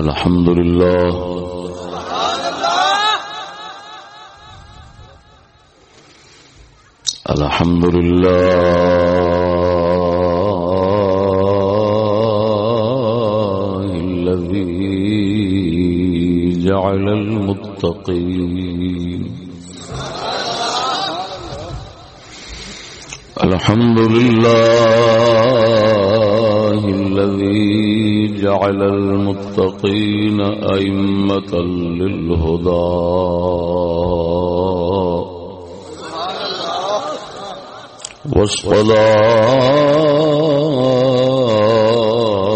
الحمد لله. الحمد لله الذي جعل المتقين. الحمد لله الذي جعل المتقين أئمة للهدى.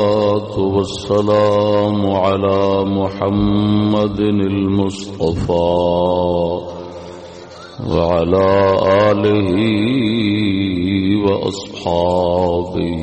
والصلاة والسلام على محمد المصطفى وعلى آله وأصحابه.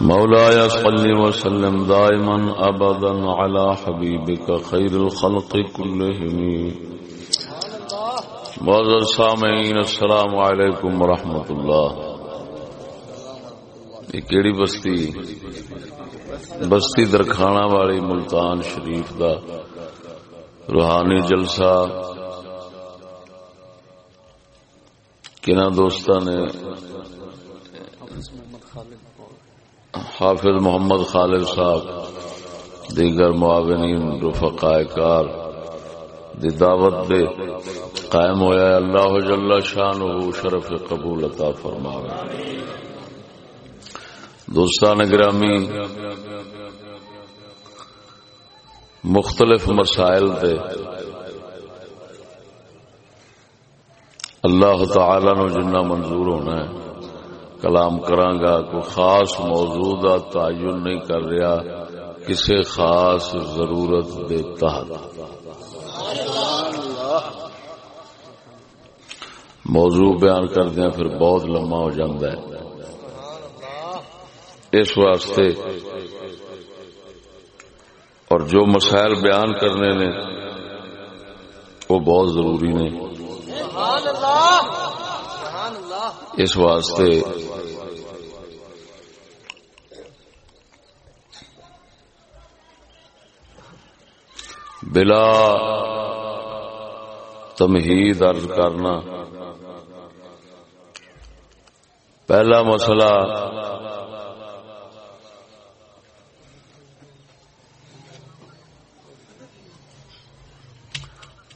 مولاي صل وسلم دائما أبدا على حبيبك خير الخلق كلهم. معذر سامعین السلام علیکم ورحمۃ اللہ یہ کیڑی بستی؟ بستی درخانہ والی ملتان شریف دا روحانی جلسہ کنا دوستان نے حافظ محمد خالد صاحب، دیگر معاونین رفقائے کار دی دعوت دے قائم ہویا ہے، اللہ جل شان شرف قبول عطا فرماوے۔ دوستان گرامی، مختلف مسائل دے۔ اللہ تعالی نو جنہ منظور ہونا ہے کلام کرانگا کو خاص موضوع دا تعین نہیں کر رہا کسی خاص ضرورت دے تحت۔ موضوع بیان کر دیا پھر بہت لمبا ہو جاتا ہے۔ اس واسطے اور جو مسائل بیان کرنے نے، وہ بہت ضروری نے۔ اس واسطے بلا تمہید عرض کرنا پہلا مسئلہ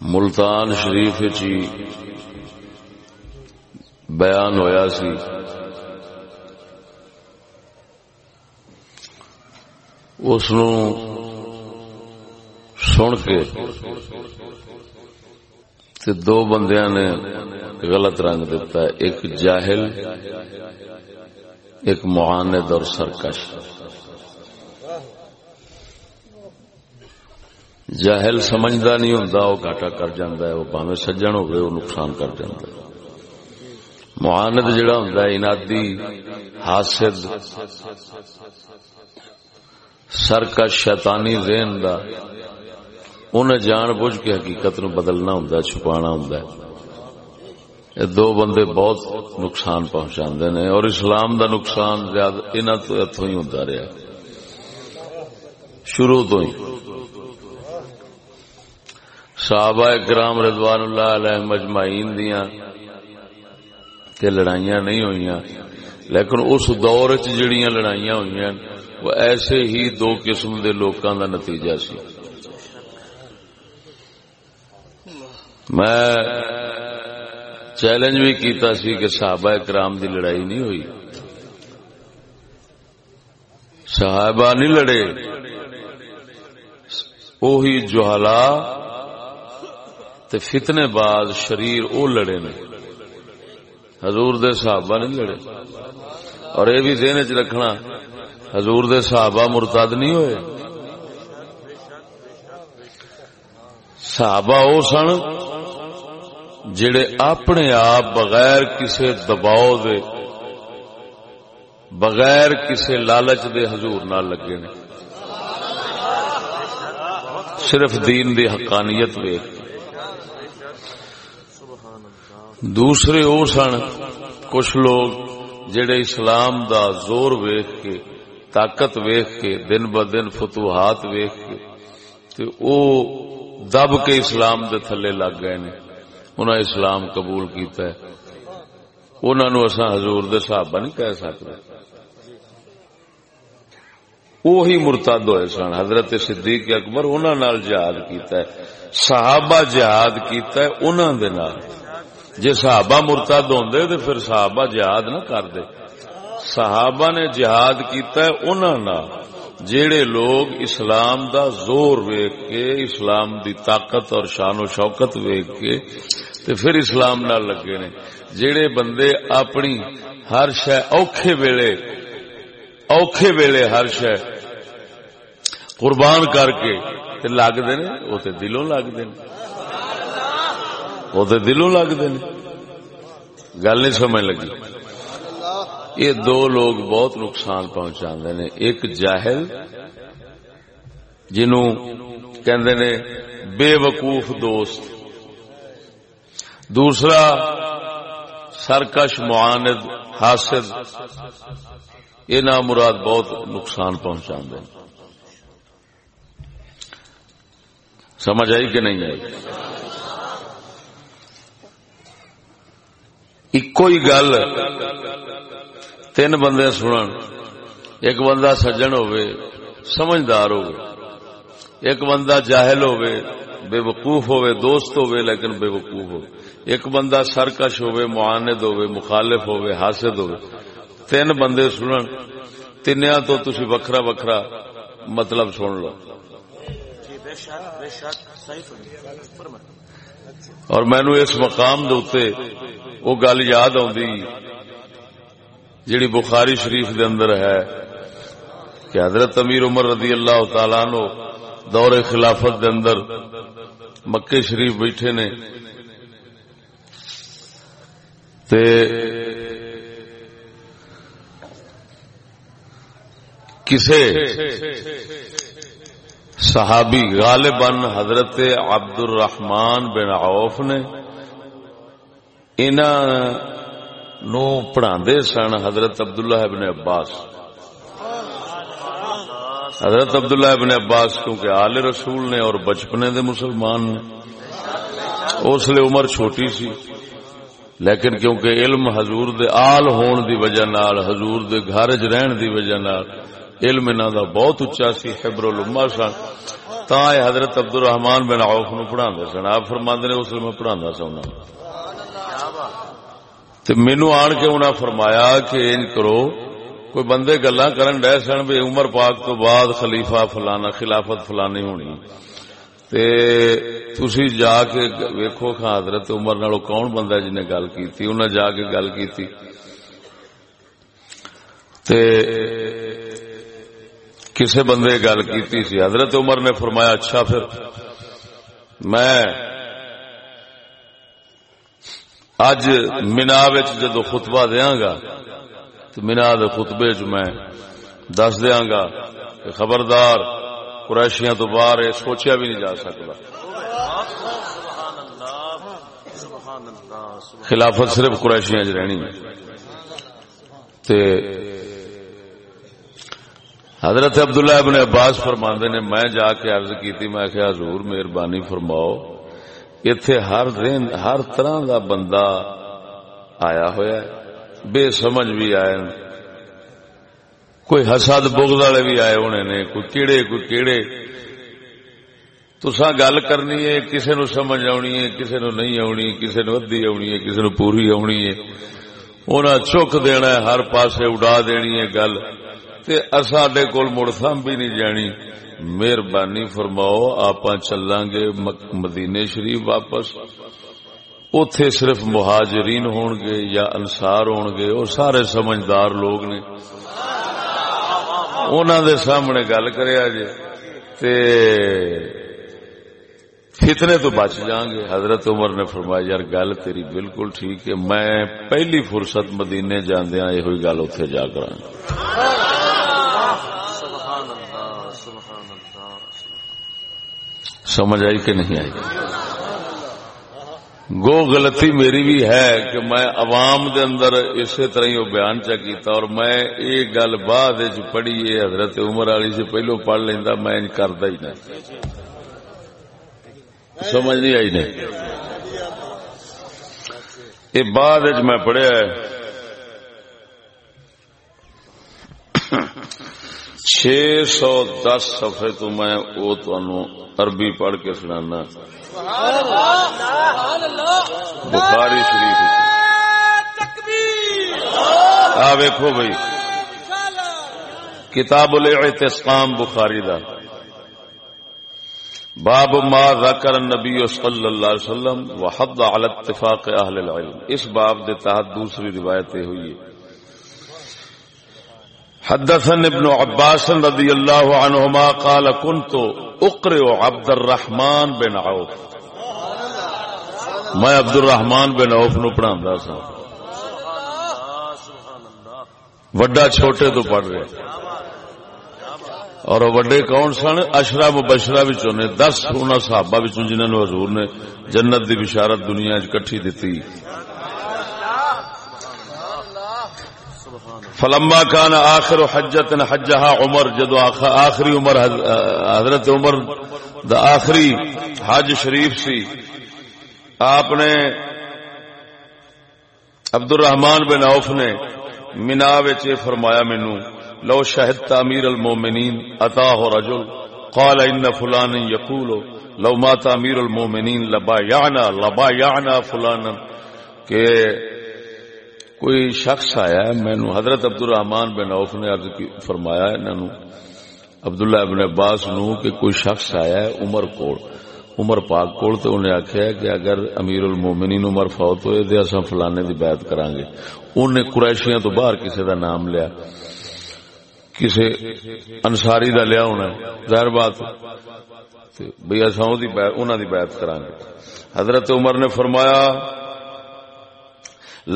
ملتان شریف چی بیان ہویا سی۔ اس سن کے تے دو بندیاں نے غلط رنگ دیتا ہے۔ ایک جاہل، ایک معاند اور سرکش۔ جاہل سمجھدا نہیں ہوندا، وہ گھاٹا کر جاندا ہے، وہ بھاویں سجن ہوے وہ نقصان کر جاندا ہے۔ معاند جڑا ہوں انادی، حاسد، سرکش شیطانی ذہن دا، انہیں جان بوجھ کے حقیقت نو بدلنا ہوں چھپانا ہوں یہ دو بندے بہت نقصان پہنچا نے، اور اسلام دا نقصان زیادہ انہوں تو اتوں ہی ہوں رہا شروع تو ہی۔ صحابہ کرام رضوان اللہ علیہ مجمعین دیاں تے لڑائیاں نہیں ہوئی لیکن اس دور چ جڑیاں لڑائیاں ہوئی وہ ایسے ہی دو قسم دے لوکاں دا نتیجہ سی۔ میں چیلنج بھی کیتا سی کہ صحابہ کرام دی لڑائی نہیں ہوئی۔ صحابہ نہیں لڑے۔ وہی جوہلا فتنے باز شریر او لڑے نے۔ حضور دے صحابہ نہیں لڑے اور یہ بھی ذہن چ رکھنا، حضور دے صحابہ مرتد نہیں ہوئے۔ صحابہ او سن جڑے اپنے آپ بغیر کسے دباؤ دے، بغیر کسے لالچ دے حضور نہ لگے نے۔ صرف دین دی حقانیت ویخ دوسرے او سن، کچھ لوگ جڑے اسلام دا زور ویخ کے، طاقت ویخ کے، دن ب دن فتوحات ویخ کے، تے او دب کے اسلام دے تھلے لگ گئے نے۔ انہاں اسلام قبول کیتا ہے۔ انہاں نو اساں حضور دے صحابہ نہیں کہہ سکتے وہی مرتد ہوئے سن، حضرت صدیق اکبر، انہاں نال جہاد کیتا ہے۔ صحابہ جہاد کیتا ہے انہاں دے نال۔ جی صحابہ مرتد ہوندے تو پھر صحابہ جہاد نہ کرتے صحابہ نے جہاد کیتا ہے انہوں نے جیڑے لوگ اسلام دا زور ویک کے، اسلام دی طاقت اور شان و شوکت ویک کے تے پھر اسلام نہ لگے نے۔ جیڑے بندے اپنی ہر شہ اوکھے ویلے اوکھے ویلے ہر شہ قربان کر کے لگتے نے وہ تے دلوں لگتے ہیں وہ تو دلوں لگتے گل نہیں سمجھ لگی۔ یہ دو لوگ بہت نقصان پہنچا نے۔ ایک جاہل جنوں نے بے وقوف دوست۔ دوسرا، سرکش، معاند حاصل یہ نام مراد بہت نقصان پہنچا سمجھ آئی کہ نہیں آئی؟ ایک ہی گل تین بندے سنن ایک بندہ سجن ہوئے سمجھدار ایک بندہ جاہل ہوئے بے وقوف ہوئے دوست ہوئے لیکن بے وقوف ہو ایک بندہ سرکش ہوئے معاند ہوئے مخالف ہوئے حاسد ہوئے تین بندے سنن تینیا تو تسی وکھرا وکھرا مطلب سن لو اور مینو اس مقام دے وہ گل یاد جڑی بخاری شریف دے اندر ہے کہ حضرت امیر عمر رضی اللہ تعالی نو دور خلافت دے اندر مکے شریف بیٹھے نے تے کسے صحابی غالباً حضرت عبد الرحمان بن عوف نے نو پڑھا سن حضرت عبداللہ ابن عباس حضرت عبداللہ ابن عباس کیونکہ آل رسول نے اور بچپنے دے مسلمان نے اس لیے عمر چھوٹی سی لیکن کیونکہ علم حضور دے آل ہون دی وجہ نال حضور دے گھر چ رہن دی وجہ نال علم انہوں دا بہت اچا سی خبر الما سن تا حضرت عبد الرحمان بن عوف نو پڑھا سن آپ فرما نے اس لیے میں پڑھا سا مینو آن کے انہیں فرمایا کہ ان کرو، کوئی بندے گلا کرن ڈے سن بھی عمر پاک تو بعد خلیفہ فلانا، خلافت فلانی ہونی۔ تے تسی جا کے ویکھو کھا حضرت عمر نالو کون بندہ جن نے گل کی انہیں جا کے گل کی تے کسی بندے گل کی سی؟ حضرت عمر نے فرمایا اچھا پھر میں اج مینا جدو خطبہ دیا گا، تو مینا خطبے چ میں دس دیا گا کہ خبردار قریشیاں تو باہر سوچیا بھی نہیں جا سکتا۔ خلافت صرف قریشیاں رہنی تے حضرت عبداللہ ابن عباس فرماندے نے، میں جا کے عرض کی میں کہ حضور مہربانی فرماؤ اتے ہر دن ہر طرح دا بندہ آیا ہوا بے سمجھ بھی آئے کوئی حسد بغض والے بھی آئے ہونے نے کوئی کیڑے کوئی کیڑے تسا گل کرنی ہے کسی نو سمجھ آنی ہے کسی نو نہیں آنی کسی نو ادی آنی ہے کسی نو پوری آنی ہے انہیں چک دینا ہر پاسے اڈا دینی ہے گل سڈے کول مڑ سم بھی نہیں جانی مہربانی فرماؤ آپ چلیں گے مدینے شریف واپس۔ اتے صرف مہاجرین ہون گے یا انصار ہون گے اور سارے سمجھدار لوگ نے۔ انہوں دے سامنے گل کریا جی فتنے تو بچ جاؤں گے حضرت عمر نے فرمایا، یار گل تیری بالکل ٹھیک ہے، میں پہلی فرصت مدینے جاندیا یہ گل اتے جا کر سمجھ آئی کہ نہیں آئی؟ گو غلطی میری بھی ہے کہ میں عوام دے اندر اسی طرح ہی بیان چا کیتا اور میں یہ گل بعد پڑھی ہے، حضرت عمر والی سے پہلو پڑھ لینا میں کرتا ہی نہیں۔ سمجھ نہیں آئی نہیں؟ یہ بعد میں پڑھیا چھ سو دس سفے تو میں وہ تنوع عربی پڑھ کے سنانا۔ بخاری شریف آ ویکو بھائی۔ کتاب الاعتصام بخاری دا۔ باب ما ذکر النبی صلی اللہ علیہ وسلم وحد على اتفاق اہل العلم۔ اس باب دے تحت دوسری روایت ہوئی ہے۔ حدثن ابن عباس رضی اللہ عنہما قال كنت اقرئ عبد الرحمن بن عوف. میں عبد الرحمن بن عوف نو پڑھاندا سا۔ وڈا چھوٹے تو پڑھ رہے۔ اور وڈے کون سن؟ اشرا مبشرا نے۔ دس سونا صحابہ جنہوں حضور نے جنت دی بشارت دنیا کٹھی دیتی فلما کان آخر حجت حجہا عمر، جدو آخری عمر حضرت عمر، دا آخری حج شریف سی، آپ نے عبد الرحمان بن عوف نے مینا فرمایا مینو لو شہد تعمیر المومنین عطا ہو رجل، قال ان فلان یقول، لو ما تعمیر المومنین لبا یعنا لبا یعنا فلان کہ کوئی شخص آیا ہے حضرت عبد الرحمان بن عوف نے عرض فرمایا انہوں عبداللہ ابن عباس نو کہ کوئی شخص آیا ہے عمر کوڑ عمر پاک کول، تو انہیں آخیا کہ اگر امیر المومنین عمر فوت ہوئے تو اصا فلانے کی بیعت کران گے انہیں قریشیاں تو باہر کسی کا نام لیا کسی انصاری دا لیا ہونا ظاہر بات بھئی اصا انہوں کی بیعت کران گے حضرت عمر نے فرمایا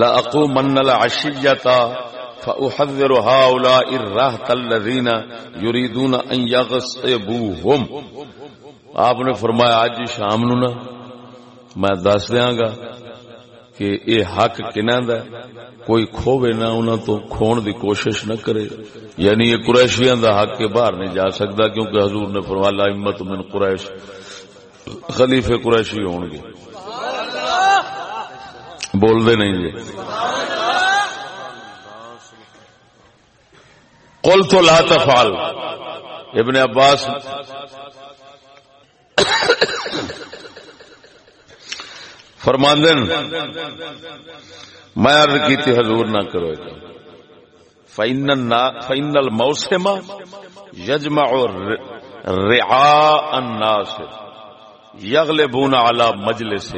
لا اقو من العشیتا فاحذر هؤلاء الرهط الذين يريدون ان يغصبوهم. آپ نے فرمایا، آج شام نو نا میں دس دیاں گا کہ اے حق کنہ دا کوئی کھوے نہ انہوں تو کھون دی کوشش نہ کرے۔ یعنی یہ قریشیاں دا حق کے باہر نہیں جا سکتا، کیونکہ حضور نے فرمایا امت من قریش، خلیفے قریشی ہون گے بول دے نہیں جی۔ قل تو لا ابن عباس فرماندن میں عرض کی تھی، حضور نہ کرو فائن الموسم یجمع رعاء الناس یغلبون علی مجلس۔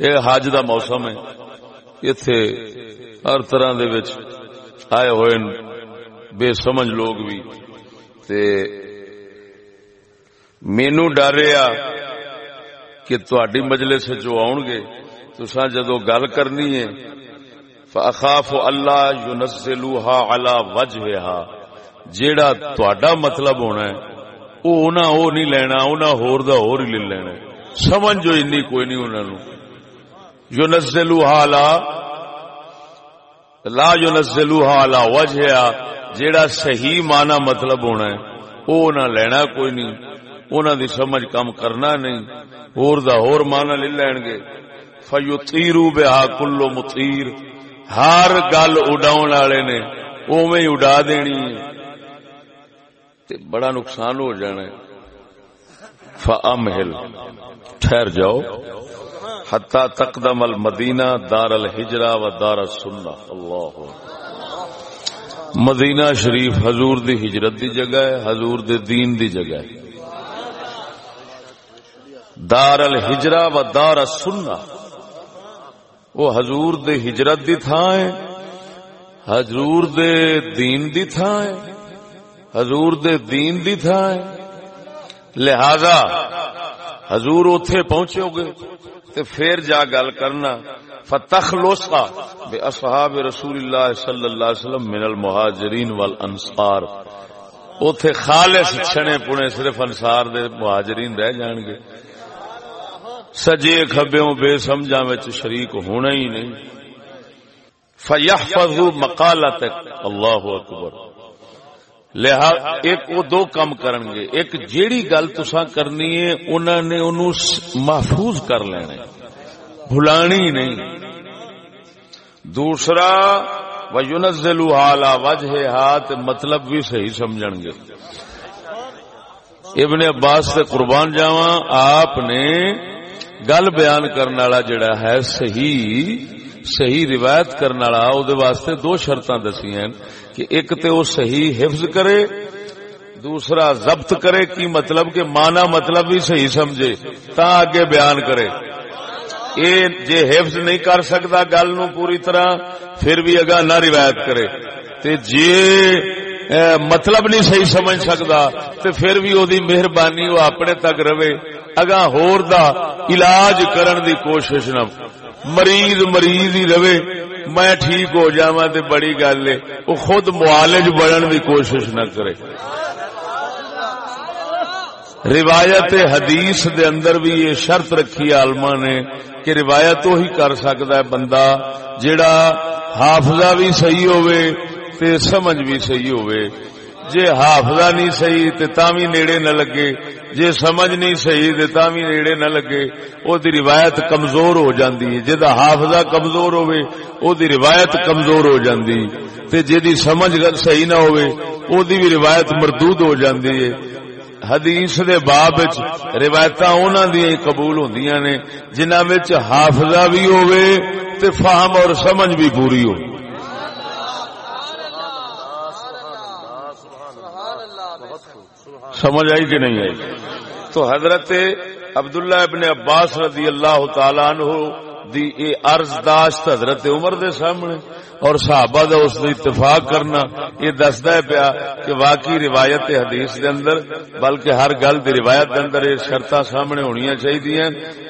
یہ حج دا موسم ہے۔ اتے ہر طرح دے وچ آئے ہوئے بے سمجھ لوگ بھی۔ تے مینو ڈر رہا کہ تھی مجلس جو آؤ گے تسا جدو گل کرنی ہے، فاخاف اللہ یونزلوها على وجهها جیڑا تہاڈا مطلب ہونا ہے، او نہ او نہیں لینا انہاں ہور دا ہور ہی لے لینا۔ سمجھ جو انی، کوئی نہیں انہاں نو یونزلوها على لا یونزلوها على وجهها جیڑا صحیح معنی مطلب ہونا ہے، او نہ لینا کوئی نہیں انہاں دی سمجھ کم کرنا نہیں، ہور دا ہور معنی لے لین گے۔ فیطیرو بها کل مطیر، ہر گل اڈاؤن والے نے اوے اڈا دینی ہے۔ تے بڑا نقصان ہو جانا ہے۔ فامہل، ٹھہر جاؤ۔ حتا تقدم المدینہ دار الحجرہ و دار السنہ اللہ مدینہ شریف حضور دی ہجرت دی جگہ ہے، حضور دے دین دی جگہ ہے. دار الحجرہ و دار السنہ وہ حضور دے ہجرت دی تھا ہے، حضور دے دین دی تھا ہے، حضور دے دین دی تھا ہے. لہذا حضور اتے پہنچے گے تو پھر جا گل کرنا۔ فتخ لوسا بے اصحاب رسول اللہ صلی اللہ علیہ وسلم من المہاجرین والانصار۔ اتے خالص چھنے پنے صرف انصار دے مہاجرین رہ جان گے۔ سجے کبیوں بے سمجھا شریک ہونا ہی نہیں۔ فیح مقالت اللہ اکبر۔ لہذا ایک وہ دو کام کرن گے۔ ایک جیڑی گل تسا کرنی ہے انہوں نے انہوں محفوظ کر لینا بھلانی نہیں۔ دوسرا، وَيُنَزِّلُ حالا وجہ مطلب بھی صحیح سمجھن گے۔ ابن عباس سے قربان جاواں، آپ نے گل بیان کرنے والا جڑا ہے، صحیح صحیح روایت کرنے والا او واسطے دو شرطاں دسی ہیں۔ کہ ایک تے وہ صحیح حفظ کرے، دوسرا ضبط کرے کی مطلب کہ مانا مطلب بھی صحیح سمجھے، تا آگے بیان کرے۔ اے جے حفظ نہیں کر سکتا گل نو پوری طرح، پھر بھی اگا نہ روایت کرے۔ تے جے مطلب نہیں صحیح سمجھ سکتا، تے پھر بھی او دی مہربانی وہ اپنے تک رہے۔ اگا ہور دا علاج کرن دی کوشش نہ مریض مریض ہی رہے، میں ٹھیک ہو جاواں تے بڑی گل ہے۔ وہ خود معالج بنن دی کوشش نہ کرے۔ روایت حدیث دے اندر بھی یہ شرط رکھی عالما نے کہ روایت وہی کر سکتا ہے بندہ جیڑا حافظہ بھی صحیح ہوئے تے سمجھ بھی صحیح ہوئے جے حافظہ نہیں صحیح تے تاوی نیڑے نہ لگے، جے سمجھ نہیں صحیح تے تاوی نیڑے نہ لگے، او دی روایت کمزور ہو جاندی ہے۔ جدا حافظہ کمزور ہوئے او دی روایت کمزور ہو جاندی تے جے دی سمجھ صحیح نہ ہوئے او دی بھی روایت مردود ہو جاندی ہے۔ حدیث دے باب وچ روایتاں انہاں دی قبول ہوندیاں نے، جنہاں وچ حافظہ بھی ہوئے تے فہم اور سمجھ بھی پوری ہو۔ سمجھ آئی کہ نہیں آئی؟ تو حضرت عبداللہ ابن عباس رضی اللہ تعالی عنہ دی اے عرض داشت حضرت عمر دے سامنے۔ اور صحابہ دا اس اتفاق کرنا یہ دستا ہے پیا کہ واقعی روایت حدیث دے اندر، بلکہ ہر گل دی روایت دے اندر یہ شرط سامنے ہونی چاہیے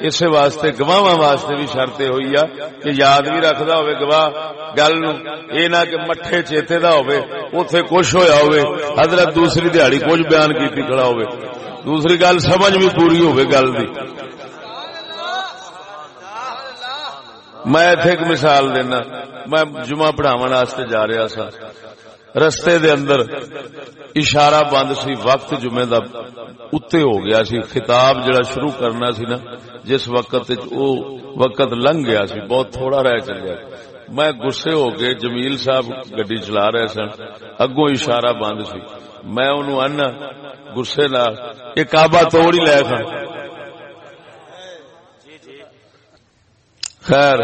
اس واسطے گواہ واسطے بھی شرط ہوئی ہے کہ یاد بھی رکھدا ہوئے گواہ، گل نو اے نہ کہ مٹھے چیتے دا ہوئے، اوتھے کچھ ہویا ہوئے، حضرت دوسری دیہڑی کچھ بیان کیتی کھڑا ہوئے۔ دوسری گل سمجھ بھی پوری ہوئے گل دی۔ میں ایک مثال دینا۔ میں جمعہ پڑھاو جا رہا سا۔ رستے دے اندر اشارہ بند سی، وقت جمعے دا اتے ہو گیا سی۔ خطاب جڑا شروع کرنا سی نا، جس وقت او وقت لنگ گیا سی، بہت تھوڑا رہ چل گیا میں گسے ہو کے جمیل صاحب گڈی چلا رہے سن، اگوں اشارہ بند سی۔ میں انہوں آنا گسے نال یہ کعبہ توڑ ہی لے کھا خیر۔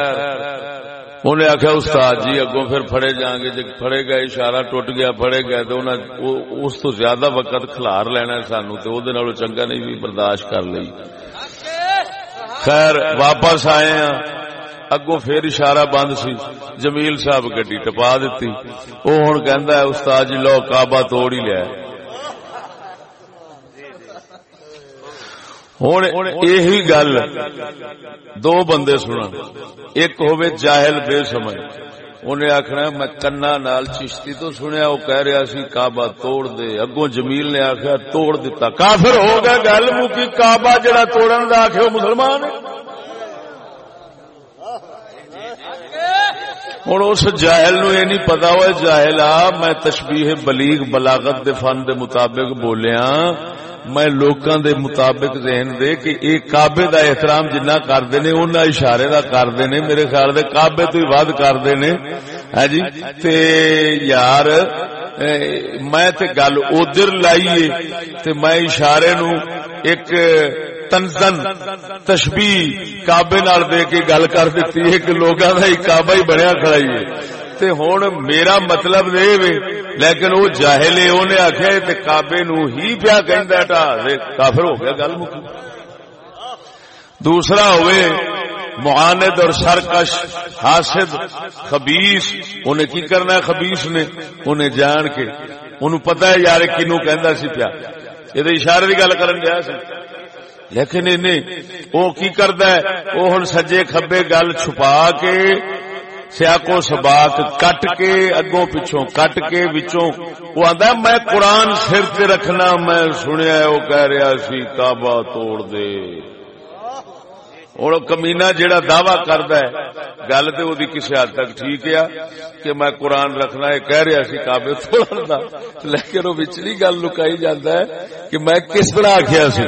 انہیں آخیا استاد جی اگوں پھر پڑے جان گے۔ جی پڑے گئے، اشارہ ٹوٹ گیا پڑے گئے، تو اس تو زیادہ وقت کھلار لینا سانو، تو وہ چنگا نہیں بھی برداشت کر لی۔ خیر، واپس آئے ہیں اگوں پھر اشارہ بند سی۔ جمیل صاحب گڈی ٹپا دیتی۔ وہ ہوں کہ استاد جی لو، کعبہ توڑ ہی لیا ہوں یہی گل دو بندے سنن ایک ہوئے جاہل بے سمجھ انہیں آخنا میں کنا نال چشتی تو سنیا وہ کہہ رہا سی کعبہ توڑ دے اگوں جمیل نے آخیا توڑ دیتا کافر ہو گیا گل مکی کعبہ جڑا توڑن دا آخر مسلمان ہوں اس جاہل نو یہ نہیں پتا ہوا جاہل آ میں تشبیح بلیغ بلاغت دے فن دے مطابق بولیا میں لوکاں دے مطابق ذہن دے کہ اے کعبے دا احترام جنہ کردے نے انہاں اشارے دا کردے نے میرے خیال دے کعبے تو ہی ود کردے نے ہاں جی تے یار میں تے گل ادھر لائیے تے میں اشارے نو ایک تنزن تشبی کعبے نال دے کے گل کر دیتی ہے کہ لوگاں دا ہی کعبہ ہی بنیا کھڑا ہے تے ہن میرا مطلب دے وے، لیکن وہ جاہل انہیں آخیا تے کعبے نو ہی پیا کہندا ٹا کافر ہو گیا گل مکی دوسرا ہوئے معاند اور سرکش، حاسد خبیس انہیں کی کرنا ہے خبیس نے؟ انہیں جان کے۔ انہوں پتا ہے یار کنو کہندا سی پیا۔ یہ اشارے کی گل کرن گیا سی۔ لیکن انہیں وہ کی کردا ہے؟ وہ ہن سجے کھبے گل چھپا کے، سیاکو سباق کٹ کے، اگوں پچھوں کٹ کے، وچوں۔ وہ آندا میں قرآن سر تے رکھنا، میں سنیا وہ کہہ رہا سی کعبہ توڑ دے۔ ہوں کمینا جہاں دعوی کرد گل تو کسی حد تک ٹھیک ہے کہ میں قرآن رکھنا یہ کہہ رہا سی کابے توڑ دا، لیکن وہ بچلی گل لکائی جاتا ہے کہ میں کس طرح آخیا سی؟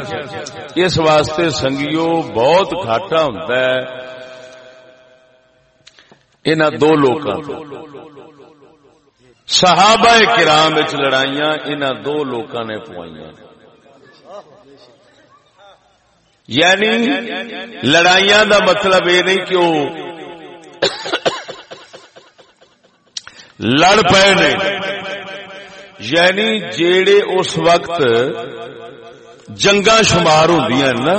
اس واسطے سنگیو بہت گھاٹا ہوتا ہے۔ ان دو لوگ صحابہ کرام لڑائیاں ان دو لوگوں نے پوائیاں۔ یعنی لڑائیاں دا مطلب یہ نہیں کہ وہ لڑ پے نے۔ یعنی جیڑے اس وقت جنگا شمار ہوں نا،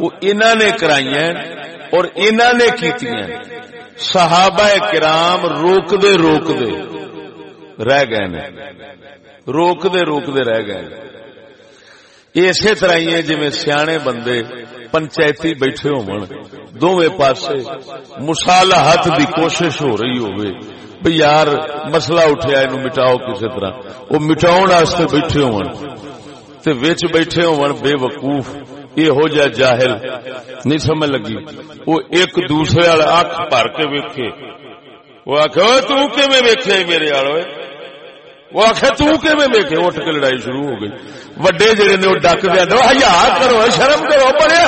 وہ انہوں نے کرائی اور انہوں نے کی صحابہ کرام روک دے روک دے رہ گئے روک دے روک دے رہ گئے یہ اسی طرح ہی ہے جی سیانے بندے پنچایتی بیٹھے ہوویں پاسے مسالحت دی کوشش ہو رہی ہوئے بھئی یار مسئلہ اٹھیا اینو مٹاؤ کسی طرح۔ وہ مٹاؤ واسطے بیٹھے ہون تے وچ بیٹھے ہون بے وقوف یہ ہو جائے جاہل نہیں سمجھ لگی۔ وہ ایک دوسرے والے اکھ بھر کے ویکھے۔ وہ آخ تو کیویں ویکھے میرے والے وہ آخر تھی ویکے اٹھ کے لڑائی شروع ہو گئی۔ وڈے جڑے نے وہ ڈک دیا دو کرو، شرم کرو، بڑے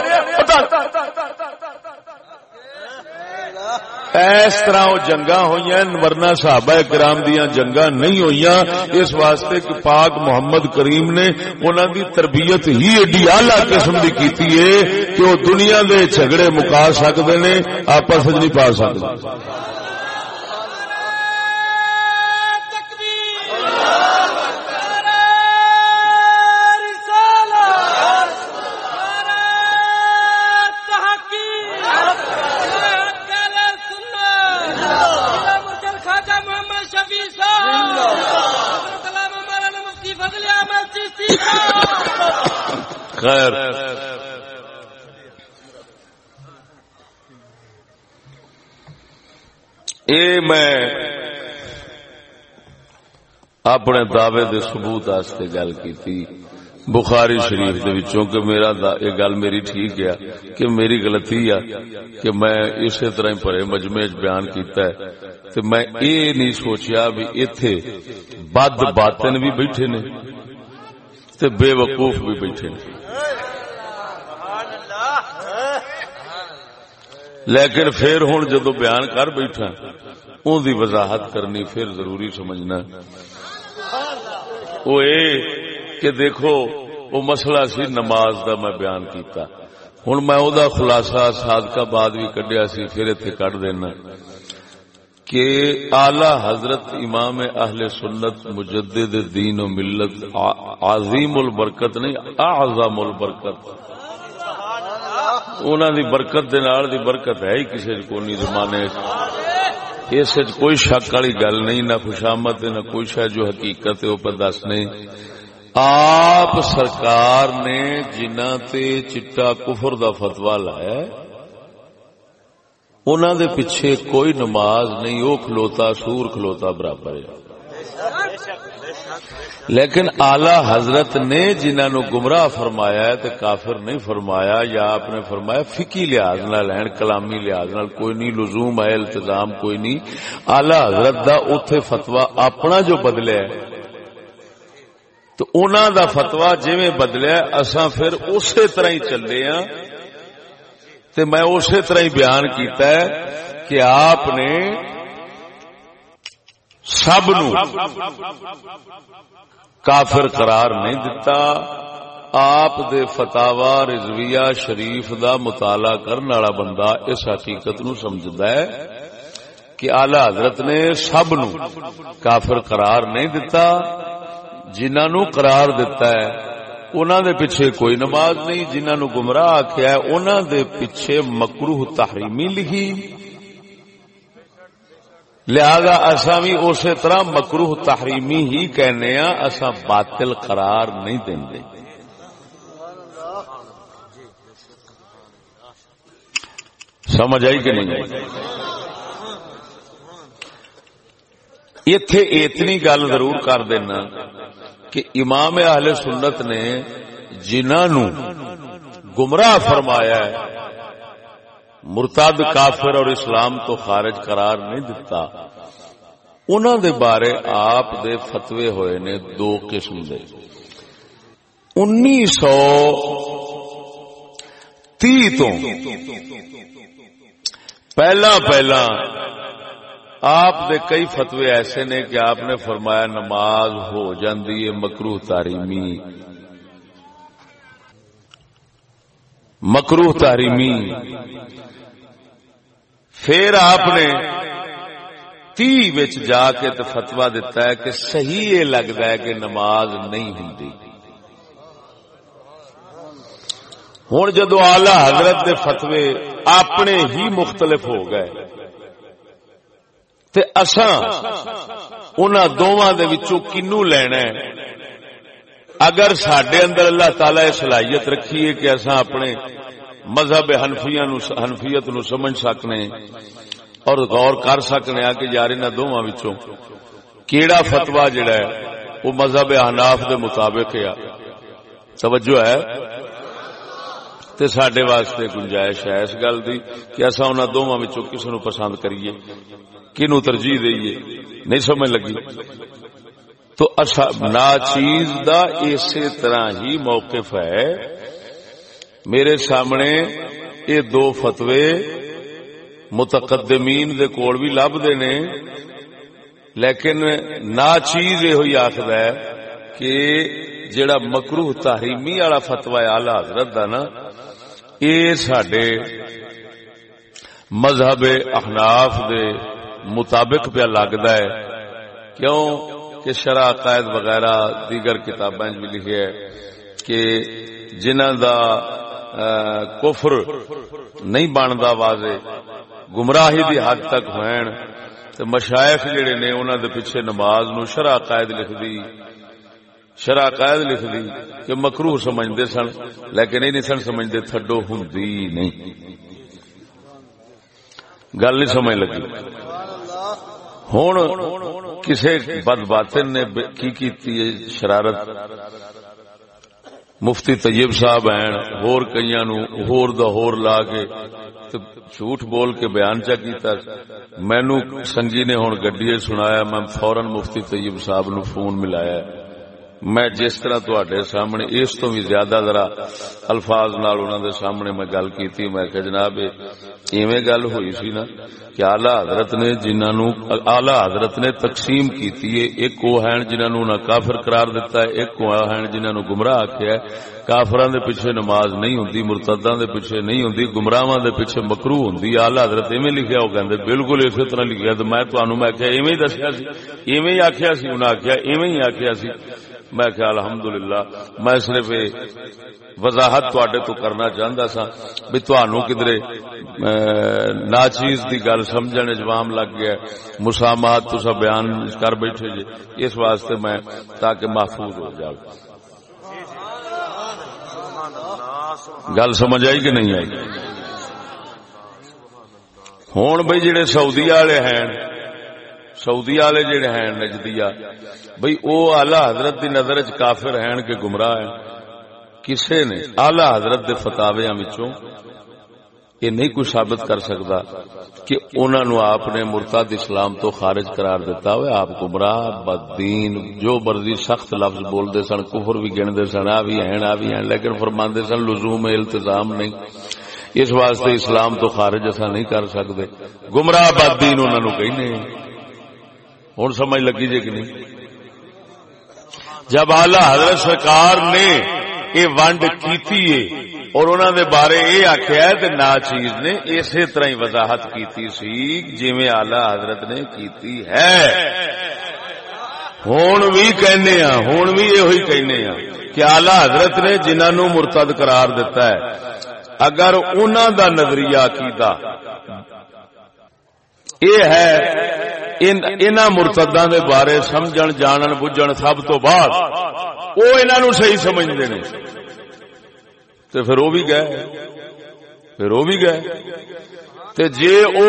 اس طرح وہ جنگا ہوئی ورنہ صحابہ کرام دیا جنگا نہیں ہوئی اس واسطے کہ پاک محمد کریم نے انہوں دی تربیت ہی ایڈی آلہ قسم کی کیتی ہے کہ وہ دنیا دے جھگڑے مکا سکتے نے، آپس نہیں پا سکتے خیر۔ اے میں اپنے دعوے دے ثبوت واسطے گل کی بخاری شریف دے وچوں کہ میرا یہ گل میری ٹھیک ہے کہ میری غلطی ہے کہ میں اسی طرح پرے مجمع بیان کیتا ہے۔ تے میں اے نہیں سوچیا بھی ایتھے بد باطن بھی بیٹھے نے تے بے وقوف بھی بیٹھے نے۔ لیکن پھر ہوں جدو بیان کر بیٹھا ان دی وضاحت کرنی پھر ضروری سمجھنا۔ وہ اے کہ دیکھو وہ مسئلہ سی نماز دا میں بیان کیتا۔ ہوں میں او دا خلاصہ صادقہ بعد بھی کڈیا سی، پھر اتنے کڈ دینا۔ کہ اعلی حضرت امام اہل سنت مجدد دین و ملت عظیم البرکت نہیں، اعظم البرکت۔ انہوں دی برکت دے نال دی برکت ہے ہی کسی کو نہیں زمانے اس کوئی شک والی گل نہیں، نہ خوشامت نہ کوئی شہ جو حقیقت ہے وہ پر دس نہیں آپ سرکار نے جنہ تے چٹا کفر دا فتوا لایا انہوں دے پیچھے کوئی نماز نہیں وہ کھلوتا، سور کھلوتا برابر ہے۔ لیکن آلہ حضرت نے جنہوں نے گمراہ فرمایا ہے تو کافر نہیں فرمایا یا آپ نے فرمایا فکی لحاظ نال کلامی لحاظ نال کوئی نہیں، لزوم ہے التظام کوئی نہیں۔ آلہ حضرت دا اتے فتوا اپنا جو بدلیا تو انہوں دا فتوا جی بدلیا اصا پھر اسی طرح ہی چلے ہاں۔ میں اسی طرح ہی بیان کیتا ہے کہ آپ نے سب نو کافر قرار نہیں دتا۔ آپ دے فتاوا رضویہ شریف دا مطالعہ کرنے والا بندہ اس حقیقت نو سمجھدا ہے کہ آلہ حضرت نے سب نو کافر قرار نہیں دتا جنہوں نو قرار دتا ہے انہوں دے پیچھے کوئی نماز نہیں جنہوں نو گمراہ آخیا ہے انہوں دے پیچھے مکروہ تحریمی لکھی۔ لہذا اصا بھی اسی طرح مکروہ تحریمی ہی کہنے ہاں اصا باطل قرار نہیں دیں سمجھ آئی کہ نہیں؟ اتے اتنی گل ضرور کر دینا کہ امام اہل سنت نے جنہوں گمراہ فرمایا ہے مرتاد کافر اور اسلام تو خارج قرار نہیں دتا۔ انہوں دے بارے آپ دے فتوے ہوئے نے دو قسم دے۔ انیس سو تی تو پہلا پہلا آپ دے کئی فتوے ایسے نے کہ آپ نے فرمایا نماز ہو جاندی ہے مکروح تاریمی۔ مکروح تاریمی۔ پھر آپ نے تی بچ جا کے تو فتوا دتا ہے کہ صحیح یہ لگتا ہے کہ نماز نہیں ہوں ہوں جدو آلہ حضرت دے فتوے اپنے ہی مختلف ہو گئے، تے اساں انہاں دوواں دے وچوں کنو لینا ہے۔ اگر سڈے اندر اللہ تعالی صلاحیت رکھیے کہ اساں اپنے مذہب ہنفیت نو سمجھ سکنے اور غور کر سکنے آ کہ یار ان دونوں وچوں کیڑا فتوا جڑا ہے، وہ مذہب حناف دے مطابق ہے۔ توجہ ہے؟ تے سڈے واسطے گنجائش ہے اس گل دی کہ اصا ان دونوں وچوں کس نو پسند کریے۔ کنو ترجیح دئیے؟ نہیں سمجھ لگی۔ تو نا چیز دا اسی طرح ہی موقف ہے۔ میرے سامنے یہ دو فتوے متقدمین دے کول بھی لب نے، لیکن نا چیز یہ آخر ہے کہ جڑا مکروح تحریمی والا فتوا ہے آلہ حضرت دا نا یہ سڈے مذہب احناف دے مطابق پہ لگتا ہے۔ کیوں کہ شرح قائد وغیرہ دیگر کتابیں بھی لکھے ہے کہ جنہ دا کفر نہیں بنتا واضح۔ گمراہی دی حد تک ہوئن تو مشائف جڑے نے انہوں دے پیچھے نماز نو شرع قائد لکھ دی۔ شرع قائد لکھ دی کہ مکروہ سمجھتے سن، لیکن یہ نہیں سن سمجھتے تھڈو ہوں نہیں۔ گل نہیں سمجھ لگی۔ ہوں کسی بد باطن نے کی کیتی شرارت؟ مفتی طیب صاحب ہیں، ہور کئیاں نو ہور دا ہور لا کے جھوٹ بول کے بیان چا کیتا مینو سنگی نے ہن گڈیے سنایا، میں فورن مفتی طیب صاحب نو فون ملایا۔ میں جس طرح تواڈے سامنے اس تو بھی زیادہ ذرا الفاظ نال انہاں دے سامنے میں گل کیتی، میں کہ جناب ایویں گل ہوئی سی نا کہ اعلی حضرت نے جنہاں نو اعلی حضرت نے تقسیم کیتی ہے، ایک وہ ہیں جنہاں نو نہ کافر قرار دیتا ہے، ایک وہ ہیں جنہاں نو گمراہ آکھیا ہے۔ کافراں دے پیچھے نماز نہیں ہوندی، مرتداں دے پیچھے نہیں ہوندی گمراہاں دے پیچھے مکروہ ہوندی۔ اعلی حضرت ایویں لکھیا او کہندے، بالکل اسی طرح لکھیا تے میں تانوں میں کہ ایویں دسیا سی، ایویں ہی آکھیا سی، انہاں آکھیا، ایویں ہی آکھیا سی۔ میں کہ الحمدللہ، میں صرف وضاحت تواڈے تو کرنا چاہتا سا بھی تانوں کدرے ناچیز دی گل سمجھنے جوام لگ گیا مسامحت تسا بیان کر بیٹھے جی۔ اس واسطے میں تاکہ محفوظ ہو جاؤ گل سمجھ آئی کہ نہیں آئی؟ ہوں بھائی جڑے سعودی والے ہیں سعودی والے جڑے ہیں نجدیا بھائی وہ آلہ حضرت دی نظر چ کافر ہیں کہ گمراہ ہیں۔ کسے نے آلہ حضرت دے فتاویا یہ نہیں کچھ ثابت کر سکتا کہ انہوں آپ نے مرتد اسلام تو خارج قرار دیتا ہوئے آپ گمراہ بدین جو مرضی سخت لفظ بولتے سن، کفر بھی گنتے سن، آ بھی ہیں، آ بھی ہیں، لیکن فرماندے سن لزوم التظام نہیں۔ اس واسطے اسلام تو خارج ایسا نہیں کر سکتے۔ گمراہ بدین انہوں کہنے ہوں سمجھ لگی جی کہ نہیں؟ جب آلہ حضرت سرکار نے یہ ونڈ کی اور انہوں نے بارے یہ آخیا نا چیز نے اسی طرح ہی وضاحت کی سی جی آلہ حضرت نے کیتی ہے۔ ہوں بھی کہنے ہاں ہوں بھی یہ کہنے ہاں کہ آلہ حضرت نے جنہوں مرتد قرار دیتا ہے، اگر انہوں دا نظریہ کیتا یہ ہے ان مرتدہ دے بارے سمجھن، جانن بجن سب تو بعد وہ انہوں صحیح سمجھتے ہیں تو پھر وہ بھی گئے۔ پھر وہ بھی گئے۔ تے جے او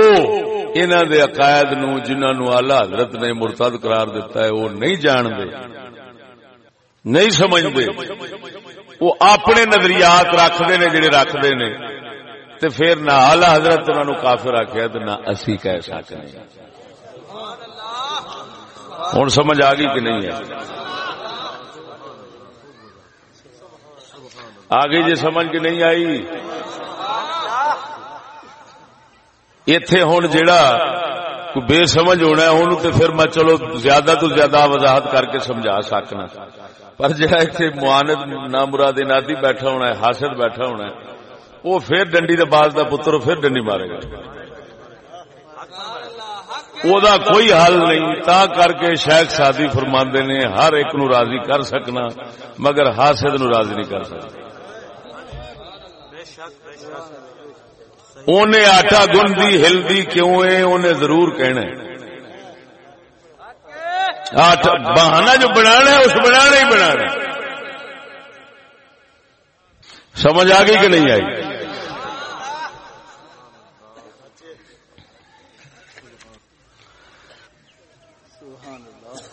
انہاں دے عقائد نو، جنہاں نو اعلی حضرت نے مرتد قرار دیتا ہے، وہ نہیں جان دے نہیں سمجھ دے وہ اپنے نظریات رکھدے نے، جڑے رکھدے نے۔ تے پھر نہ اعلی حضرت انہاں نو کافر آکھیا، تے نہ اسی کہہ سکنے۔ ہن سمجھ آ گئی کہ نہیں ہے؟ آگے جی سمجھ کے نہیں آئی؟ اتے ہوں جا بے سمجھ ہونا ہے انہوں تو پھر میں چلو زیادہ تو زیادہ وضاحت کر کے سمجھا سکنا۔ پر جہاں اتنے معاند نامراد انادی بیٹھا ہونا ہے، حاصل بیٹھا ہونا ہے، وہ پھر ڈنڈی دے باز دا پتر، پھر ڈنڈی مارے گا۔ او دا کوئی حل نہیں، تا کر کے شیخ سادی فرماندے نے، ہر ایک نو راضی کر سکنا، مگر حاسد نو راضی نہیں کر سکتا انہیں آٹا گندی، ہلدی کیوں ہے؟ انہیں ضرور کہنا بہانا جو بنانا ہے، اس بنانا ہی بنانا سمجھ آ گئی کہ نہیں آئی؟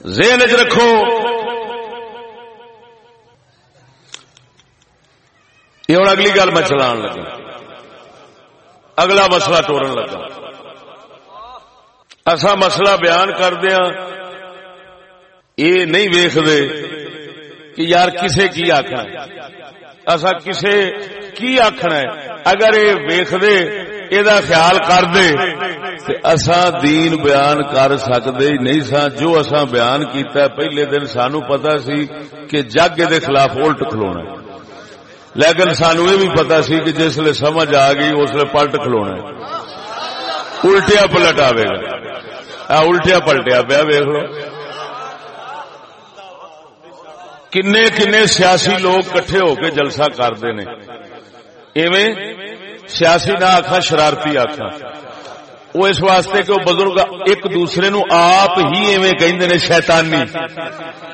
ذہن چ رکھو۔ یہ ہوں اگلی گل میں چلان لگا۔ اگلا مسئلہ ٹورن لگا۔ اصا مسئلہ بیان کردیا ہاں۔ یہ نہیں ویخ دے کہ یار کسے کی آخنا اصا کسے کی آخنا اگر یہ ویخ دے یہ خیال کر دے اصا دین بیان کر سکتے نہیں سا جو اصا بیان کیتا پہلے دن سانو پتا سی کہ جگ دے خلاف الٹ کھلونا ہے لیکن سانو یہ بھی پتا سی کہ جس لیے سمجھ آ گئی اس لیے پلٹ کھلونا الٹیا پلٹ آئے گا الٹیا پلٹیا پیا ویخ لو کنے کنے سیاسی لوگ کٹھے ہو کے جلسہ کرتے ہیں ایویں سیاسی نہ آخا شرارتی آخا وہ اس واسطے کہ وہ بزرگ ایک دوسرے نو آپ ہی ایویں کہندے نے شیطانی۔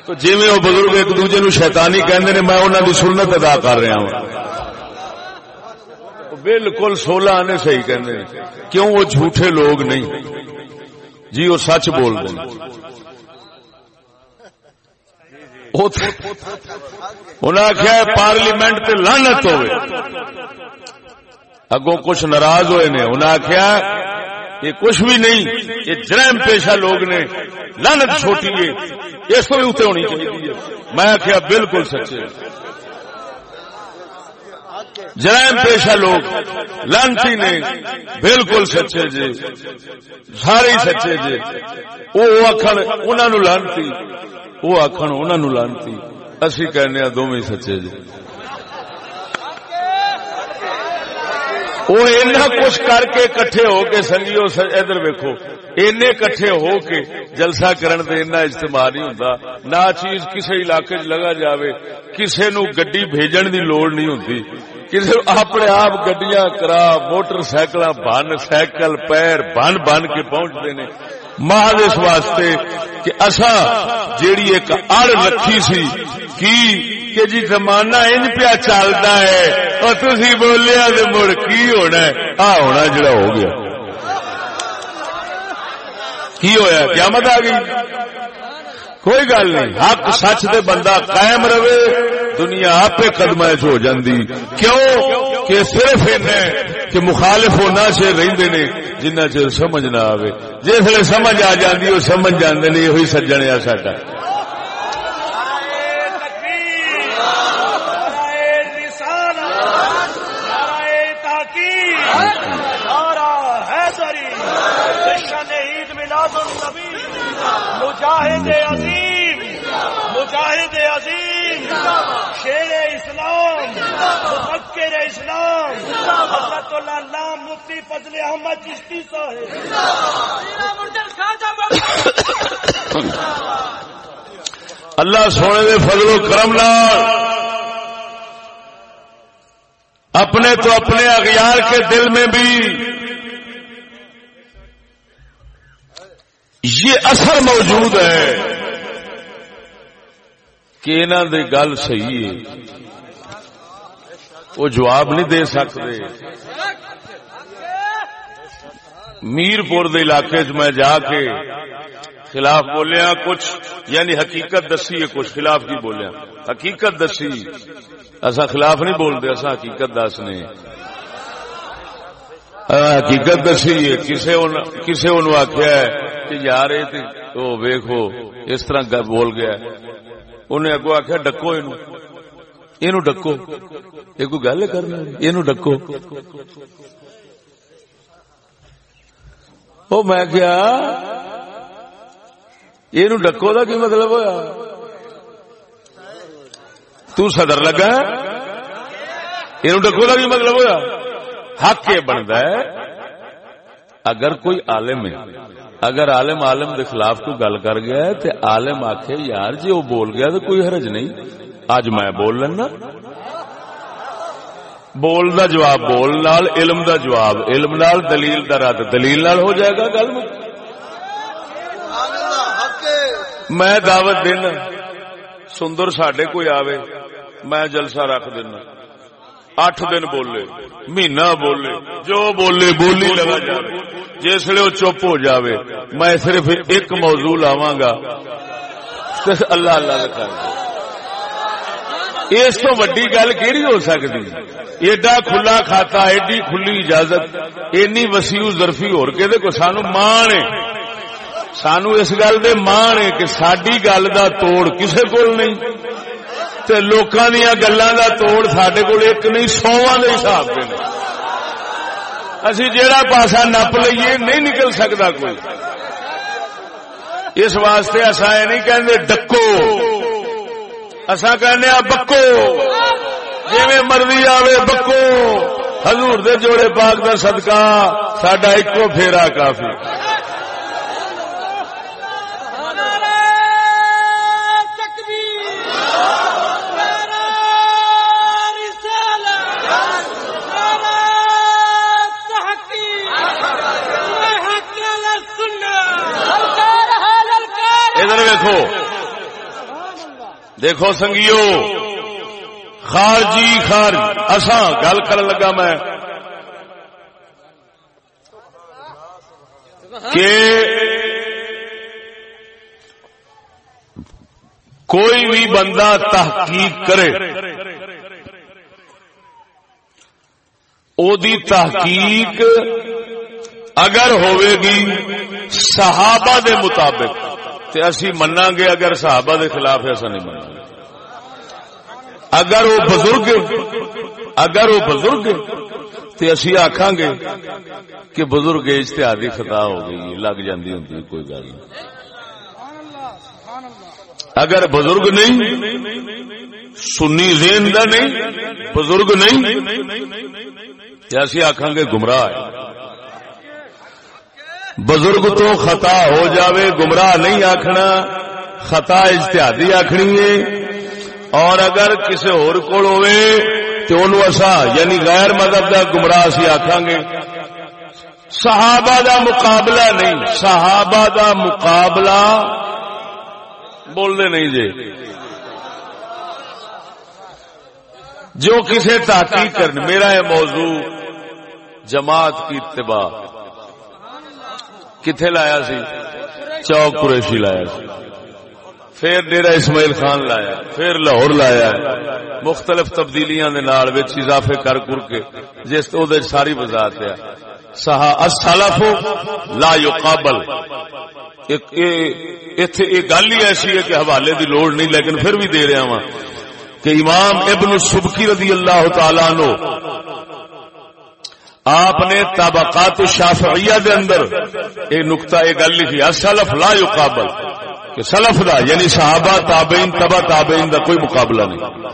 تو جی وہ بزرگ ایک دوسرے نو شیطانی کہندے نے، میں انہاں دی سنت ادا کر رہا ہوں۔ بالکل سولہ آنے صحیح کہندے نے۔ کیوں وہ جھوٹے لوگ نہیں؟ جی وہ سچ بول دیں انہیں آخیا پارلیمنٹ تے لانت ہوئے۔ اگوں کچھ ناراض ہوئے نے انہیں آخیا یہ کچھ بھی نہیں، یہ جرم پیشہ لوگ نے لانت چھوٹی ہے، اس کو بھی اتنے ہونی چاہیے۔ میں آخیا بالکل سچے۔ جرائم پیشہ لوگ، لانتی نے، بالکل سچے جی سارے سچے جی وہ آخر انہوں لانتی وہ آخر انہوں لانتی۔ اسی کہنے دونوں سچے جی وہ اینا کچھ کر کے کٹھے ہو کے سنگیو ادھر ویکو اینے کٹھے ہو کے جلسہ کرن دے اینا اجتماع نہیں ہوندا۔ نہ چیز کسی علاقے چ لگا جاوے۔ کسے نو گڈی بھیجن دی لوڑ نہیں ہوندی۔ کسی اپنے آپ گڈیاں کرا، موٹر سائیکل بن، سائیکل پیر بن بن کے پہنچتے نے۔ محض اس واسطے کہ اسا جیڑی ایک اڑ رکھی سی، کی کہ جی زمانہ انج پیا چلتا ہے اور تھی بولیا تو مڑ کی ہونا آ ہونا جڑا ہو گیا۔ کی ہویا؟ قیامت آ گئی۔ کوئی گل نہیں۔ حق سچ دے بندہ قائم رہے، دنیا آپ قدم ہو جاندی۔ کیوں؟ کہ صرف کہ مخالف ہونا سے رہندے نے، جنہ چر سمجھ نہ آئے جس سمجھ آ جاندی، وہ سمجھ جاندے نے، یہ سجن آ ساڈا۔ مجاہد عظیم مجاہد عظیم، شیر اسلام، مفکر اسلام، حضرت اللہ مفتی فضل احمد چشتی صاحب۔ اللہ سونے دے فضل و کرم نال اپنے تو اپنے اغیار کے دل میں بھی یہ اثر موجود ہے کہ انہوں نے گل صحیح ہے۔ وہ جواب نہیں دے سکتے۔ میر پور علاقے چ میں جا کے خلاف بولیا کچھ یعنی حقیقت دسی ہے، کچھ خلاف کی بولیا حقیقت دسی۔ اصا خلاف نہیں بولتے اصا حقیقت دسنے حقیقت دسی ہے۔ کسی آخیا ہے کہ یار ویخو اس طرح بول گیا۔ انہیں اگو آخیا ڈکو یہ ڈکو۔ یہ کوئی گل کرنا یہ ڈکو۔ وہ میں کیا یہ ڈکو کا کی مطلب ہوا تدر لگا یہ ڈکو کا کی مطلب ہوا حق یہ بنتا ہے، اگر کوئی عالم ہے اگر عالم عالم دے خلاف کوئی گل کر گیا ہے تے عالم آکھے، یار جی وہ بول گیا تو کوئی حرج نہیں۔ اج میں بول لینا۔ بول دا جواب، بول نال، علم دا جواب۔ علم نال، دلیل دا رد۔ دلیل نال ہو جائے گا گل؟ میں دعوت دینا۔ سندر ساڈے کوئی آوے، میں جلسہ رکھ دینا۔ اٹھ دن بولے، مہینہ بولے، جو بولے بولی لگا جائے جسے وہ چپ ہو جاوے، میں صرف ایک موضوع لاوا گا۔ اللہ اللہ کر۔ اس تو وڈی گل کہڑی ہو سکتی ایڈا کھلا کھاتا، ایڈی کھلی اجازت، اینی وسیع زرفی ہو کے سانو مان ہے سانو اس گل دے مان ہے کہ ساری گل دا توڑ کسے کول نہیں۔ تے لوکاں دیا گلاں دا توڑ ساڈے کول ایک نہیں، سواں دے حساب دے اسی جیڑا پاسا نپ لئیے، نہیں نکل سکتا کوئی۔ اس واسطے اصا یہ نہیں کہندے ڈکو۔ اصا کہنے ہاں بکو۔ جی مرضی آوے بکو۔ حضور دے جوڑے پاک دا صدقہ، ساڈا ایکو پھیرا کافی۔ دیکھو۔ دیکھو سنگیو۔ خارجی خارج اساں گل کر لگا میں۔ کہ کوئی بھی بندہ تحقیق کرے۔ او دی تحقیق اگر ہوئے گی صحابہ دے مطابق۔ تے اسی منا گے اگر صحابہ دے خلاف ایسا نہیں منا گے اگر وہ بزرگ اگر وہ بزرگ تے اسی آخان گے کہ بزرگ اشتہادی خطا ہو گئی، لگ جاندی ہوں کوئی گل نہیں۔ اگر بزرگ نہیں، سنی زین دا نہیں، بزرگ نہیں اسی آخان گے گمراہ ہے۔ بزرگ تو خطا ہو جاوے، گمراہ نہیں آخنا خطا اجتہادی آخنی ہے۔ اور اگر کسی اور کول ہوئے تو انہوں اسا یعنی غیر مذہب دا گمراہ سی آخان گے۔ صحابہ دا مقابلہ نہیں، صحابہ دا مقابلہ بول دے نہیں جی جو کسی تحقیق کرنے میرا یہ موضوع جماعت کی اتباع۔ کتنے لایا سی؟ چوک قریشی لایا سی۔ پھر ڈیرا اسماعیل خان لایا، پھر لاہور لایا۔ مختلف تبدیلیاں اضافے کر کر کے جس ساری وضاحت ہے۔ سہا لا یقابل۔ گل ہی ایسی ہے کہ حوالے دی لوڑ نہیں، لیکن پھر بھی دے رہا ہاں کہ امام ابن سبکی رضی اللہ تعالی نو آپ نے طبقات شافعیہ دے اندر ایک نقطہ، یہ گل لکھی سلف لا یقابل، کہ سلف دا یعنی صحابہ، تابعین تبا تابعین دا کوئی مقابلہ نہیں۔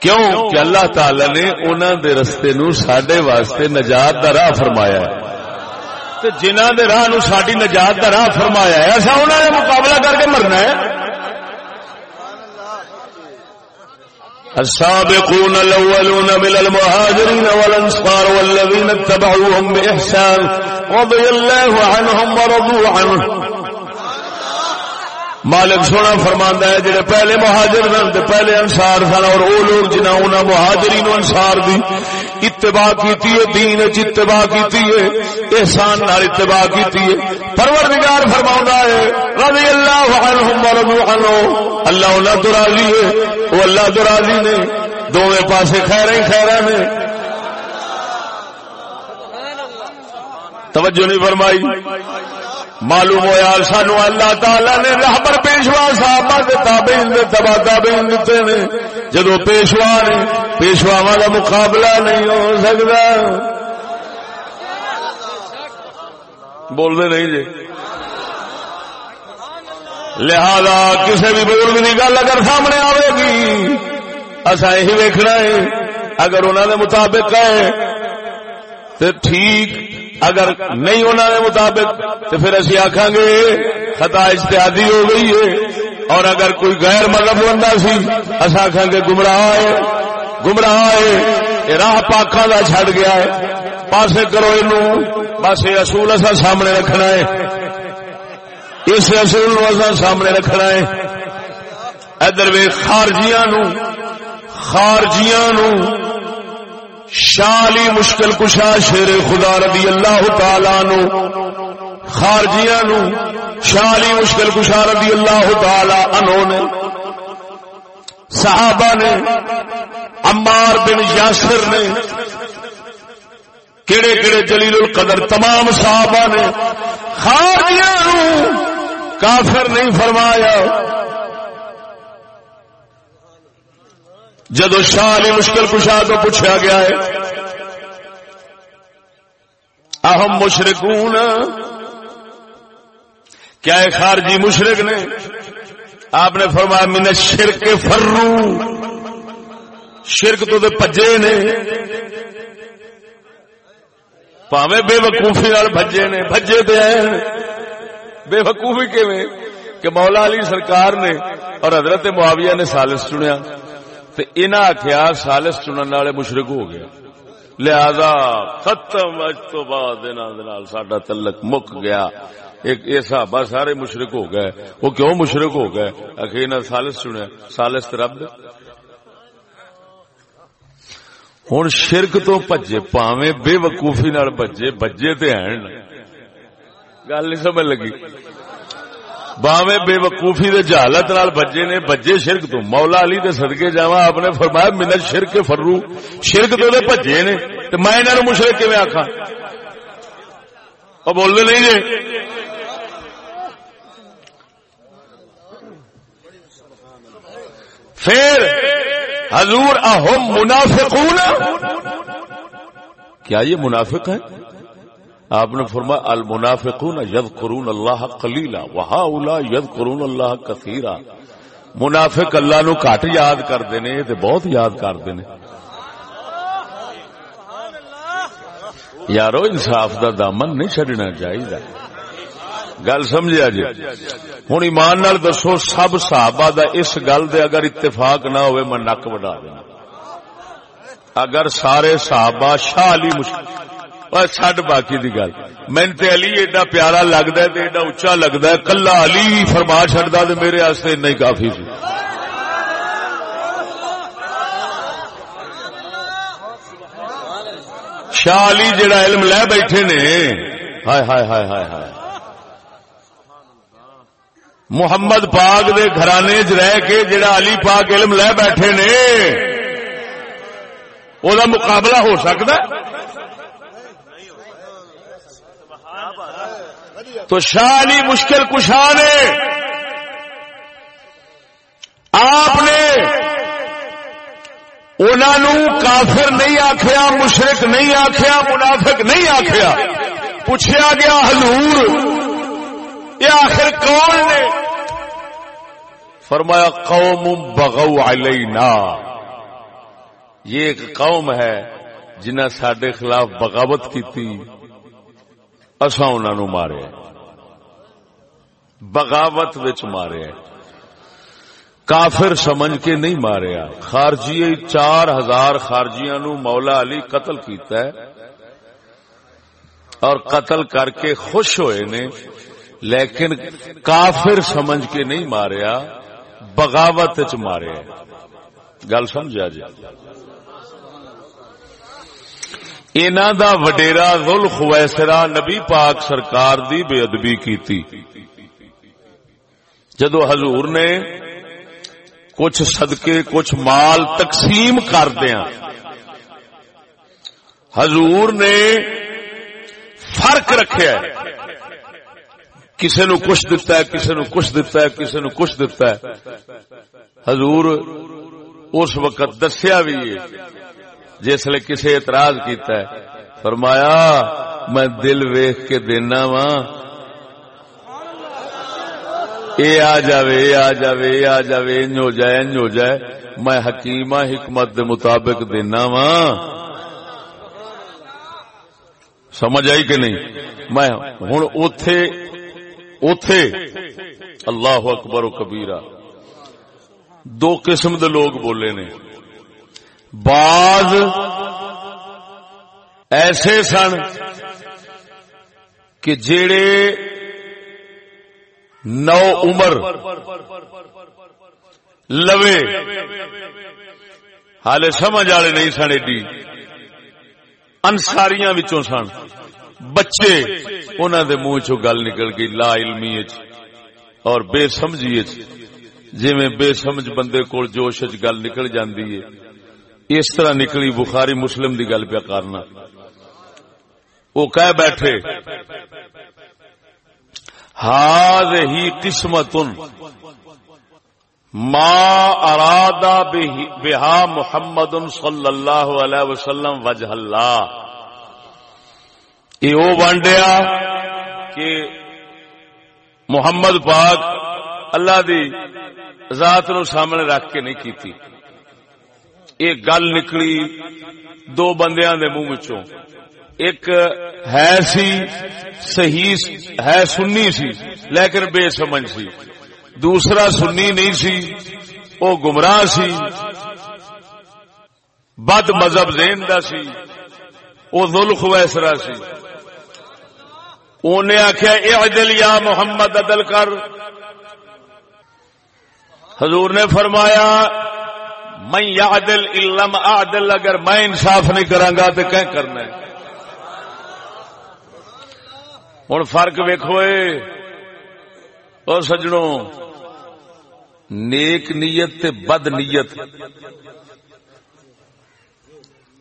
کیوں؟ کہ اللہ تعالی نے انہوں دے رستے نو ساڈے واسطے نجات دا راہ فرمایا ہے۔ جنہ دے راہ نو ساری نجات دا راہ فرمایا ہے، ایسا انہوں نے مقابلہ کر کے مرنا ہے۔ السابقون الأولون من المهاجرين والأنصار والذين اتبعوهم بإحسان رضي الله عنهم ورضوا عنه. مالک سونا فرماندا ہے جڑے پہلے مہاجر سن تے پہلے انصار سن اور او لوگ جنہاں انہاں مہاجرین انصار دی اتباع کیتی ہے، دین وچ اتباع کیتی ہے، احسان نال اتباع کیتی ہے۔ پروردگار فرماوندا ہے رضی اللہ عنہم ورضوا عنہ، اللہ انہاں تو راضی ہے، او اللہ تو راضی نے۔ دوویں پاسے خیر ہی خیر نے۔ توجہ نہیں فرمائی۔ معلوم ہوا سانو اللہ تعالی نے رحبر پیشوا صاحب تابعین تبا تابعین دیتے نے۔ جدو پیشوا نے، پیشواواں کا مقابلہ نہیں ہو سکتا بولتے نہیں جی۔ لہذا کسی بھی بزرگ کی گل اگر سامنے آئے گی اصا یہی ویکنا ہے، اگر انہوں نے مطابق ہے تو ٹھیک اگر نہیں انہوں نے مطابق، تو پھر اسی آخان گے، خطا اشتہادی ہو گئی ہے۔ اور اگر کوئی غیر مذہب بندہ سی اصا آخان گے، گمراہ ہے۔ گمراہ ہے راہ پاکا کا چڈ گیا ہے۔ پاسے کرو یہ بس یہ اصول اصا سامنے رکھنا ہے۔ اس اصول نو اصا سامنے رکھنا ہے۔ ادھر وے خارجیاں نو خارجیاں نو شالی مشکل کشا شیر خدا رضی اللہ تعالی نو، خارجیاں نو، شالی مشکل کشا رضی اللہ تعالی انہوں نے، صحابہ نے، عمار بن یاسر نے، کیڑے کیڑے جلیل القدر، تمام صحابہ نے، خارجیاں نو، کافر نہیں فرمایا۔ جدو شاہ علی مشکل کشا تو پوچھا گیا ہے، اہم مشرقون کیا ہے خارجی مشرق نے؟ آپ نے فرمایا، من شرک فرو، شرک تو پجے نے۔ پاوے بے وقوفی بجے نے بجے تو بے وقوفی کہ مولا علی سرکار نے اور حضرت معاویہ نے سالس چنیا۔ انہاں آخیا سالس چنن والے مشرق ہو گیا۔ لہذا ختم اج تو بعد سڈا تلک مک گیا۔ ایک یہ صحابہ سارے مشرق ہو گئے۔ وہ کیوں مشرق ہو گئے؟ آخر سالس چنیا۔ سالس رب۔ ہوں شرک تو بجے پاوے بے وقوفی بجے بجے تو ہیں۔ گل نہیں سمجھ لگی۔ باوے بے وقوفی دے جہالت نال بجے نے بجے شرک تو مولا علی دے صدقے جاوا آپ نے فرمایا منت شرک فرو۔ شرک تو دے بجے نے تو میں انہوں نے مشرق کیون آخا اور بولنے نہیں جی پھر حضور اہم منافقون؟ کیا یہ منافق ہے آپ نے فرمایا، المنافقون یذکرون اللہ قلیلا وہاؤلا یذکرون اللہ کثیرا. منافق اللہ نو کٹ یاد کرتے نے تے بہت یاد کرتے نے یارو، انصاف دا دامن نہیں چڈنا چاہیے گل سمجھا جی ہوں ایمان نال دسو، سب صحابہ دا اس گل دے اگر اتفاق نہ ہوئے، میں نک وڈا دینا۔ اگر سارے صحابہ شاہ علی مشکل چڈ باقی دی گل مین تو علی ایڈا پیارا لگدا ہے ایڈا اچا لگتا ہے کلا علی فرما چھڑدا تو میرے واسطے کافی سی شاہ علی جڑا علم لے بیٹھے نے ہائے ہائے ہائے ہائے ہائے محمد پاک دے گھرانے چ رہ کے جڑا علی پاک علم لے بیٹھے نے او دا مقابلہ ہو سکتا ہے تو شاہ علی مشکل کشا نے آپ نے انہوں کافر نہیں آخیا مشرق نہیں آخیا منافق نہیں آخیا پوچھا گیا، حضور، یہ آخر کون نے؟ فرمایا، قوم بغو علینا۔ یہ ایک قوم ہے جنہ سڈے خلاف بغاوت کی اصا انہوں مارے بغاوت مارے کافر سمجھ کے نہیں ماریا خارجی چار ہزار خارجیاں نو مولا علی قتل کیتا ہے۔ اور قتل کر کے خوش ہوئے نے، لیکن کافر سمجھ کے نہیں ماریا بغاوت چ ماریا گل سمجھا جی؟ اینا دا وڈیرا ذل خویسرا نبی پاک سرکار دی بے ادبی کیتی۔ جدو حضور نے کچھ صدقے، کچھ مال تقسیم کر دیا، حضور نے فرق رکھا کسی نو کچھ دتا ہے کسی نو کچھ دتا ہے کسی نو کچھ دتا ہے۔ حضور اس وقت دسیا بھی جس لیے کسی اعتراض کیتا ہے۔ فرمایا، میں دل ویخ کے دینا وا اے آ جاوے، اے آ جاوے، اے آ جاوے انج ہو جائے انج ہو جائے۔ میں حکیمہ حکمت دے مطابق دینا وا سمجھ آئی کہ نہیں؟ میں ہوں اوتھے اوتھے۔ اللہ اکبر و کبیرہ۔ دو قسم دے لوگ بولے نے۔ بعض ایسے سن کہ جڑے نو عمر لوے۔ حال سمجھ والے نہیں سن ایڈی۔ انساریاں سن۔ بچے انہوں دے منہ چو گل نکل گئی لا علمی اور بے سمجھی جی میں بے سمجھ بندے کو جوش گل نکل جاندی ہے اس طرح نکلی بخاری مسلم دی گل پہ کرنا وہ کہہ بیٹھے ہی قسمت ما ارادہ بہا محمد صلی اللہ علیہ وسلم وجہ اللہ۔ یہ ونڈیا کہ محمد پاک اللہ دی ذات نو سامنے رکھ کے نہیں کیتی۔ ایک گل نکلی دو بندیاں دے منہ چوں ایک ہے سی، صحیح ہے سنی سی، لیکن بے سمجھ سی۔ دوسرا سنی نہیں سی وہ گمراہ سی۔ بد مذہب زین دا سی۔ وہ دل خویسرا سی۔ انہیں آخیا عدل یا محمد عدل کر۔ حضور نے فرمایا میں یا عدل علم عدل اگر میں انصاف نہیں کرانگا تو کہیں کرنا ہے؟ ہوں فرق ویکو اور سجڑوں نیک نیت تے بد نیت۔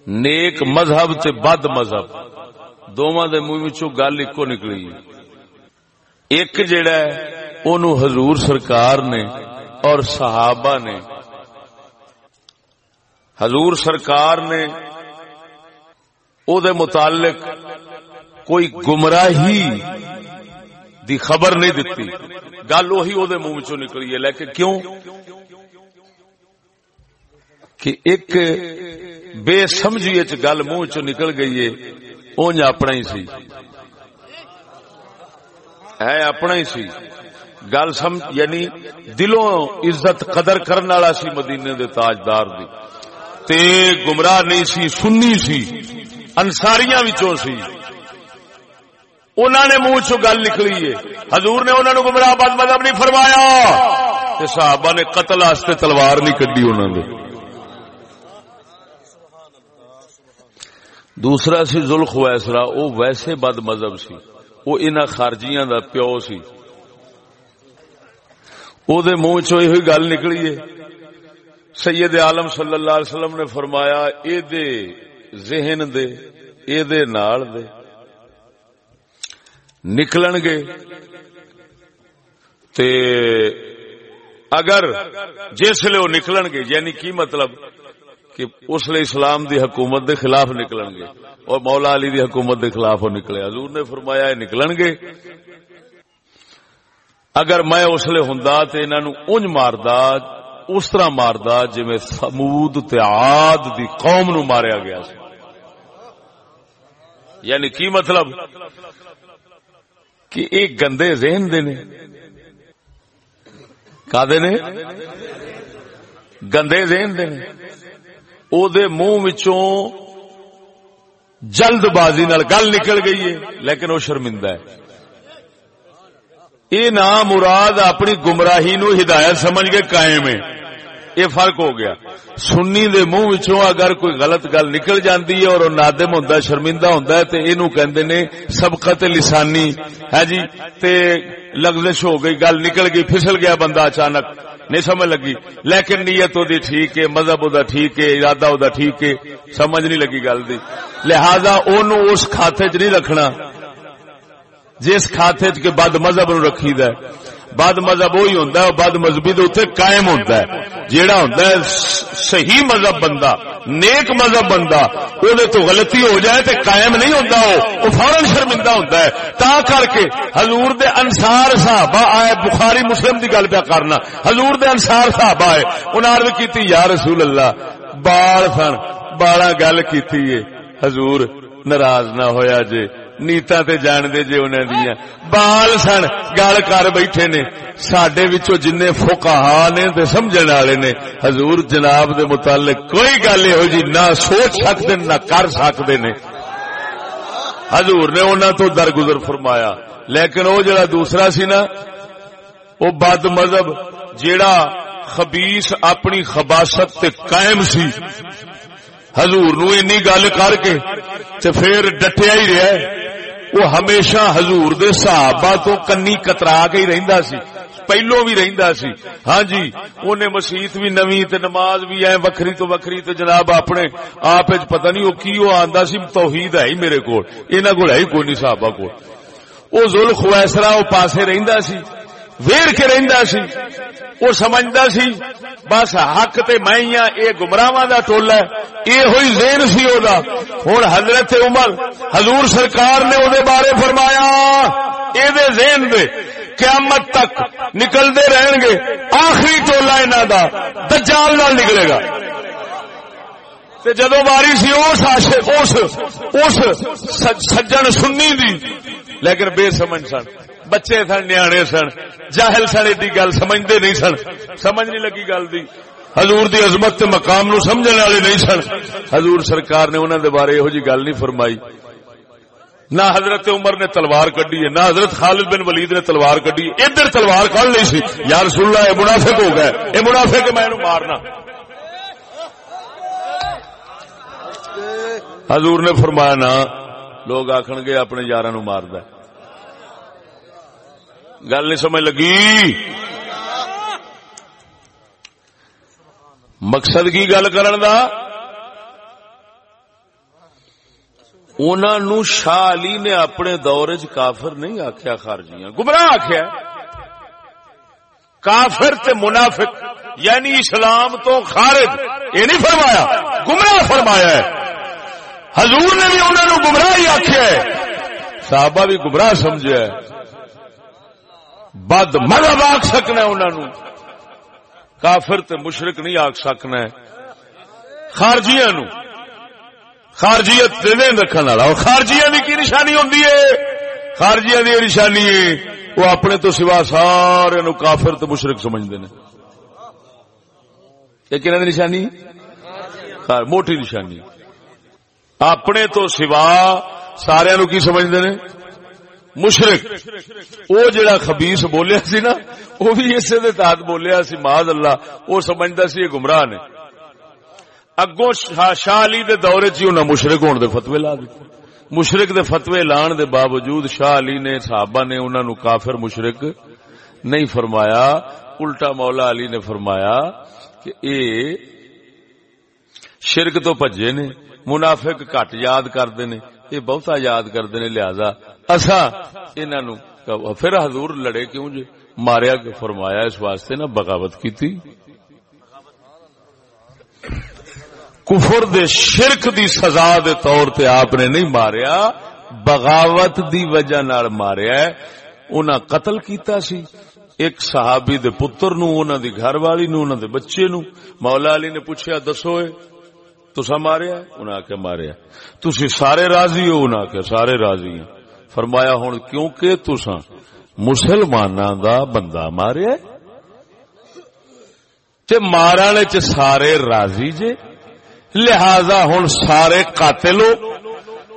نیک مذہب تے بد مذہب۔ دونوں دے منہ گل ایک نکلی۔ ایک جڑا ہے، اونوں حضور سرکار نے اور صحابہ نے۔ حضور سرکار نے او دے متعلق کوئی گمراہی دی خبر نہیں دیتی۔ گل وہی وہ منہ چو نکلی ہے، لیکن کیوں؟ کہ ایک بے سمجھی گل منہ چ نکل گئی ہے، اونج اپنا ہی سی۔ ہے اپنا ہی سی۔ گل سمجھ یعنی دلوں عزت قدر کرنے والا سی مدینے دے تاجدار دی۔ تے گمراہ نہیں سی، سنی سی انساریاں وچوں سی۔ انہوں نے منہ چ گل نکلی ہے۔ حضور نے انہوں نے گمراہ بد مذہب نہیں فرمایا۔ صحابہ نے قتل واسطے تلوار نہیں کڈی انہوں نے دوسرا سی زلخ ویسرا وہ ویسے بد مذہب سی۔ وہ ان خارجیاں دا پیو سی۔ او دے منہ چوئی ہوئی گل نکلی ہے۔ سید عالم صلی اللہ علیہ وسلم نے فرمایا، اے دے ذہن دے، اے دے نال دے۔ نکلن گے۔ تے اگر جس لیے وہ نکلن گے یعنی کی مطلب؟ کہ اس لیے اسلام دی حکومت دے خلاف نکلن گے۔ اور مولا علی دی حکومت دے خلاف وہ نکلے۔ حضور نے فرمایا ہے نکلن گے۔ اگر میں اس لیے ہوں تو انہوں انج ماردا، اس طرح ماردا جی میں سمود عاد دی قوم نو ماریا گیا سی۔ یعنی کی مطلب؟ کہ ایک گندے ذہن دے نے۔ کا دے نے؟ گندے ذہن دے نے۔ او دے منہ وچوں جلد بازی نال گل نکل گئی ہے، لیکن وہ شرمندہ ہے۔ یہ نام مراد اپنی گمراہی نو ہدایت سمجھ کے قائم ہے۔ یہ فرق ہو گیا۔ سنی دے منہ وچوں اگر کوئی غلط گل نکل جاندی ہے اور نادم ہوندا شرمندہ ہوندا ہے، تے اینو کہندے نے سبقت لسانی۔ ہے جی؟ تے لغزش ہو گئی، گل نکل گئی، پھسل گیا بندہ اچانک۔ نہیں سمجھ لگی۔ لیکن نیت وہ ٹھیک ہے، مذہب وہ ٹھیک ہے، ارادہ وہ ٹھیک ہے۔ سمجھ نہیں لگی گل دی۔ لہذا اونوں اس کھاتے چ نہیں رکھنا۔ جس کھاتے چ کے بد مذہب نو رکھی دا بد مذہب وہی ہوں بد مذہبی تو اتنے قائم ہوتا ہے۔ جیڑا ہوں صحیح مذہب بندہ نیک مذہب بندہ وہ تو غلطی ہو جائے تو قائم نہیں ہوتا وہ فورن شرمندہ ہوتا ہے۔ تا کر کے حضور دے انسار صاحب آئے، بخاری مسلم دی گل پہ کرنا۔ حضور دے انسار صاحب آئے انہوں نے کی یا رسول اللہ بال سن بالا گل کی حضور ناراض نہ ہویا جے۔ نیتا تے جان دے جے انہیں دیا بال سن گل کر بیٹھے نے سڈے جن فوکا نے تے سمجھن والے نے حضور جناب دے متعلق کوئی گل یہ جی نہ سوچ سکتے نہ کر سکتے نے حضور نے انہوں تو درگزر فرمایا لیکن وہ جڑا دوسرا سی نا وہ بد مذہب جیڑا خبیس اپنی خباست تے قائم سی حضور نو اینی گل کر کے تے پھر ڈٹیا ہی رہا ہے۔ وہ ہمیشہ حضور دے صحابہ تو کنی کترا کے ہی رہندا سی، پہلو بھی رہندا سی۔ ہاں جی اونے مسجد بھی نویں تے نماز بھی اے وکھری تو وکھری تے جناب اپنے آپ وچ پتہ نہیں او کی او آندا سی، توحید ہے ہی میرے کول، انہاں کول ہے ہی کوئی نہیں صحابہ کول۔ او ذل خویسرا او پاسے رہندا سی۔ ویر کے رہندا سی وہ سمجھدا سی، بس حق تے میں ہاں، اے گمراہاں دا ٹولا ہے، اے ہوئی ذہن سی او دا۔ ہن حضرت عمر، حضور سرکار نے او دے بارے فرمایا، اے دے ذہن دے قیامت تک نکلدے رہن گے، آخری ٹولا انہاں دا، دجال نال نکلے گا۔ تے جدو باری سی اس اس اس سجن سنی دی، لیکن بے سمجھ سن۔ بچے سن نیا سن، جاہل سن، ایڈی گل سمجھتے نہیں سن۔ سمجھ نہیں لگی گل دی۔ حضور دی عظمت تے مقام نو سمجھنے والے نہیں سن۔ حضور سرکار نے انہوں دے بارے یہو جی گل نہیں فرمائی۔ نہ حضرت عمر نے تلوار کڈی ہے، نہ حضرت خالد بن ولید نے تلوار کڈی ادھر تلوار کھڑ لی سی۔ یا رسول اللہ، یہ منافق ہو گئے۔ یہ منافق میں مارنا۔ حضور نے فرمایا نا لوگ آخن گے، اپنے یار نو مار د گل نہیں سمجھ لگی؟ مقصد کی گل کرن دا؟ انہوں شاہ علی نے اپنے دور چ کافر نہیں آخیا خارجیاں۔ گمراہ آخیا کافر تے منافق یعنی اسلام تو خارج۔ یہ نہیں فرمایا، گمراہ فرمایا ہے۔ حضور نے بھی انہوں نے گمراہ ہی آخیا صحابہ بھی گمراہ سمجھا ہے۔ بد مذہب آخ سکنا انہوں کافر تے مشرق نہیں آخ سکنا خارجیا نو خارجیت رکھنے والا۔ خارجیا کی نشانی ہوں خارجیا کی نشانی ہے، وہ اپنے تو سوا سارے نو کافر تے مشرق سمجھتے ہیں یہ کہ نشانی؟ موٹی نشانی۔ اپنے تو سوا سارے نو کی سمجھتے ہیں مشرق وہ جڑا خبیس بولیا سی نا، وہ بھی اسے دے تحت بولیا سی ماض اللہ، وہ سمجھتا سی یہ گمراہ نے۔ اگوں شاہ علی دے دورے چ انہاں مشرک ہون دے فتوی لا دیتے۔ مشرق دے فتوی لان دے باوجود شاہ علی نے، صحابہ نے انہوں نو کافر مشرق نہیں فرمایا۔ الٹا مولا علی نے فرمایا کہ اے شرک تو پجے نے، منافق کٹ یاد کرتے نے۔ یہ بہتا یاد کرتے نے لہذا اصا انہوں پھر حضور لڑے کیوں جی؟ ماریا فرمایا اس واسطے نا بغاوت کی تھی کفر دے شرک دی سزا دے طور تے آپ نے نہیں ماریا، بغاوت دی وجہ نال ماریا ہے۔ انہاں قتل کیتا سی۔ ایک صحابی دے پتر نو انہاں دی گھر والی نو انہاں دے بچے نو مولا علی نے پوچھیا، دسو اے تسا ماریا ہے انہاں کہ ماریا تسی سارے راضی ہو؟ انہاں کہ سارے راضی ہیں۔ فرمایا ہن، کیونکہ تسا مسلماناں دا بندہ ماریا تے چ سارے راضی جے؟ لہذا ہوں سارے قاتل ہو۔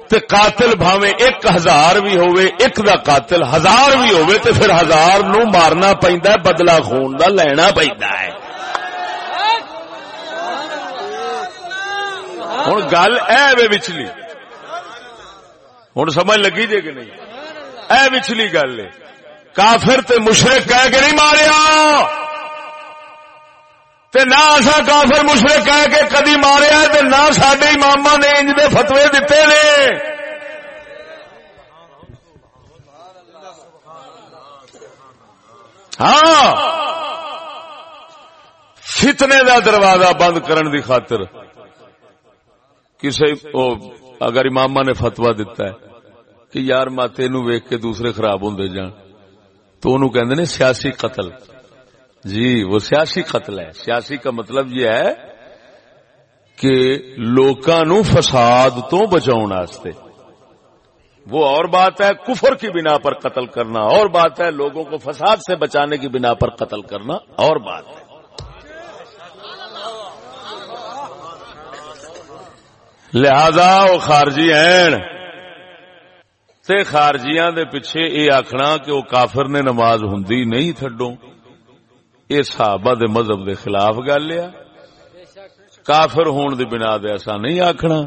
تے قاتل بھاوے ایک ہزار بھی ہوئے ایک دا قاتل ہزار بھی ہوئے تے پھر ہزار نو مارنا پہندا ہے، بدلہ خون دا لینا پہندا ہے۔ ہوں گل اے وچلی۔ ہوں سمجھ لگی جے کہ نہیں؟ اے وچلی گل کافر تے مشرق کہہ کے نہیں ماریا۔ تے نہ اصا کافر مشرق کہہ کے کدی ماریا تے نہ سڈے امام نے انج دے فتوی دیتے نے۔ ہاں۔ فتنے دا دروازہ بند کرن دی خاطر کسی اگر امام نے فتوا دیتا ہے کہ یار ماتے نو ویک کے دوسرے خراب ہوں جان تو انہوں کہندے نے سیاسی قتل۔ جی وہ سیاسی قتل ہے۔ سیاسی کا مطلب یہ ہے کہ لوکاں فساد تو بچاؤ وہ اور بات ہے کفر کی بنا پر قتل کرنا، اور بات ہے لوگوں کو فساد سے بچانے کی بنا پر قتل کرنا، اور بات ہے۔ لہذا وہ خارجی ہیں۔ تے خارجیاں دے پیچھے یہ آخنا کہ وہ کافر نے نماز ہوں نہیں تھڈو یہ صحابہ دے مذہب دے خلاف گل ہے۔ کافر ہون دی بنا دے ایسا نہیں آکھنا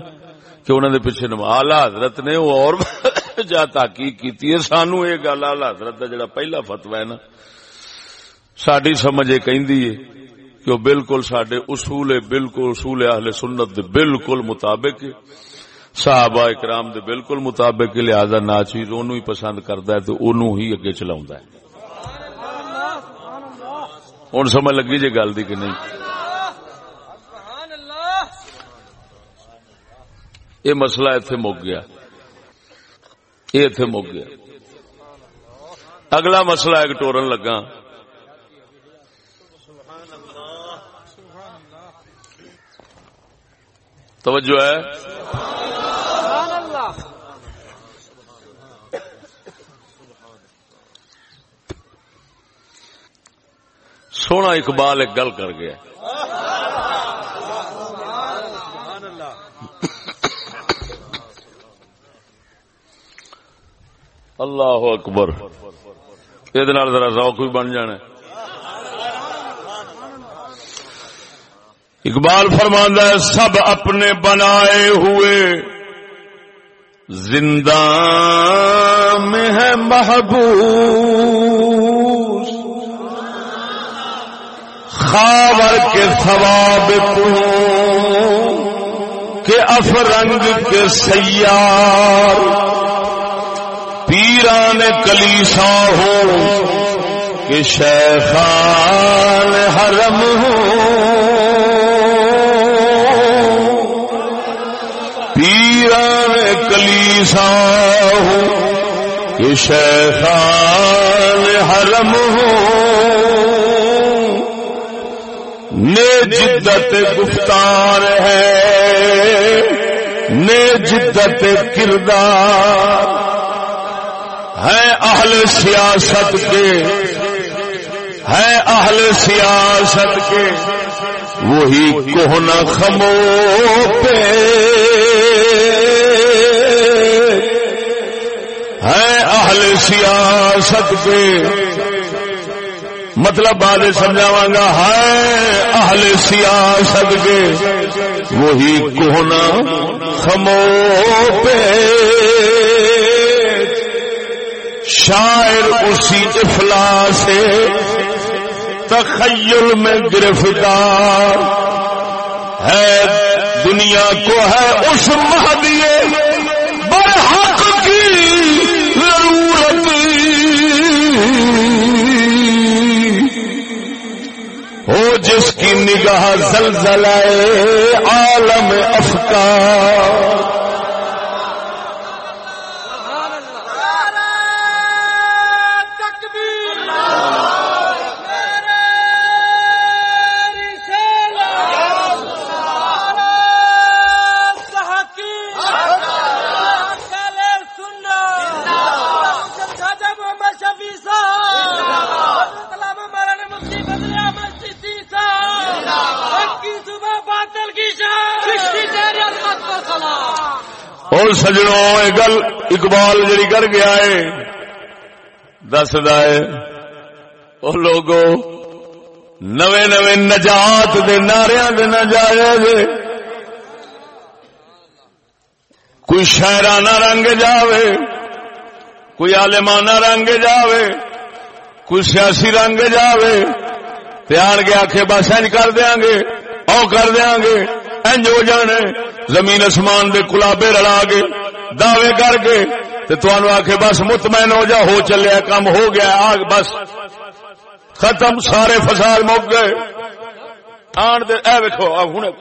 کہ انہوں دے پیچھے آلہ حضرت نے وہ اور جا تحقیق کی سانو یہ گل آلہ حضرت دا جڑا پہلا فتوا ہے نا ساری سمجھ یہ کہندی ہے۔ کہ وہ بالکل سڈے اصول بالکل اصول اہل سنت دے بالکل مطابق صحابہ اکرام دے بالکل مطابق لہذا نا چیز انہوں ہی پسند کرتا ہے تو انہوں ہی اگے چلاؤں ہے۔ ہوں سمجھ لگی جی گل کی نہیں؟ یہ مسئلہ اتے مک گیا۔ یہ اتے مک گیا۔ اگلا مسئلہ ایک ٹورن لگا۔ توجہ ہے۔ سونا اقبال ایک گل کر گیا۔ اللہ اکبر۔ یہ ذرا ذوق بھی بن جانا۔ اقبال فرماندہ ہے، سب اپنے بنائے ہوئے زندہ میں ہے محبوب خاور کے ثواب کے افرنگ کے سیار۔ پیران کلیسا ہو کہ شیخان حرم ہو کلیسا ہو شیخان حرم ہو۔ جدت گفتار ہے۔ نے جدت کردار ہے اہل سیاست کے۔ ہے اہل سیاست کے۔ وہی کوہنا خمو پہ۔ ہے اہل سیاست کے۔ مطلب بعد سمجھاوا گا ہے اہل سیاست کے۔ وہی کونا خمو پہ۔ شاعر اسی افلاس سے تخیل میں گرفتار۔ ہے دنیا کو ہے اس مہدیے۔ نگاہ زلزلہ عالم افکار اور سجڑوں گل اقبال جڑی کر گیا ہے دس وہ لوگو، نوے نوے نجات دے نعرے دے نہ جائے کوئی شاعرانہ رنگ جاوے، کوئی عالمانہ رنگ جاوے، کوئی سیاسی رنگ جاوے، تیار کے آخے بس اینج کر دیا گے، او کر دیا گے۔ انج ہو جانے۔ زمین اسمان دے کلابے رلا کے دعوے کر کے۔ آخ بس مطمئن ہو جا، ہو چلے کام ہو گیا، آگ بس۔ ختم، سارے فساد مک گئے۔ آن دے، اے ہوں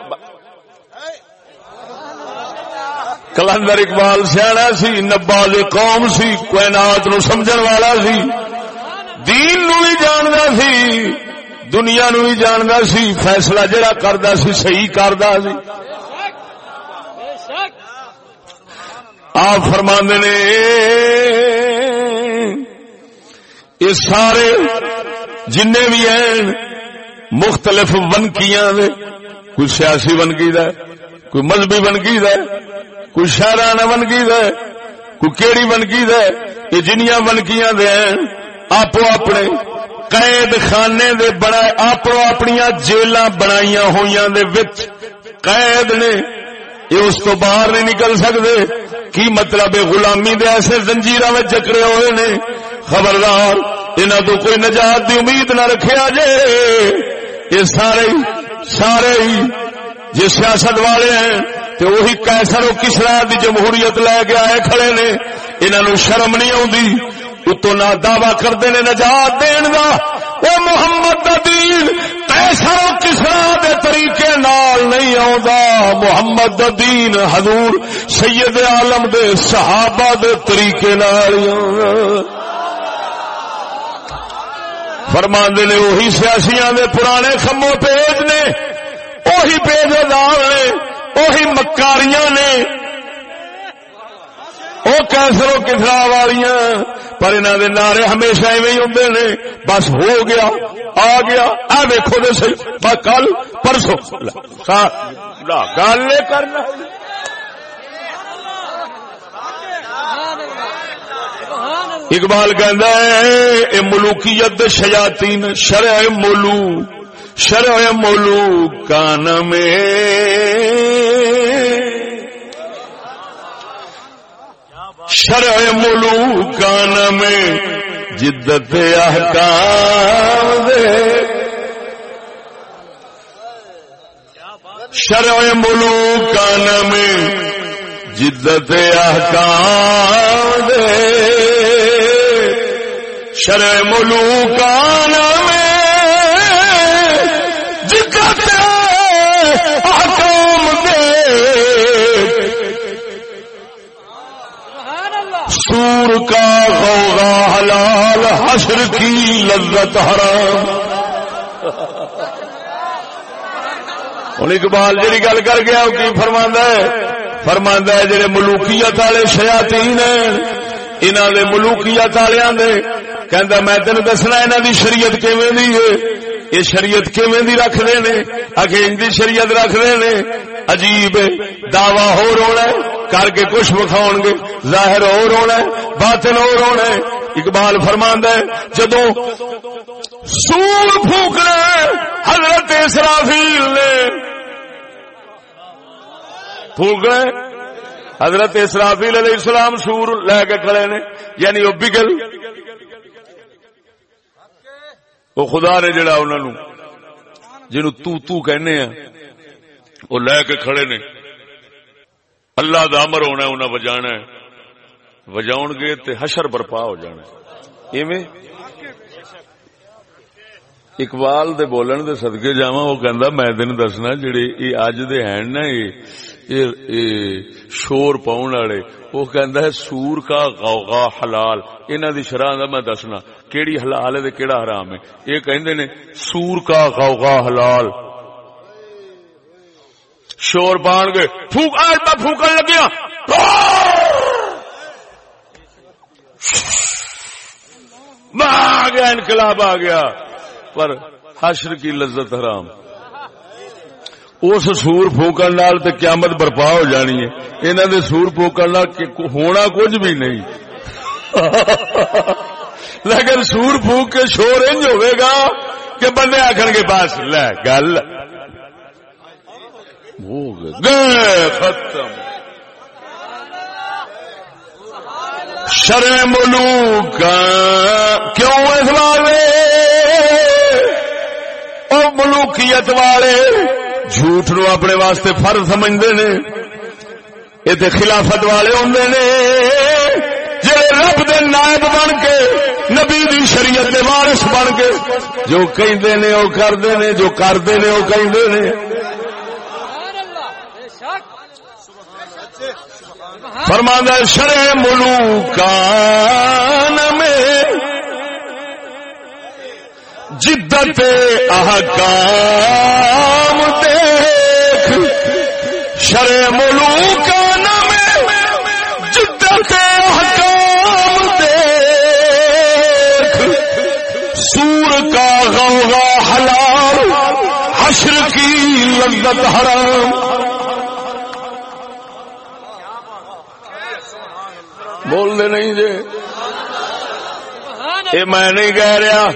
کلندر اقبال سیاح سی، نباز قوم سی کوئنات نو سمجھن والا سی۔ دین نو بھی جاندا سی۔ دنیا نو بھی جاندا سی، فیصلہ جڑا کردا سی صحیح کردا سی۔ آپ فرما نے، یہ سارے جن بھی ہیں، مختلف ونکیاں دے کوئی سیاسی ونکی د کوئی مذہبی ونکی د کوئی شہرانہ ونکی د کوئی کیڑی ونکی د یہ جنیاں ونکیاں دے ہیں آپ اپنے قید خانے دے بنا آپ اپنی جیل بنائی ہوئی دے وچ قید نے، یہ اس تو باہر نہیں نکل سکتے۔ کی مطلب غلامی دے ایسے زنجیر میں چکرے ہوئے نے؟ خبردار انہوں تو کوئی نجات دی امید نہ رکھے جے یہ سارے سارے ہی جی سیاست والے ہیں تو وہی کیسر و کسرا دی جمہوریت لے کے آئے کھڑے نے۔ انہوں شرم نہیں آتی اتو نہ دعوی کرتے نے نجات دین دا۔ وہ محمد دا دین کیسر کسرا دے طریقے نال نہیں آتا محمد دا دین حضور سید عالم دے صحابہ دے طریقے نال فرماندے نے وہی سیاسیاں دے پرانے خمو پیج نے وہی پیج ادار نے وہی مکاریاں نے۔ وہ کیسرو کسرا والیاں، پر انہوں دے نعرے ہمیشہ ایویں ہی ہوں نے۔ بس ہو گیا، آ گیا اے دے سی کل پرسو گل کرنا۔ اقبال کہ ملوکیت شیاتین شرع مولو شرع مولو کان میں۔ شرع ملوکان میں جدت احکام دے شرع ملوکان میں جدت احکام دے شرع ملوکان میں کا غوغا حلال حشر کی لذت حرام۔ ہوں اقبال جی گل کر گیا وہ کی فرما ہے؟ فرما ہے جہے ملوکیت والے شیاتی نے انہوں نے ملوکیت والوں نے کہ میں تین دسنا انہوں دی شریعت کیویں دی ہے؟ یہ شریعت کیویں دی رکھتے ہیں اگے ان دی شریعت رکھتے ہیں عجیب دعوی ہو رونا ہے، کر کے کچھ بکھاؤ گے۔ ظاہر ہو رونا ہے، باطن ہو رونا ہے۔ اقبال فرماند ہے جدو سور پھونکنا حضرت اسرافیل نے پھوک حضرت اسرافیل علیہ السلام سور لے کے کھڑے نے یعنی وہ بگل۔ وہ خدا نے جڑا انہوں جنو تو تو کہنے ہیں، وہ لے کے کھڑے نے۔ اللہ دا امر ہونا انہیں وجانا ہے۔ وجاؤ گے تے حشر برپا ہو جانا ایویں اقبال دے بولن دے صدقے جاواں، وہ کہندا میں تین دسنا، جڑے یہ اج دے ہیں نا یہ شور پاؤن والے، وہ کہندا ہے سور کا غوغا حلال۔ انہاں دی شرح دا میں دسنا۔ کیڑی حلال ہے کیڑا حرام ہے۔ یہ کہندے نے، سور کا غوغا حلال۔ شور پان گئے۔ پھوک آج میں پھوکن لگیا۔ آ گیا، انقلاب آ گیا۔ پر حشر کی لذت حرام۔ اس سور پھوکن نال تے قیامت برپا ہو جانی ہے۔ انہوں نے سور پھوکن ہونا کچھ بھی نہیں۔ لیکن سور پھوک کے شور انج ہوئے گا کہ بندے آخر کے پاس لے، گل۔ ختم۔ شرم ملوک، کیوں اس والے اور ملوکیت والے جھوٹ نو اپنے واسطے فرض سمجھتے نے یہ خلافت والے ہوں نے۔ جڑے رب دے نائب بن کے، نبی دی شریعت دے وارث بن کے، جو کہندے نے وہ کرتے نے، جو کرتے نے وہ کہندے نے۔ فرماندہ شرے ملوکان میں جدت احکام دیکھ شرے ملوکان لذت حرام۔ بول دے نہیں جے یہ میں نہیں کہہ رہا۔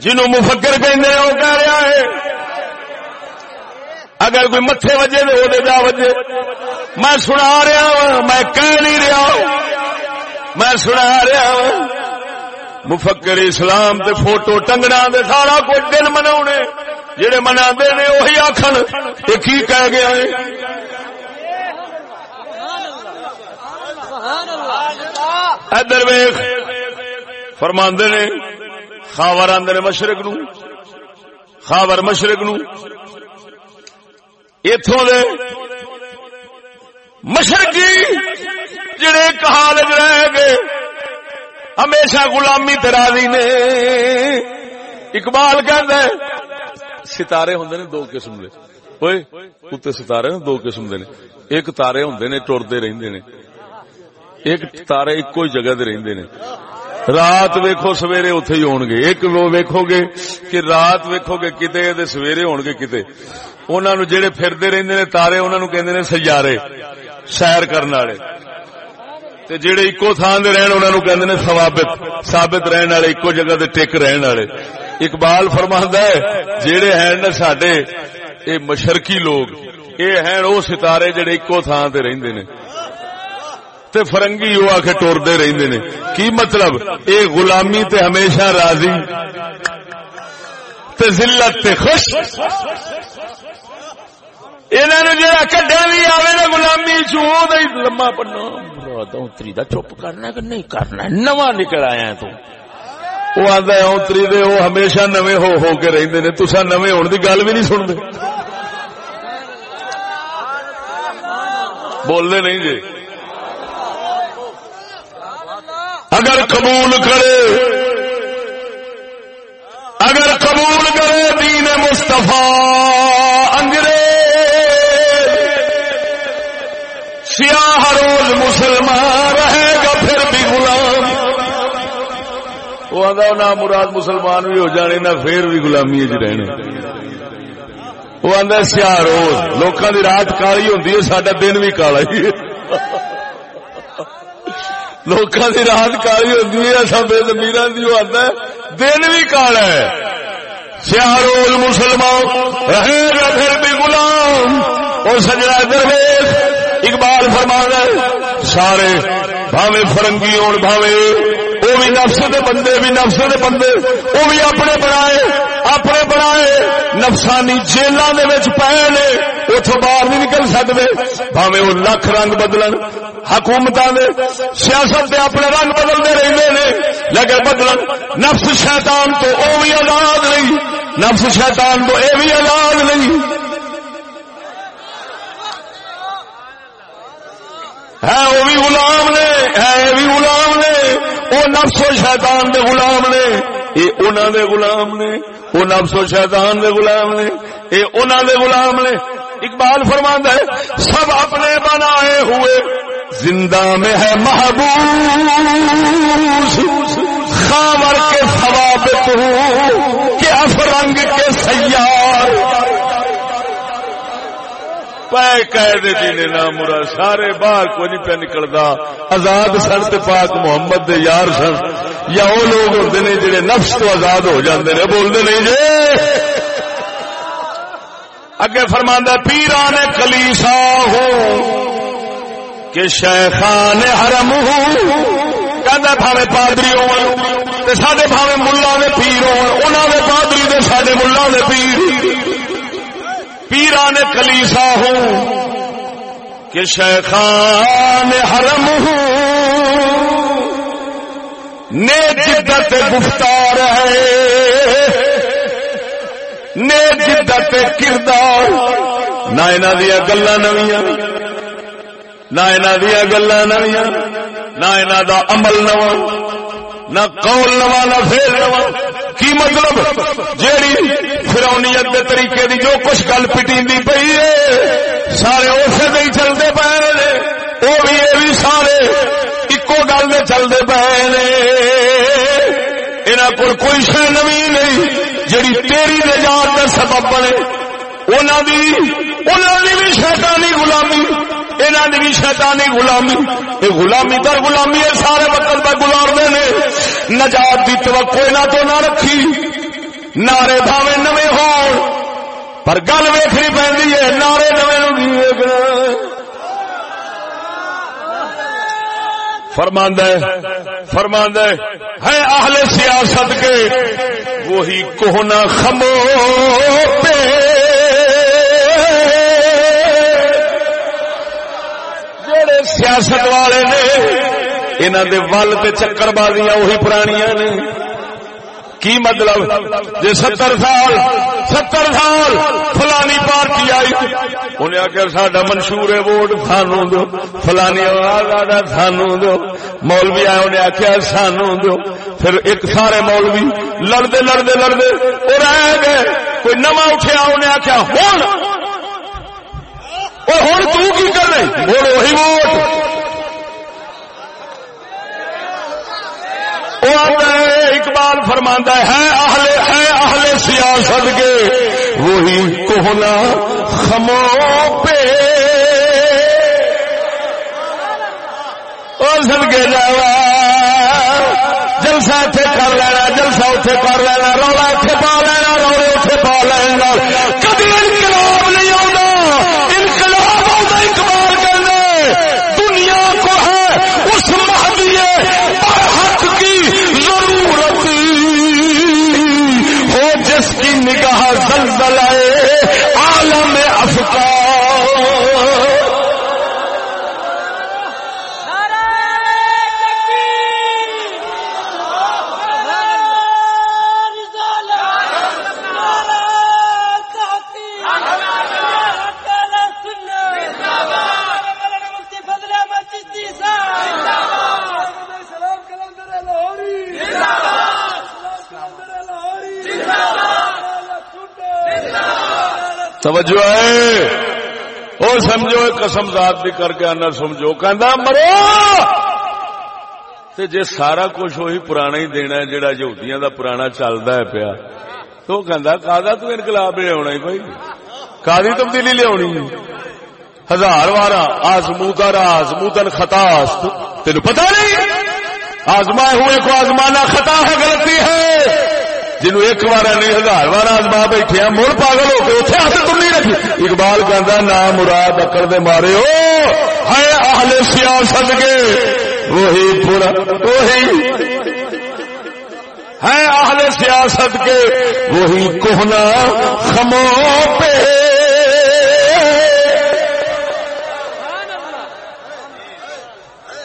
جنہوں مفکر کہ وہ کہہ رہا ہے۔ اگر کوئی متے وجے تو وہ جا وجے میں سنا رہا ہوں میں کہہ نہیں رہا۔ میں سنا رہا ہوں مفکر اسلام دے فوٹو ٹنگنا دے سارا کچھ دن منا جہے منا نے وہی آخر یہ کی کہہ گیا ہے؟ ادھر ویخ فرما نے، خاور آدھے نے مشرق نو، خاور مشرق نو۔ اتوں دے مشرقی جڑے کہال رہ گئے، ہمیشہ غلامی تراضی نے۔ اقبال کہ ستارے ہوں نے دو قسم دے۔ اتنے ستارے دو قسم دے نے۔ ایک تارے ہوں نے ٹرتے رہتے نے۔ ایک تارے ایک ہی جگہ رہندے نے۔ رات ویکھو سویرے اتے ہی ہون گے ایک وہ ویکھو گے کہ رات ویکھو گے کتے سویرے ہون گے کتے۔ انہوں نے جڑے پھرتے رہندے نے تارے انہوں نے کہندے نے سیارے، سیر کرنے والے۔ تے جڑے اکو تھان دے رہن انہوں نے کہندے نے ثوابت، ثابت رہن والے، اکو جگہ تے ٹک رہن والے۔ اقبال فرماندا ہے جڑے ہیں نا ساڈے، اے مشرقی لوگ، اے ہیں او ستارے جڑے اکو تھان تے رہندے نے۔ تے فرنگی وہ آ کے ٹورتے رہتے نے۔ کی مطلب؟ اے غلامی تے ہمیشہ راضی۔ تے ذلت تے خوش۔ انہوں نے جا کڈیا بھی آئے نا گلامی چو لما پڑنا اتری دا چپ کرنا کہ نہیں کرنا نواں نکل آیا تو۔ وہ آتا ہے اتری دے وہ ہمیشہ نوے ہو ہو کے رہتے نے تسا نوے ہونے کی گل بھی نہیں سنتے بولنے نہیں جی اگر قبول کرے اگر قبول کرے دین مستفا انگریز سیاہ روز مسلمان آدھا نہ مراد مسلمان بھی ہو جانے، نہ پھر بھی غلامی چ رہنے۔ وہ آدھا سیاہ روز۔ لوگوں کی رات کالی ہوتی ہے سڈا دن بھی کالا ہی ہے۔ لوکاں دی رات کالی ہوتی ہے ایسا بے زمین کی آتا ہے، دن بھی کالا ہے۔ سیاہ روز مسلمان رہے گا، پھر بھی غلام۔ وہ سجنا درویش اقبال فرما سارے بھاوے فرنگی ہو بھاوے وہ بھی نفس دے بندے، بھی نفس دے بندے، وہ بھی اپنے بنائے اپنے بنائے نفسانی جیلوں کے پے نے اتو باہر نہیں نکل سکتے بھاوے وہ لکھ رنگ بدل حکومت سیاست دے اپنے رنگ بدلتے رہتے ہیں لیکن بدل نفس شیطان تو وہ بھی آزاد نہیں، نفس شیطان تو یہ بھی آزاد نہیں۔ ہے وہ بھی غلام نے، ہے بھی غلام نے، وہ نفس و شیطان دے غلام نے، یہ انہوں دے غلام نے، وہ نفس و شیطان دے غلام نے، یہ انہوں دے غلام نے۔ اقبال فرماند ہے، سب اپنے بنائے ہوئے، زندہ میں ہے محبوب خامر کے ثوابت ہوں کہ افرنگ کے سیار پائے قید جی نے مرا سارے باہر کو نہیں پہ نکلتا آزاد سن تے پاک محمد دے یار سن۔ یا وہ لوگ ہوتے ہیں جڑے نفس تو آزاد ہو جاندے نے بولتے نہیں جی۔ اگے فرماندہ پیران کلیسا ہو، کہ شیخان حرم ہوں کہندا بھاوے پادری ہون، تے ساڈے بھاوے ملہ دے پیر ہون، انہاں دے پادری دے ساڈے ملہ دے پیر۔ پیران کلیسا ہوں، کہ شیخان حرم ہوں۔ نے جدت گفتار ہے۔ نے جدت کردار۔ نہ دیا گلا نویاں، نہ دیا گلا نویاں، نہ دا عمل نواں، نہ قول نواں، نہ فیل نواں۔ کی مطلب؟ جیڑی فرونیت دے طریقے دی جو کچھ گل پٹی پئی ہے، سارے اسے دے چلتے پے وہ بھی یہ بھی سارے ایکو گل دے چلتے پے یہاں کو کوئی شہ نمی نہیں، جیڑی تیری نجات کا سبب بنے۔ انہوں دی بھی شیطانی غلامی انہوں نے بھی شیطانی غلامی یہ غلامی در غلامی ہے سارے وقت پہ گلام نے نجات کی توقع نہ تو نہ رکھی۔ نعرے بھاوے نوے ہو پر گل ویخنی پی ہے، نعرے نوے فرماند فرماند ہے اہل سیاست کے، وہی کوہنا خمو پہ۔ سیاست والے نے انہوں دے ول چکر بازیاں وہی پرانیاں نے۔ کی مطلب؟ جی ستر سال ستر سال فلانی پارٹی آئی، انہیں آخر ساڈا منشور ہے ووٹ سانو دو، فلانی آواز سانو دو۔ مولوی آئے، انہیں آخیا سانو دو۔ پھر ایک سارے مولوی لڑتے لڑتے لڑتے وہ رہ گئے۔ کوئی نواں اٹھیا، انہیں آخیا ہوں اور ہوں تو کی کر رہے ہوں وہی ووٹ۔ اقبال فرماندہ ہے اہل ہے اہل سیاست کے۔ وہی کوہنا خمو پہ۔ اور سب کے جاوا۔ جلسہ اتنے کر لینا، جلسہ اتنے کر لینا، رولا اتنے پا لینا روڑے اتنے پا لینا۔ کبھی انقلاب نہیں توجہ ہے؟ وہ سمجھو قسم ذات بھی کر کے آنا سمجھو۔ کہ مرو! جے سارا کچھ وہی پرانا ہی دینا ہے جہاں یہودیاں دا پرانا چلتا ہے پیا۔ تو کہندا، کادا تو انقلاب لیا بھائی؟ کادی تبدیلی لیا ہزار بار آزموتا را آزموتن خطا تین پتا نہیں؟ آزمائے ہوئے کو آزمانا خطا ہے، غلطی ہے۔ جنو ایک بار نہیں، ہزار بار آزما بیٹھے مڑ پاگل ہو کے اتنے ہاتھ اقبال کہتا نام مراد اکڑ دے مارے ہو۔ ہے اہل سیاست کے۔ وہی پورا وہی۔ ہے اہل سیاست کے۔ وہی کوہنا خمو پہ۔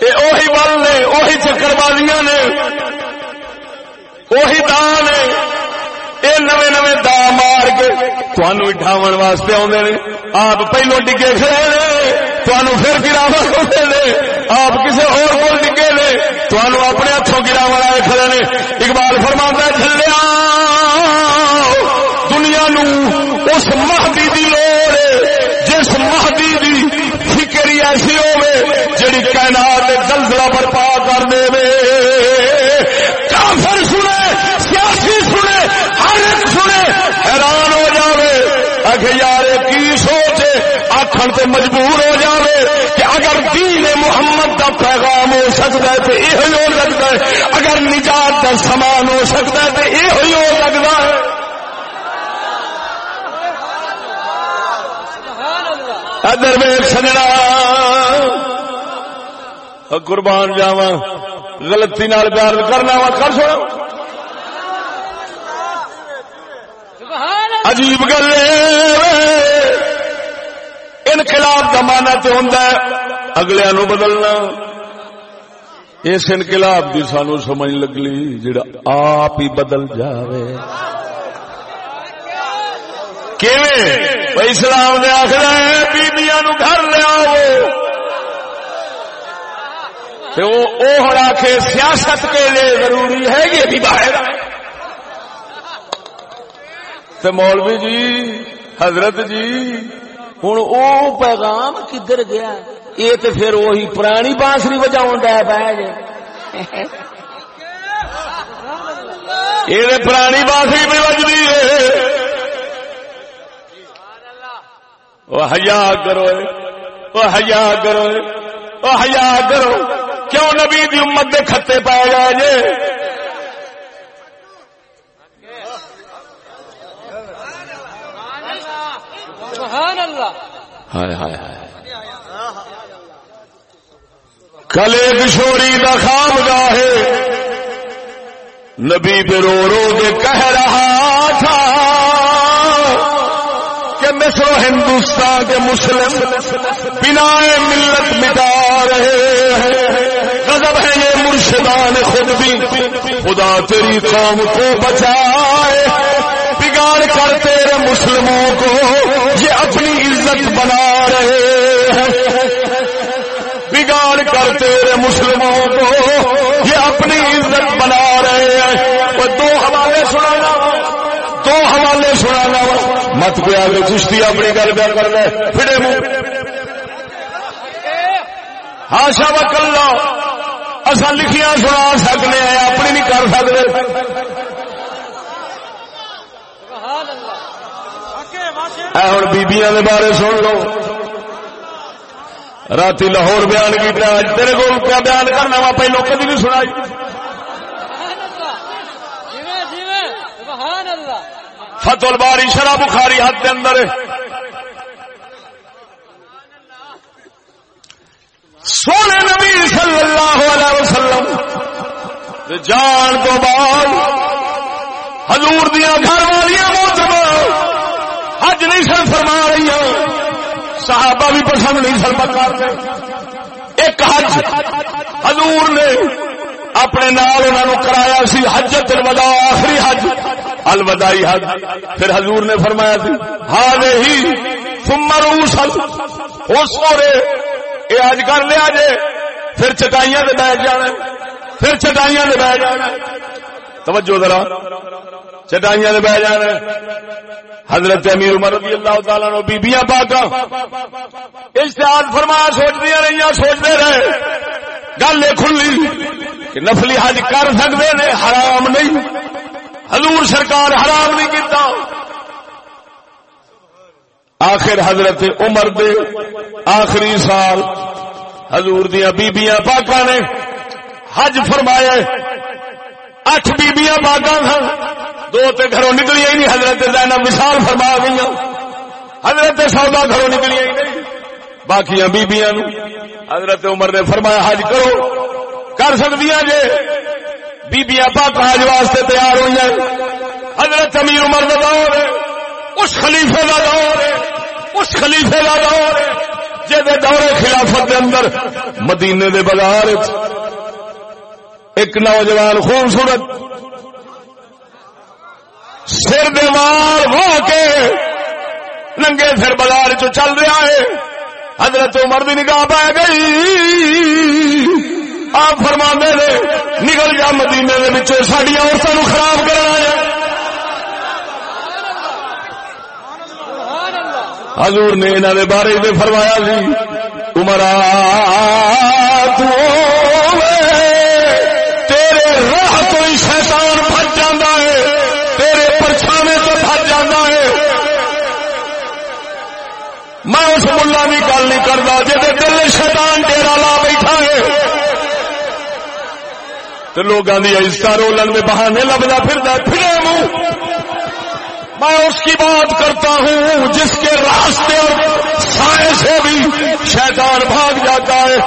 اوہی بل نے، اوہی چکر بازیاں نے۔ اوہی دان نے۔ یہ نوے نوے دا مار کے تھانو اٹھاون واسطے آدھے نے۔ آپ پہلو ڈگے کھڑے نے پھر گراو ہوتے نے۔ آپ کسی اور کو ڈگے نے تھانو اپنے ہاتھوں گراو آئے کھڑے نے۔ اقبال فرما چلیا دنیا نو اس مہدی دی لوڑ جس مہدی دی فکر ایسی ہوے جڑی کائنات زلزلہ برپا کر دے کافر سنے سیاسی سنے ہر ایک سنے حیران ہو جاوے اگے یار کی سوچے آخر سے مجبور ہو جاوے کہ اگر دین محمد کا پیغام ہو سکتا ہے تو یہ ہو سکتا ہے۔ اگر نجات کا سامان ہو سکتا ہے تو یہ ہو سکتا ہے۔ ادھر میں سجنا۔ قربان جاوا غلطی نال پیار کرنا وا، کر سو عجیب گل انقلاب کا مانا تو ہوں اگلے نو بدلنا۔ اس انقلاب کی سانو سمجھ لگلی جڑا آپ ہی بدل جاوے۔ اسلام نے آخر بیبیا نو گھر لیا آخ سیاست کے لیے ضروری ہے یہ بھی باہر؟ تو مولوی جی حضرت جی ہوں او پیغام کدھر گیا؟ یہ تو پھر وہی پرانی بانسری بجا بہ جی یہ پرانی بانسری بھی بجنی ہے ہیا کرو ہیا کرو ہیا کرو۔ کیوں نبی دی امت دے کھتے پائے جائے جے ہائے ہائے ہائے۔ کل ایک شوری کا خواب گاہ نبی پہ رو رو کے کہہ رہا تھا کہ مصر ہندوستان کے مسلم بنا ملت مٹا رہے ہیں غضب ہے یہ مرشدان خود بھی۔ خدا تیری قوم کو بچائے۔ بگاڑ کر تیرے مسلموں کو یہ اپنی عزت بنا رہے ہیں۔ بگاڑ کر تیرے مسلموں کو یہ اپنی عزت بنا رہے ہیں۔ وہ دو حوالے سنانا۔ دو حوالے سنانا۔ مت پیا کے چشتی اپنی گل پیا کر لے پھڑے منہ۔ ہاشا وکلا اصا لکھیا سنا سکنے ہیں، اپنی نہیں کر سکتے۔ ہوں بیبیا کے بارے سن لو۔ رات لاہور بیان کی تیرے کو کیا بیان کرنا وا؟ پہلو کبھی نہیں سنائی۔ فتل باری شرح بخاری حد کے اندر سونے نبی صلی اللہ علیہ وسلم جان تو بعد حضور دیا گھر والیاں موتم حج نہیں سر فرما رہی صحابہ بھی پسند نہیں سر کرتے ایک حج، حضور نے اپنے نال انہوں کرایا سی، حجت الوداع، آخری حج۔ الوداعی حج۔ پھر حضور نے فرمایا سی ہاں ہی سمر اس سورے یہ اج کر لیا جے۔ پھر چٹائیاں سے بیٹھ جانا پھر چٹائیاں سے بیٹھ جانا توجہ ذرا۔ چٹائیاں سے بیٹھ جانا۔ حضرت امیر عمر رضی اللہ تعالیٰ نو بیبیاں پاکا اشتہاد فرمایا سوچدی رہی سوچتے رہے۔ گل یہ کھلی کہ نفلی حج کر سکتے نے، حرام نہیں۔ حضور سرکار حرام نہیں کیتا۔ آخر حضرت عمر دے آخری سال حضور دیا بیبیاں پاکا نے حج فرمایا۔ اٹھ بیبیاں پاکا سن ہاں۔ دو تے گھروں نکلی ہی نہیں، حضرت زینب مثال فرما گئی حضرت سودا گھروں نکلی باقی بیبیاں حضرت عمر نے فرمایا، حج کرو۔ کر سکتی جے۔ بیبیاں پاک حج واسطے تیار ہوئی ہیں حضرت امیر عمر کا دور ہے۔ اس خلیفے کا دور ہے۔ اس خلیفے کا دور ہے۔ جہد دورے خلافت کے اندر، مدینے دے بازار ایک نوجوان خوبصورت سر دیوار ہو کے ننگے سر بازار چل رہا ہے۔ حضرت عمر دی نگاہ پا گئی۔ آپ فرما نے نکل جا مدینے کے سڈیا عورتوں خراب کرنا ہے۔ حضور نے انہوں نے بارے میں فرمایا سی، عمر تیرے راہ تو ہی شیطان بھج جانا ہے تیرے پرچھانے تو بھج جانا ہے میں اس ملا کی گل نہیں کرتا جی دل شیطان ڈیرا لا بیٹھا ہے تو لوگوں کی عزت رولن میں بہانے لبدا پھر پھرے منہ میں اس کی بات کرتا ہوں جس کے راستے اور سائے سے بھی شیطان بھاگ جاتا ہے۔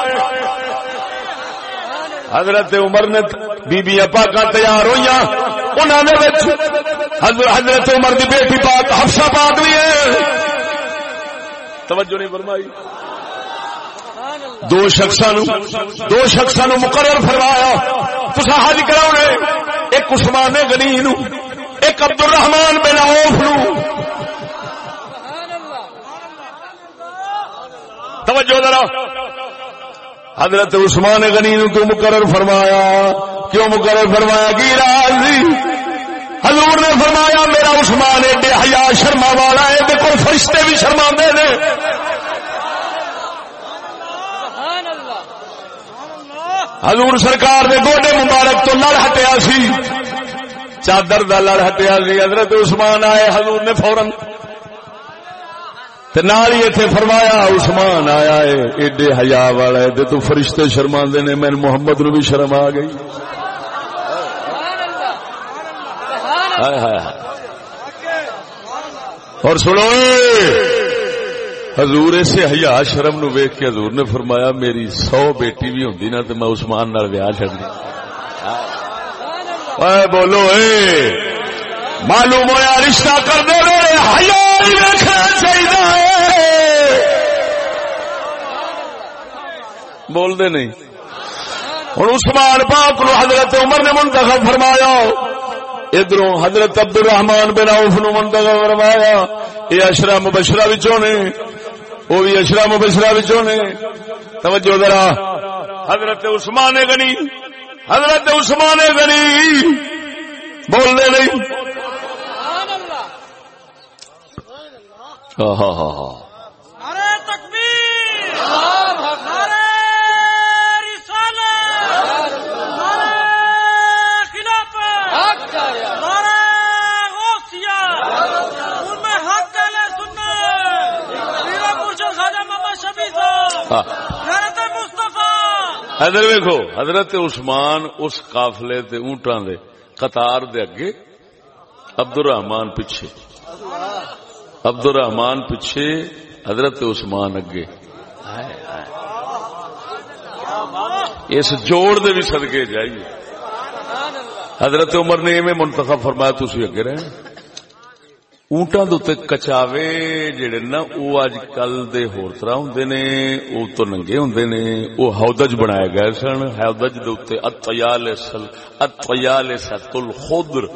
حضرت عمر نے بیبیاں پاک تیار ہوئی انہوں نے حضرت عمر کی بیٹی پاک ہفسا پاک بھی ہے۔ توجہ نہیں فرمائی۔ دو شخصا دو شخصا مقرر فرمایا تصا حج کرا ایک عثمان غنی نو، ایک عبد الرحمان بن عوف نو۔ توجہ ذرا۔ حضرت عثمان غنی نو تو مقرر فرمایا؟ کیوں مقرر فرمایا؟ کی راضی حضور نے فرمایا، میرا عثمان ایڈے حیا شرما والا ہے دیکھو فرشتے بھی شرما نے۔ حضور سرکار نے گوڈے مبارک تو لڑ ہٹیا سی۔ چادر دا لڑ ہٹیا سی۔ حضرت عثمان آئے، حضور نے فورن نال ہی اتنے فرمایا، عثمان آیا ہے ایڈے حیا والا ہے تو فرشتے شرما نے، میں محمد نو بھی شرم آ گئی۔ اور سنو حضور سے حیا شرم نو ویک کے حضور نے فرمایا، میری سو بیٹی بھی ہوں نا تو میں عثمان نال ویاہ چڑھ اے بولو، اے، معلوم ہوا رشتہ کر دے رکھنا چاہیے بول دے نہیں۔ ہوں عثمان پاک نو حضرت عمر نے منتخب فرمایا۔ ادھر حضرت عبد الرحمان بن عوف نو منتخب فرمایا۔ یہ اشرا مبشرا بچوں نے وہ بھی اشرا مبشرا بچوں نے۔ توجہ ذرا۔ حضرت عثمان غنی حضرت عثمان غنی۔ بولنے نہیں۔ ہاں ہاں ہاں ہاں ادھر ویکو حضرت عثمان اس قافلے دے اونٹاں دے قطار دے اگے عبد الرحمان پیچھے۔ عبد الرحمان پیچھے حضرت عثمان اگے۔ اس جوڑ دے بھی صدقے جائیے۔ حضرت عمر نے ایویں منتخب فرمایا تھی اگے رہے اونٹاں دے کچاوے جڑے نا، او اج کل دے ہور طرح ہوندے نے، او تو ننگے ہوندے نے، او ہودج بنائے گئے سن۔ ہودج دے اوتے اطیال سل، اطیال ستل خضر،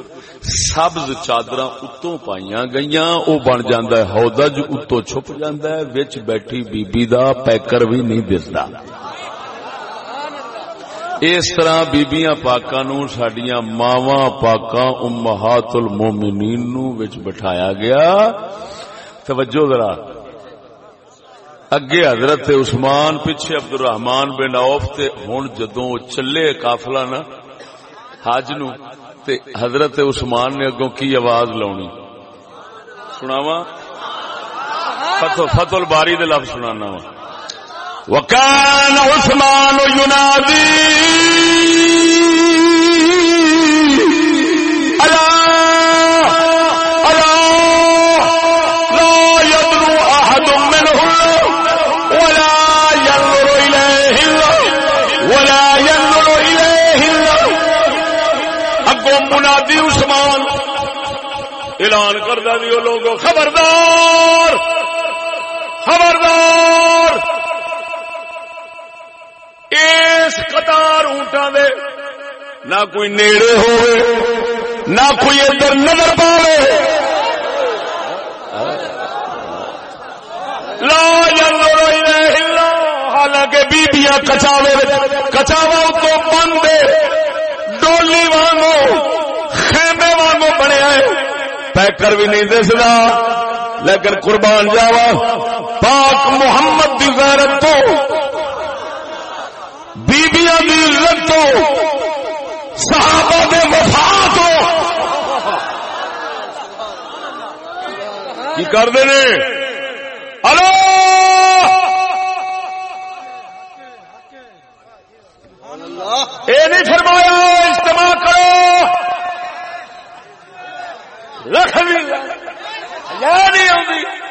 سبز چادراں اتوں پائیاں گئیاں، او بن جاندا ہے ہودج، اتوں چھپ جاندا ہے، وچ بیٹھی بی بی دا پیکر بھی نہیں دسدا۔ اس طرح بیبیاں پاکاں نو ساڈیاں ماواں پاکاں امہات المومنین نو وچ بٹھایا گیا۔ توجہ ذرا۔ اگے حضرت عثمان، پیچھے عبد الرحمان بن عوف تے ہن جدوں چلے قافلہ نا، حج نو تے حضرت عثمان نے اگوں کی آواز لاونی سناواں؟ فتح فتح الباری دے لفظ سنانا وا۔ وكان عثمان ينادي، ألا ألا، لا يدنو أحد منه، ولا ينظر إليه ولا ينظر إليه أقوم منادي عثمان، اعلان کر دیو لوگوں، خبردار خبردار! اس قطار اونٹا دے نہ کوئی نیڑے ہوئے نہ کوئی ادھر نظر پاوے لا حالانکہ بیبیاں کچاوے کچاوا تو بند ڈولی وانگو خیمے وانگو بنیا پیکر بھی نہیں دسدا لیکن قربان جاوا پاک محمد دی غیرت تو بیبیاں دی عزت تو، صحابہ دے وفا تو۔ کی کر دے ہلو! یہ نہیں فرمایا، اجتماع کرو۔ لکھ نہیں۔ آتی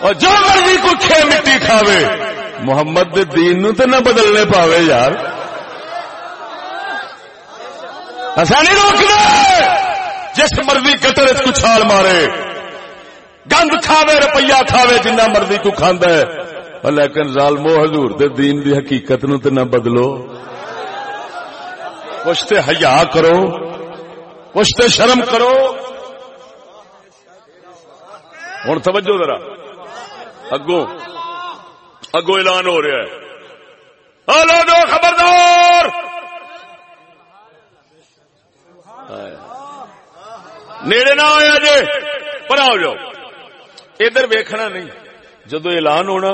اور جو مرضی کچھ مٹی کھاوے، محمد دے دین نو تے نہ بدلنے پاوے یار۔ ایسا نہیں روکنا۔ جس مرضی کٹر کو چھال مارے، گند کھاوے، روپیہ کھاوے، جنہ مرضی کو کھانا ہے۔ لیکن ظالمو حضور دے دین دی حقیقت نو تے نہ بدلو۔ کچھ تے حیا کرو کچھ تے شرم کرو۔ ہوں توجہ ذرا۔ اگوں اگو اعلان ہو رہا ہے۔ لوگو خبردار! نیڑے نہ آیا جی پر آؤ جاؤ۔ ادھر ویکھنا نہیں۔ جدو اعلان ہونا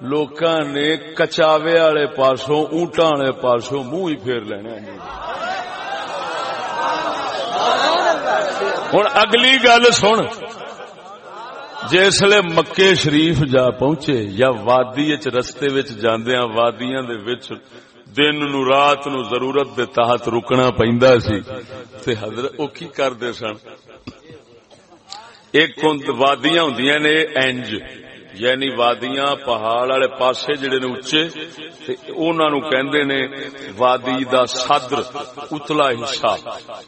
لوگ نے کچاوے والے پاسوں اونٹا والے پاسوں منہ ہی پھیر لینا ہوں اگلی گل سن۔ جسل مکے شریف جا پہنچے یا وادی رستے جاندیا وادیاں دے وچ دن نو رات نو ضرورت دے تحت رکنا پہندا سی۔ تے حضرت، او کی کردے سن؟ ایک وادیاں ہوندیاں نے انج یعنی وادیاں پہاڑ والے پاسے جڑے نے اچے تے انہاں نو کہندے نے وادی دا صدر، اتلا حصہ۔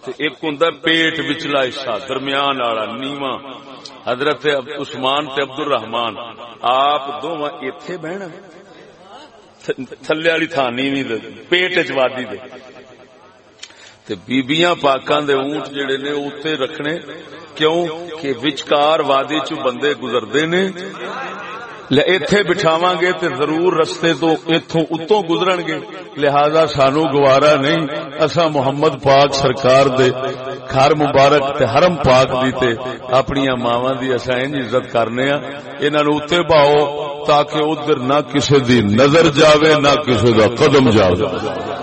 تے ایک ہوندا پیٹ وچلا حصہ، درمیان والا نیواں حضرت عثمان تے عبد الرحمان آپ دوواں ایتھے بہنا تھلے والی تھان نیویں پیٹ وچ وادی دے۔ تے بیبییاں پاکاں دے اونٹ جڑے نے اوتے رکھنے، کیوں؟ کہ وچکار وادی چ بندے گزردے نے۔ اتے بٹھاوا گے تو ضرور رستے تو اتوں اتوں گزرن گے۔ لہذا سانو گوارا نہیں اصا محمد پاک سرکار دے گھر مبارک تے حرم پاک دی تے اپنی ماوا دی اصا ان عزت کرنے ہاں انہوں اتنے پاؤ تاکہ ادھر نہ کسی دی نظر جاوے، نہ کسی دا قدم جاوے۔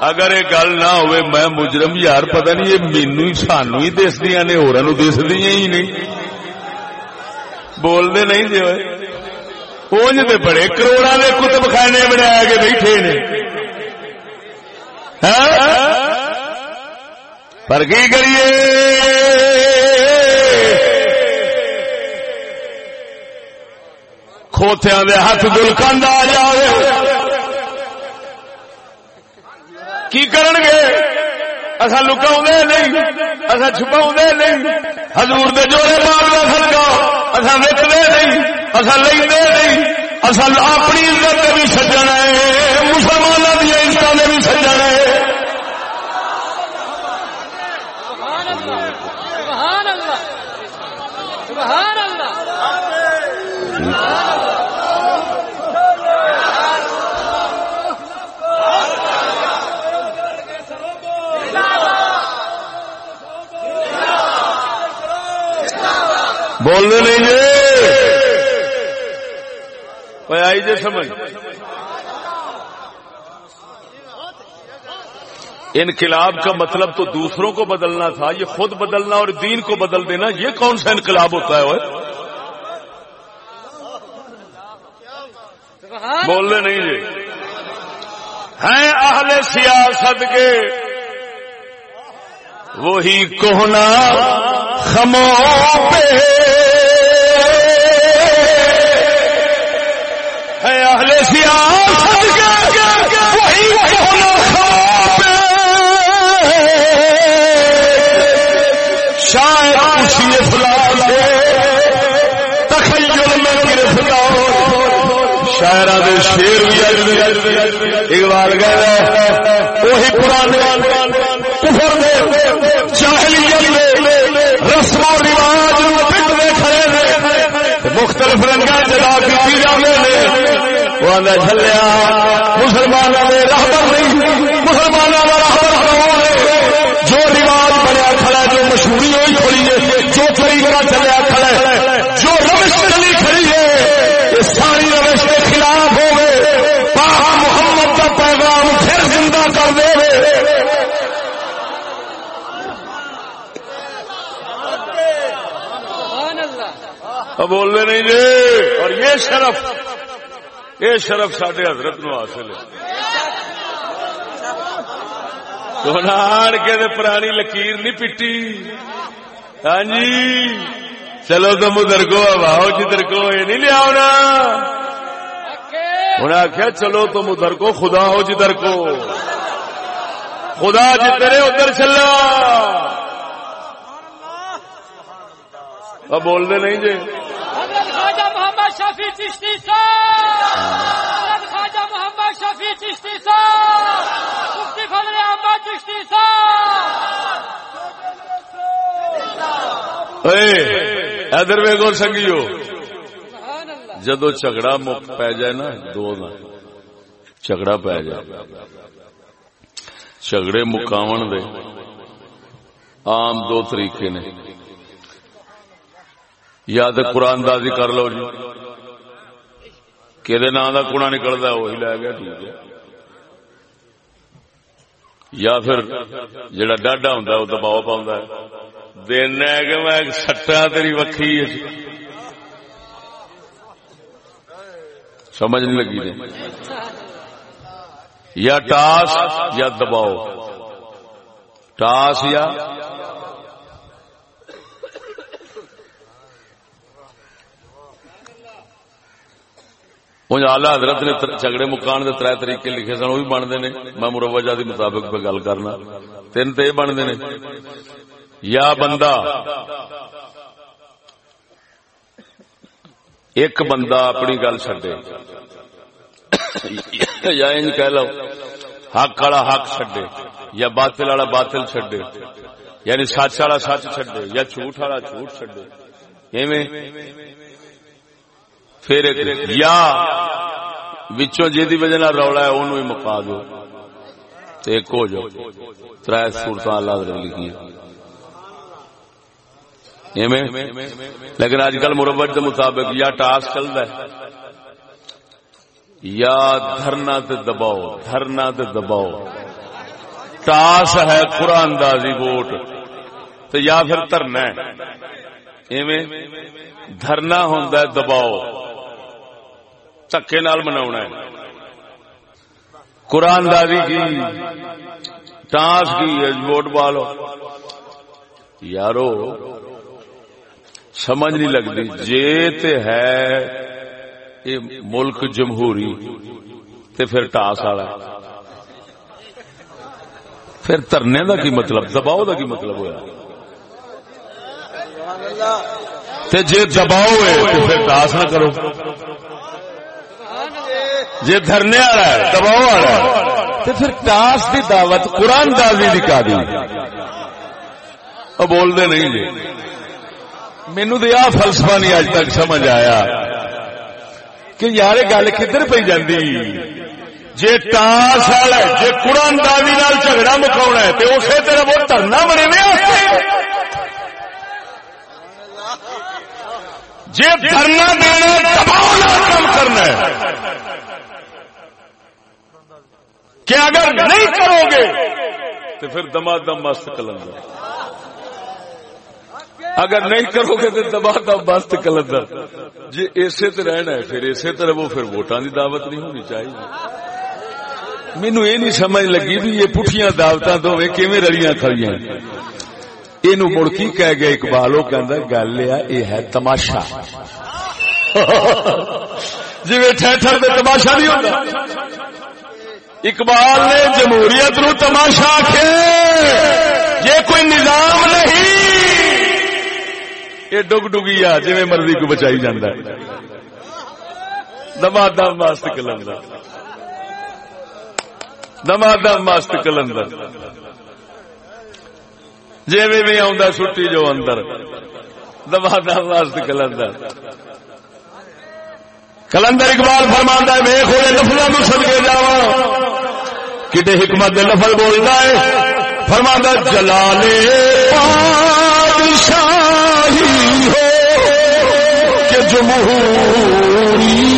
اگر یہ گل نہ ہوئے، میں مجرم یار، پتہ نہیں یہ مینو سانو ہی دس دیا نے ہو دس دیا ہی نہیں۔ بولتے نہیں جی اونج دے بڑے کروڑا نے کتب خانے بنایا کے بیٹھے نے۔ ہاں؟ پر کی کریے؟ کھوتیا دے ہاتھ دلکند آ جائے کی کرن گے اصا لکا نہیں اصا چھپا نہیں۔ ہزور دے جوڑے مال کا سڑکا اصا وکتے نہیں اصا لے نہیں اصل اپنی عزت بھی سجنا ہے۔ مسلمانوں دیا عزت نے بھی سجنا ہے سبحان اللہ بولنے نہیں جی۔ آئی جی سمجھ۔ انقلاب کا مطلب تو دوسروں کو بدلنا تھا، یہ خود بدلنا اور دین کو بدل دینا، یہ کون سا انقلاب ہوتا ہے وہ بولنے نہیں جی۔ ہیں اہل سیاست کے وہی کونا خمو پہ ہے۔ اہل وہی خمو پہ شاید افلاس ہے تخیل میں گرفتار۔ شاعر شیر بھی اقبال گئے وہی پرانے کفر فرنگا جدا کی جانے وہ جلیا مسلمانوں نے راہ نہیں مسلمانوں کا راہ جو رواج بنیا کھڑا جو مشہوری ہوئی کھڑی ہے جو طریقہ چلیا کھڑا ہے جو روش چلی کھڑی ہے یہ ساری روش کے خلاف ہو گئے پاک محمد کا پیغام پھر زندہ کر دے بول رہے نہیں جی اور یہ شرف یہ شرف سڈے حضرت نو حاصل ہے۔ کے پرانی لکیر نہیں پٹی۔ ہاں جی۔ چلو تو مدر کو واؤ جدھر کو یہ نہیں لیا انہیں آخیا چلو تو مدر کو، خدا ہو جدھر کو۔ خدا جدھر ہے، ادھر چلا۔ اب بول دے نہیں جی۔ شفیع چشتی صاحب! خواجہ محمد شفیع چشتی صاحب! مفتی فضل احمد چشتی صاحب! ادھر ویگو سنگیو۔ جدو جھگڑا پی جائے نا دو جھگڑا پی جائے۔ جھگڑے مکاون دے۔ عام دو طریقے نے۔ یا تو قرآن دازی کر لو جی۔ کہ نام کا کڑا نکلتا وہی لے گیا ٹھیک ہے یا پھر جڑا ڈاڈا ہوں وہ دباؤ پاؤں دینا کہ میں سٹا تیری وکھی سمجھ نہیں لگی یا ٹاس یا دباؤ ٹاس یا آلہ حضرت نے جھگڑے مکان دے تر طریقے لکھے سن، وہ بھی بنتے نے۔ میں مروجہ کے مطابق پہ گل کرنا۔ تین تو یہ بنتے نے۔ یا بندہ، ایک بندہ اپنی گل چڈے یا ان کہہ لو، حق والا حق چڈے یا باطل والا باطل چڈے یعنی سچ والا سچ چڈے یا جھوٹ والا جھوٹ چڈے پھر یا وچوں جی وجہ رولا ہے انہوں ہی مکا دو۔ ایک ہو جاؤ۔ تر سورت اللہ لکھی لیکن اج کل مربت کے مطابق یا ٹاس چلتا ہے، یا دھرنا تے دباؤ، دھرنا تے دباؤ۔ ٹاس ہے قرآن دازی ووٹ تو یا پھر دھرنا ایویں دھرنا ہوں دباؤ۔ چکے نال منا قرآن داری کی ٹانس کی ووٹ بالو یارو سمجھ نہیں لگتی جے تے ہے یہ ملک جمہوری تے پھر ٹاس والا پھر ترنے دا کی مطلب دباؤ دا کی مطلب ہوا تے جے دباؤ ہے تو پھر ٹاس نہ کرو جی دھرنے والا ہے، دباؤ والا تو پھر ٹاس کی دعوت، قرآن دازی دی دی بول دے نہیں جی مینو تو یہ فلسفہ نہیں اج تک سمجھ آیا۔ کہ یار گل کدھر پی جاندی؟ جی ٹاس والا جی قرآن دازی نال جھگڑا مکاؤ ہے تو اسے طرح وہ دھرنا بنے جی دھرنا دینا، دباؤ کرنا ہے۔ کہ اگر نہیں کرو گے، تو پھر دما دم مست کلندر۔ اگر نہیں کرو گے تو دما دم مست کلندر۔ جی اسے تو رہنا ہے، پھر اسی طرح وہ پھر ووٹان کی دعوت نہیں ہونی چاہیے۔ مینو یہ نہیں سمجھ لگی بھی یہ پٹھیاں دعوت دونوں کیویں رلیاں کھڑی یہ مڑ کی کہہ گیا اقبال، وہ کہ گل یہ ہے تماشا۔ جی ٹھہر، تماشا نہیں ہوتا۔ اقبال نے جمہوریت نو تماشا کے یہ کوئی نظام نہیں یہ ڈگ ڈگی آ جی مرضی کو بچائی جانا دما دم مست کلندر۔ دما دم مست کلندر۔ جی بھی آ سٹی جو اندر۔ دما دم مست کلندر۔ کلندر اقبال فرماندہ ویخ ہوئے لفظوں کو سد کے جا کتنے حکمت دے لفظ بولتا ہے؟ فرماندہ جلالے پادشاہی ہو کہ جمہوری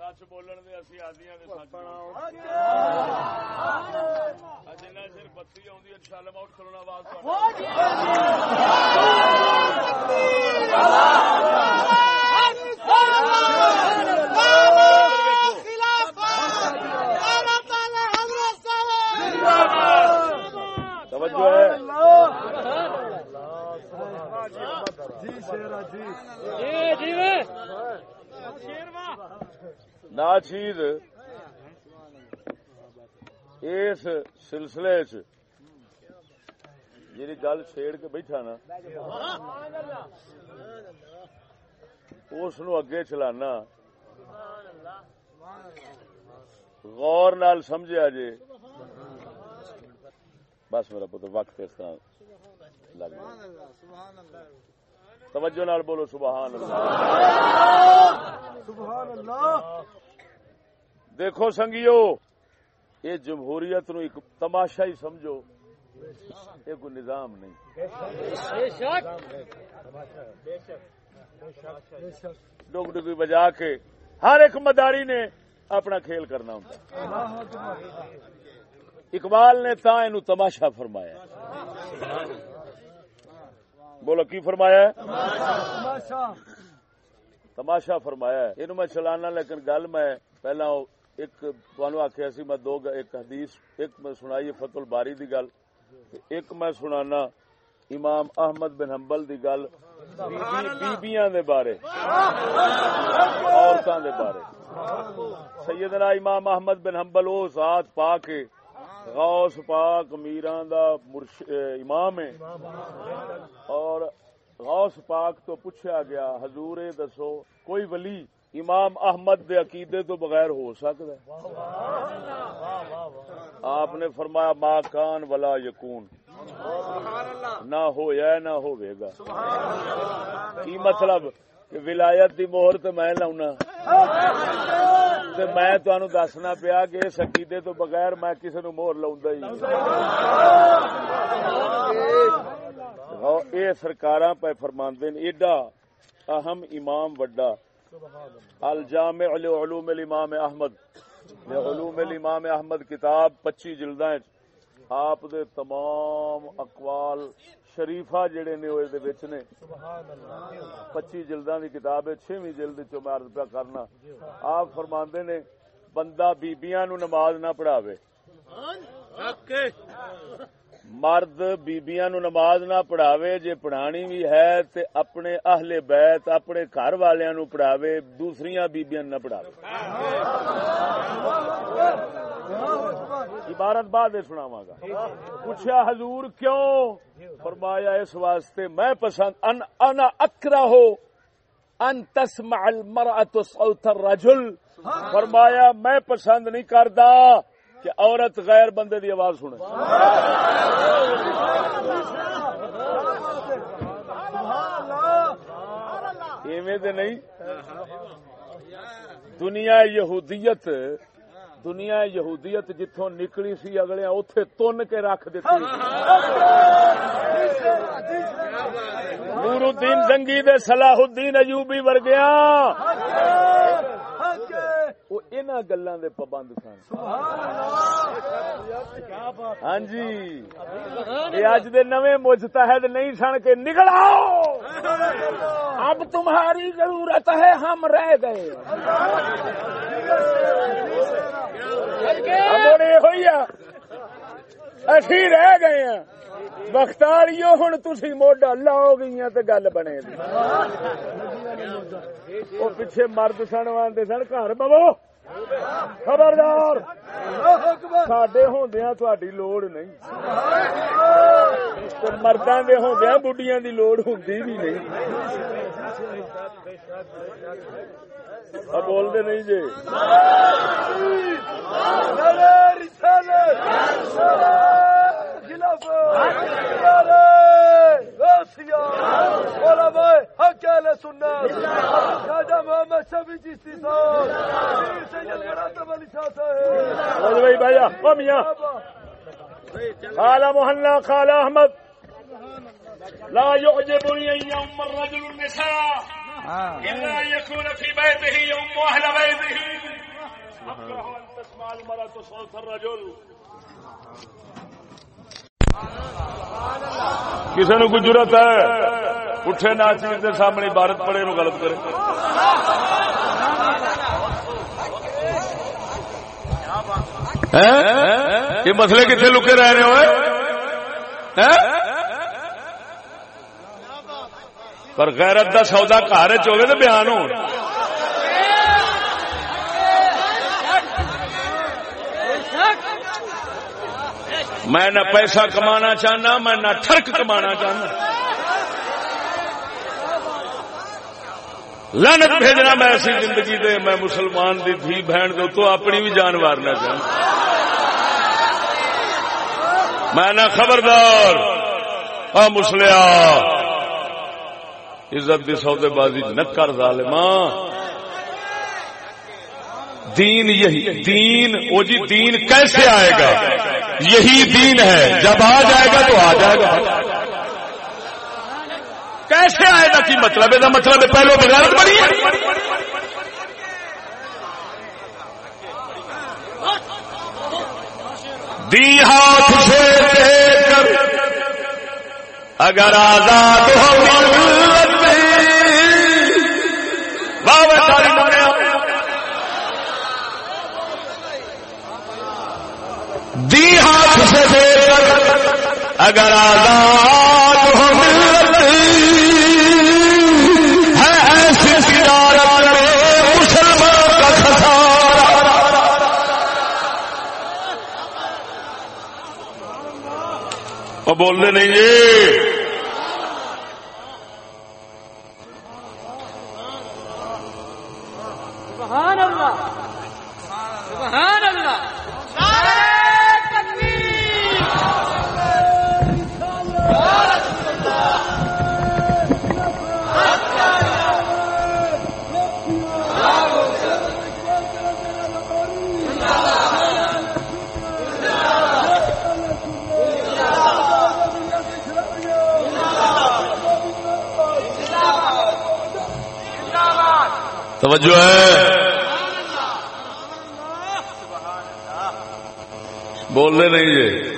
سچ بولن دے اسی آدیاں دے سچ جنہ چر بتی آدھی ان شاء اللہ کھلونا آواز توجہ ہے۔ ناچید اس سلسلے چ جی گل چھیڑ کے بیٹھا نا، اس اگے چلانا۔ غور نال سمجھا جے۔ بس میرا پتر وقت اس طرح لگ گیا۔ توجہ نال بولو سبحان اللہ۔ دیکھو سنگیو یہ جمہوریت نو ایک تماشا ہی سمجھو یہ کوئی نظام نہیں۔ ڈگ ڈگی بجا کے ہر ایک مداری نے اپنا کھیل کرنا ہوں اقبال نے تا اینو تماشا فرمایا بولو، کی فرمایا تماشا فرمایا یہ میں چلانا، لیکن گل میں پہلا ایک تہن آخیا سی، میں دو ایک حدیث، ایک میں سنائی فت الباری دی گل ایک میں سنانا امام احمد بن حنبل دی گل بیبیاں دے بارے، عورتاں دے بارے۔ سیدنا امام احمد بن حنبل، او ذات پا کے غوث پاک میران دا امام ہے اور غوث پاک تو پوچھا گیا، حضور دسو، کوئی ولی امام احمد دے عقیدے تو بغیر ہو سکتا ہے؟ آپ نے فرمایا، ما کان ولا یکون۔ نہ ہویا نہ ہوئے گا۔ کی مطلب؟ کہ ولایت دی مہر تو میں لاؤنا۔ تے میں تہن دسنا پیا کہ اس عقیدے تو بغیر میں کسی نو مہر لاؤں ہی یہ ہاں، سرکار پہ فرماندے نے، ایڈا اہم امام وڈا۔ الجامع علوم الامام احمد۔ علوم الامام احمد کتاب پچی جلداں آپ دے تمام اقوال شریفہ جڑے نے وہ وچ نے پچی جلداں دی کتاب ہے چھویں جلد چوں میں عرض پہ کرنا آپ فرماندے نے بندہ بیبییاں نو نماز نہ پڑھاوے مرد بیبیاں نو نماز نہ پڑھاوے جے پڑھانی بھی ہے تے اپنے اہل بیت اپنے گھر والیاں نو پڑھاوے دوسریاں بیبیاں نہ پڑھاوے عبارت بعد سناواں گا۔ پوچھا حضور کیوں؟ فرمایا اس واسطے میں پسند ان انا اکرہ ہو ان تسمع المرأة صوت الرجل۔ فرمایا میں پسند نہیں کردا کہ عورت غیر بندے دی آواز سنے۔ ایویں دے نہیں؟ دنیا یہودیت دنیا یہودیت جتوں نکلی سی اگلے اتے تن کے رکھ دیتی نور الدین زنگی دے صلاح الدین ایوبی ورگیا وہ ان گلوں دے پابند سن۔ ہاں جی۔ یہ اج دے نویں مجتہد نہیں سن کے نکل آؤ۔ اب تمہاری ضرورت ہے ہم رہ گئے۔ ہوئی اسی رہ گئے ہیں۔ بختاریو ہوں تھی موڈا لاؤ گئی تو گل بنے وہ پیچھے مرد سن وے سن، گھر ببو خبردار۔ سڈے ہوندیا تھی لوڑ نہیں۔ مردوں کے ہوندیا بڑھیا کی لوڑ ہوں بھی نہیں۔ بولتے نہیں جی خالہ محلہ خالہ احمد لا يعجبني ان يوم الرجل النساء الا يكون في بيته يوم اهل بيته۔ اكره ان تسمع المراه صوت الرجل۔ کسی نو کوئی ضرورت ہے؟ اٹھے نہ چیز کے سامنے عبارت پڑے نو غلط کرے۔ یہ مسئلے کتنے لکے رہ رہے ہوئے پر غیرت دا سودا گھر چوگے تو بیان ہو میں نہ پیسہ کمانا چاہنا، میں نہ ٹھرک کمانا چاہنا۔ لانت بھیجنا میں ایسی زندگی دے، میں مسلمان دی دھی بہن دو تو اپنی بھی جان مارنا چاہنا میں نہ خبردار۔ مسلیا عزت دی سودے بازی نہ کر ظالما دین یہی، دین، او جی دین کیسے آئے گا؟ یہی دین ہے۔ جب آ جائے گا تو آ جائے گا۔ کیسے آئے گا؟ کی مطلب ہے؟ مطلب پہلو بغیر بڑی دی ہاتھ سے کر۔ اگر آزاد ہو دی ہاتھ سے دے کر اگر آزاد ہو ملت ہے ایسی تجارت میں مسلمان کا خسارا وہ بولنے نہیں جی۔ توجہ ہے۔ بولنے نہیں جی۔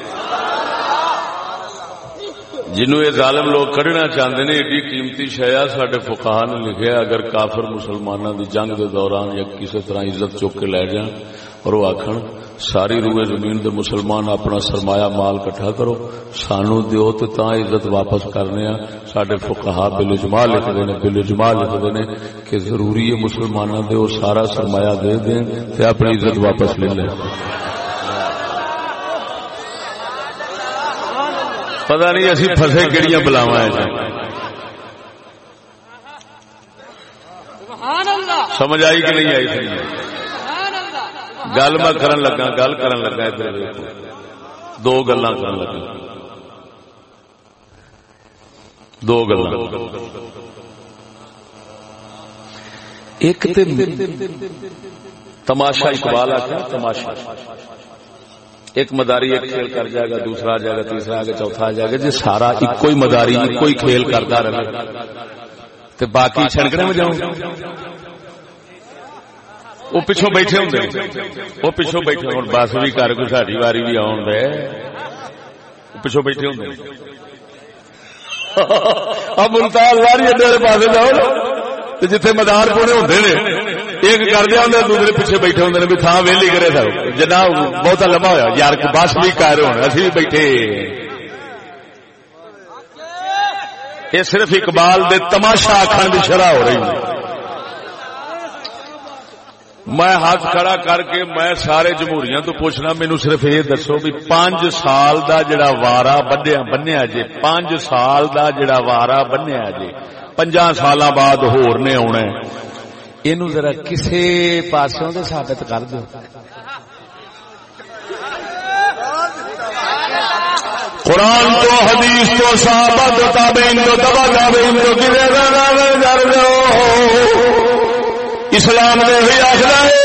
جنہوں یہ ظالم لوگ کھڑنا چاہتے ہیں، ایڈی قیمتی شاید سڈے فکاہ نے لکھا اگر کافر مسلمانوں کی جنگ دے دوران یا کسی طرح عزت چک کے لے جان اور وہ آخر ساری روئے زمین دے مسلمان اپنا سرمایہ مال کٹھا کرو سانو دیو تو تا عزت واپس کرنے سڈے فقہ بل جما لکھتے ہیں بل جما لکھتے ہیں کہ ضروری ہے مسلمانوں دے وہ سارا سرمایہ دے دیں تے اپنی عزت واپس لے لیں۔ پتہ نہیں اسی بلاوا سبحان اللہ۔ سمجھ آئی کہ نہیں آئی؟ گل میں کرن لگا، گل کرن لگا ادھر ویکھو۔ دو گلا کرن لگا۔ دو گلا ایک تے تماشا اقبال آتا ہے تماشا۔ ایک مداری ایک کھیل کر جائے گا، دوسرا آ جائے گا، تیسرا آ گیا چوتھا آ جائے گا۔ جی سارا ایک ہی مداری ایک ہی کھیل کرتا رہے۔ تو باقی چھڑکنے میں جاؤں؟ وہ پچھوں بیٹھے ہوں وہ پچھوں بیٹھے ہوں۔ بس بھی کر کو ساری واری بھی آن دے۔ پچھوں بیٹھے ہوں اب ملتاز واری اڈے پاس جاؤ جتھے مدار پونے ہوتے نے۔ ایک کر دیا ہوں دوسرے پیچھے بیٹھے ہوں بھی تھان ویلی کرے تھا جناب بہت لمبا ہوا یار، بس بھی کر رہے ہوں۔ اسی بھی بیٹھے۔ یہ صرف اقبال دے تماشا آخر کی شرح ہو رہی ہے۔ میں ہاتھ کھڑا کر کے میں سارے جمہوریاں تو پوچھنا مینو صرف یہ دسو بھی پانچ سال دا جڑا وارا بنیا بنیا جی پانچ سال دا جڑا وارا بنیا جی پنجا سال بعد ہور نے آنا یہ ذرا کسی پاسوں سے ثابت کر دو قرآن تو حدیث تو صحابت تابعین تو تبا تابعین تو کسی کر دو اسلام نے بھی آخر ہے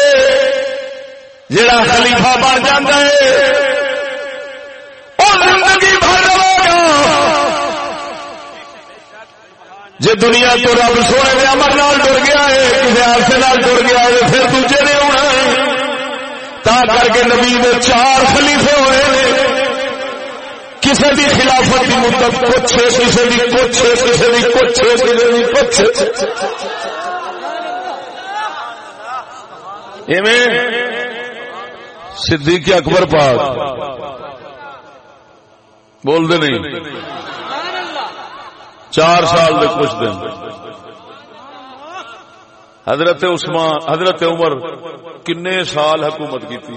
جڑا خلیفہ بن جاتا ہے وہ زندگی بھر گا۔ جی دنیا تو رب سونے کے امر نال ٹر گیا ہے کسی عرصے نال ٹر گیا ہے، پھر دوجے نے ہونا ہے۔ تا کر کے نبی نے چار خلیفے ہوئے ہیں کسی بھی خلافت کی مدت کچھ کسی بھی کچھ کسی بھی کچھ کسی بھی کچھ صدیق اکبر پاک۔ بول دے نہیں۔ چار سال دے کچھ دن۔ حضرت عثمان، حضرت عمر کنے سال حکومت کی تھی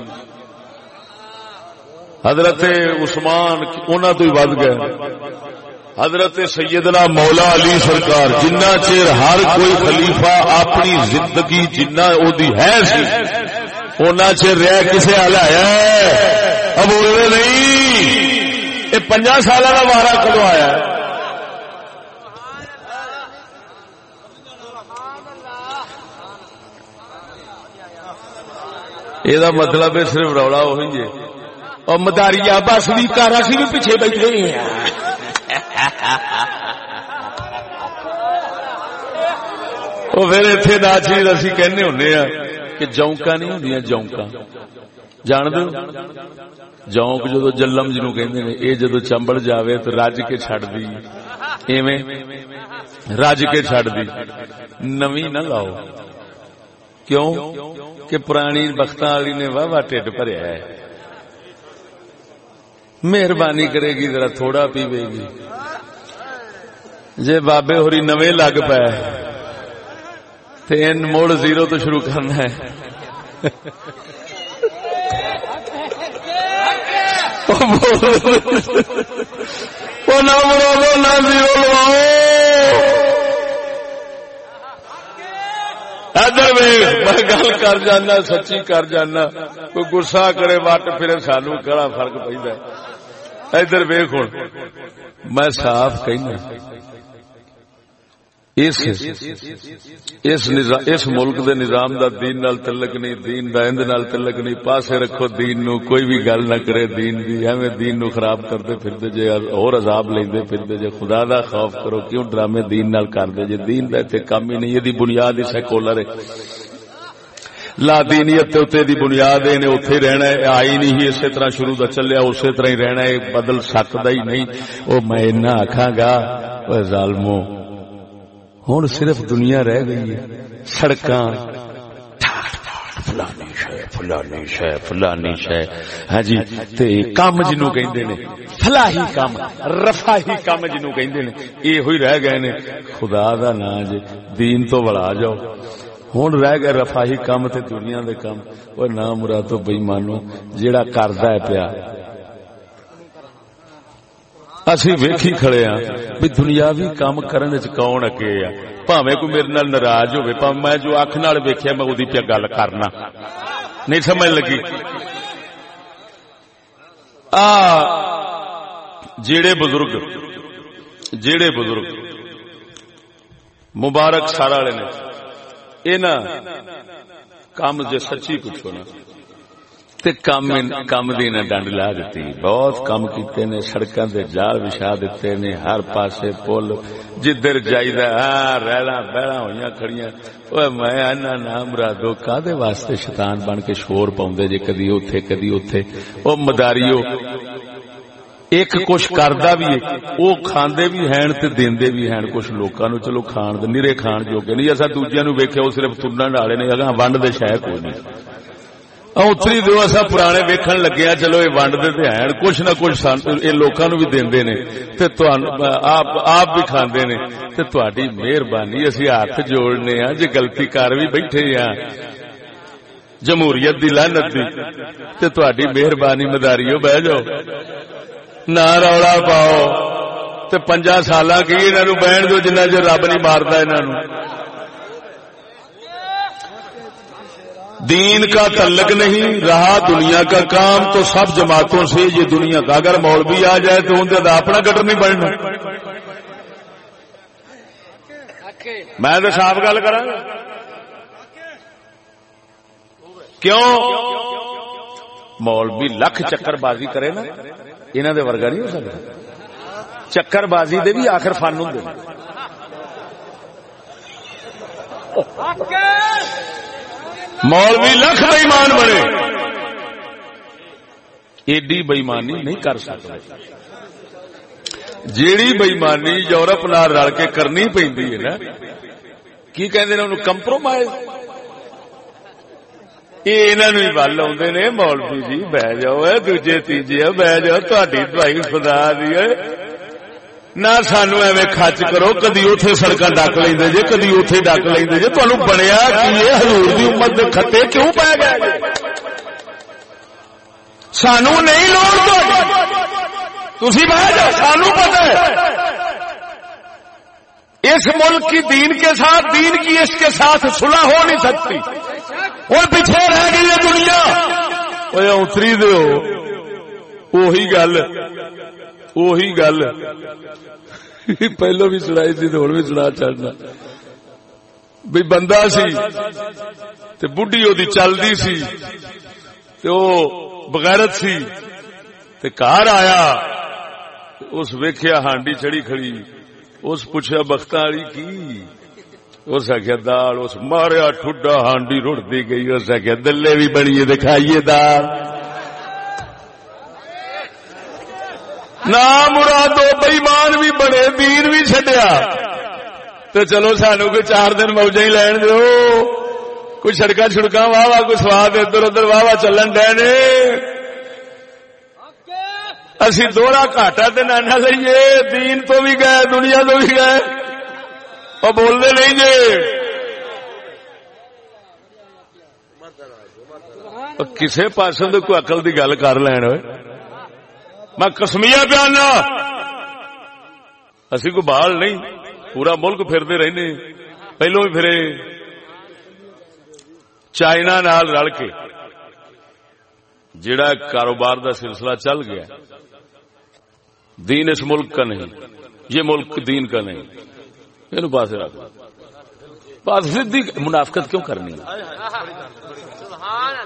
حضرت عثمان انہوں تو ہی ود گئے۔ حضرت سیدنا مولا علی سرکار، جنہ چیر ہر کوئی خلیفہ اپنی زندگی جنہ او دی ہے سی، اونا چیر رہ کسے ہلایا اب بولنے نہیں۔ یہ پنجا سال کا وارا کدو آیا ہے؟ یہ مطلب صرف رولا وہی ہے۔ اور مداری بس بھی کارا سی بھی پیچھے بیٹھے ہیں۔ وہ پھر اتنے نہ چیز اسی کہنے ہونے ہاں کہ جونکا نہیں ہوں جونکا جان دو؟ جونک جدو جلم جنو کہ یہ جدو چمبڑ جاوے تو رج کے چڈ دی۔ ایویں؟ رج کے چڈ دی۔ نوی نہ لاؤ۔ کیوں؟ کہ پرانی بخت والی نے واہ واہ ٹھڈ بھریا ہے۔ مہربانی کرے گی، ذرا تھوڑا پیوے گی۔ جے بابے ہوری نویں لگ پے ان موڑ زیرو تو شروع کرنا ہے۔ نہ مرو نہ زیرو لواؤ۔ ادھر میں گل کر جانا، سچی کر جانا، کوئی گسا کرے وٹ، پھر سانو کہڑا فرق پہ ادھر ویخ ہوں میں صاف کہنا ہاں۔ اس اس ملک دے نظام دا دین نال تعلق نہیں، دین دا اند نال تعلق نہیں۔ پاسے رکھو دین نو، کوئی بھی گل نہ کرے دین دی، ایویں دین نو خراب کرتے پھردے جے، اور عذاب لیندے پھردے جے۔ خدا دا خوف کرو، کیوں ڈرامے دین نال کردے جے؟ دین دا تے کام ہی نہیں، یہ دی بنیاد ہی سیکولر ہے۔ لا دینیت تے دی بنیاد ہے نے اوتھے رہنا ہے، آئی نہیں، اسی طرح شروع دا چلیا، اسی طرح ہی رہنا ہے، بدل سکدا ہی نہیں۔ او میں نہ آکھاں گا او ظالمو ہوں صرف دنیا رہ گئی ہے سڑک فلانی شہ فلانی شہ فلانی شہ ہاں جی کام جنو کہ فلاحی کام، رفاہی کام جنو کہ یہ ہوئی رہ گئے نے۔ خدا دا نا جی دین تو بڑا جاؤ۔ ہوں رہ گئے رفاہی کام تے دنیا دے کام وہ نہ مرا تو بئی مانو جیڑا کردا ہے پیا اسی ویکھی کھڑے ہاں بھی دنیاوی کام کرنے چ کون اگے آ پاوے کوئی میرے نال ناراض ہوے پا میں جو اکھ نال ویکھیا میں اودی پیا گل کرنا نہیں سمجھ لگی آ جیڑے بزرگ جیڑے بزرگ مبارک سارا والے نے کام جے سچی پوچھو نا۔ تے کم کم دی نے ڈنڈ لا دیتی۔ بہت کم کیتے نے، سڑکاں تے جال بچھا دیتے نے، ہر پاسے پل۔ جدھر جائیدا ہاں ریلاں بیڑاں ہویاں کھڑیاں۔ اوے میں انا نام مرادو کادے واسطے شیطان بن کے شور پاوندے جے، کدی اوتھے کدی اوتھے۔ او مداریو ایک کچھ کردا بھی ہے او کھاندے بھی ہیں تے دیندے بھی ہیں، کچھ لوکاں نو چلو کھان دے، نیرے کھان جوگے نہیں۔ اسا دوجیاں نو ویکھیا او صرف تنن والے نے، اگاں ونڈ دے شے کوئی نہیں۔ اتری دو اصا پرانے ویکھن لگے چلو یہ ونڈ دے ہیں، کچھ نہ کچھ یہ لوکاں نو بھی دیندے نے۔ تے آپ آپ بھی کھاندے نے۔ تے تہاڈی مہربانی، اسی ہاتھ جوڑنے ہاں جے غلطی کر بھی بیٹھے ہاں جمہوریت دی لعنت دی۔ تے تہاڈی مہربانی مداریو بہ جاؤ نہ رولا پاؤ تے پنجا سالاں کی انہاں نو بہن دو جنہ چر رب نہیں ماردا انہاں نو دین کا تعلق نہیں، رہا دنیا کا کام تو سب جماعتوں سے یہ دنیا کا۔ اگر مولوی آ جائے تو اندر اپنا گٹر نہیں بننا۔ میں تو صاف گل کرا کیوں؟ مولوی لکھ چکر بازی کرے نا۔ انہوں دے ورگا نہیں ہو سکتا۔ چکر بازی دے بھی آخر فن ہوں مولوی لکھ بےمان بنے۔ ایڈی بےمانی نہیں کر سکتا۔ جیڑی بےمانی یورپ نال رل کے کرنی پی نا، کی کہ کمپرومائز یہ ول آدھے نے مولوی جی بہ جاؤ دوجے تیجے بہ جاؤ تھی دوائی خدا دی نہ سانو ایویں خچ کرو کدی اتے سڑک ڈک لیں جی کدی اتے ڈک لیں جی تمہیں بنیا کی ہزور کی امت کے خطے کیوں پی گئے سانو نہیں لوڑ تھی بہ جاؤ سانو پتا ہے اس ملک کی دین کے ساتھ دین کی اس کے ساتھ سلح ہو نہیں سکتی اور پیچھے رہ گئی ہے دنیا۔ اتری دو وہی گل۔ وہی گل۔ پہلو بھی سنائی تھی ہوں بھی سنا چڑھنا۔ بھی بندہ سی تے بڈی وہ چلتی سی تے وہ بغیرت سی تے کار آیا اس ویخیا ہانڈی چڑی کھڑی۔ اس پوچھا بخت والی کی؟ اس آخیا دال اس ماریا ٹھڈا ہانڈی رڑتی گئی اس آخیا دلے بھی بنیے دکھائیے دال۔ نہ مرادو بئیمان بھی بڑے دین بھی چڈیا تو چلو سانو کوئی چار دن موجہ ہی لین دو۔ کوئی سڑک چھڑکا واہ واہ کوئی سواد ادھر ادھر، واہ واہ چلن ڈے نے اسی دوہرا گاٹا تو نہ لئیے، دین تو بھی گئے، دنیا تو بھی گئے۔ اور بولنے نہیں جی کسے پاس کوئی اقل کی گل کر لین میں کسمیا پیانا اسی کو بال نہیں، پورا ملک پھرتے رہنے۔ پہلو بھی پھرے۔ چائنا نال رل کے جڑا کاروبار دا سلسلہ چل گیا، دین اس ملک کا نہیں، یہ ملک دین کا نہیں۔ یہ پاس رکھ بات سدھی منافقت کیوں کرنی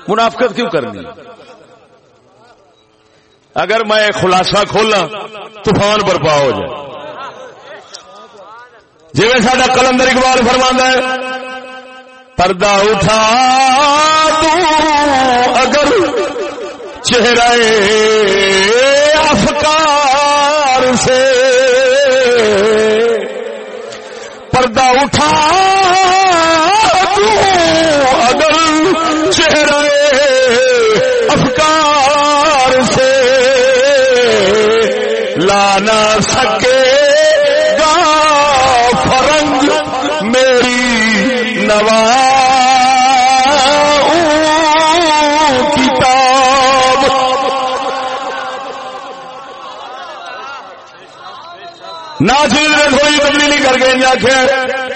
منافقت کیوں کرنی اگر میں خلاصہ کھولا طوفان برپا ہو جائے۔ جی سڈا کلندر اقبال فرما ہے، پردہ اٹھا تو اگر چہرہ افکار سے پردہ اٹھا تو اگر چہرے افکار سے لانا سکے نہ چیز میں کوئی تبدیلی کر کے آخر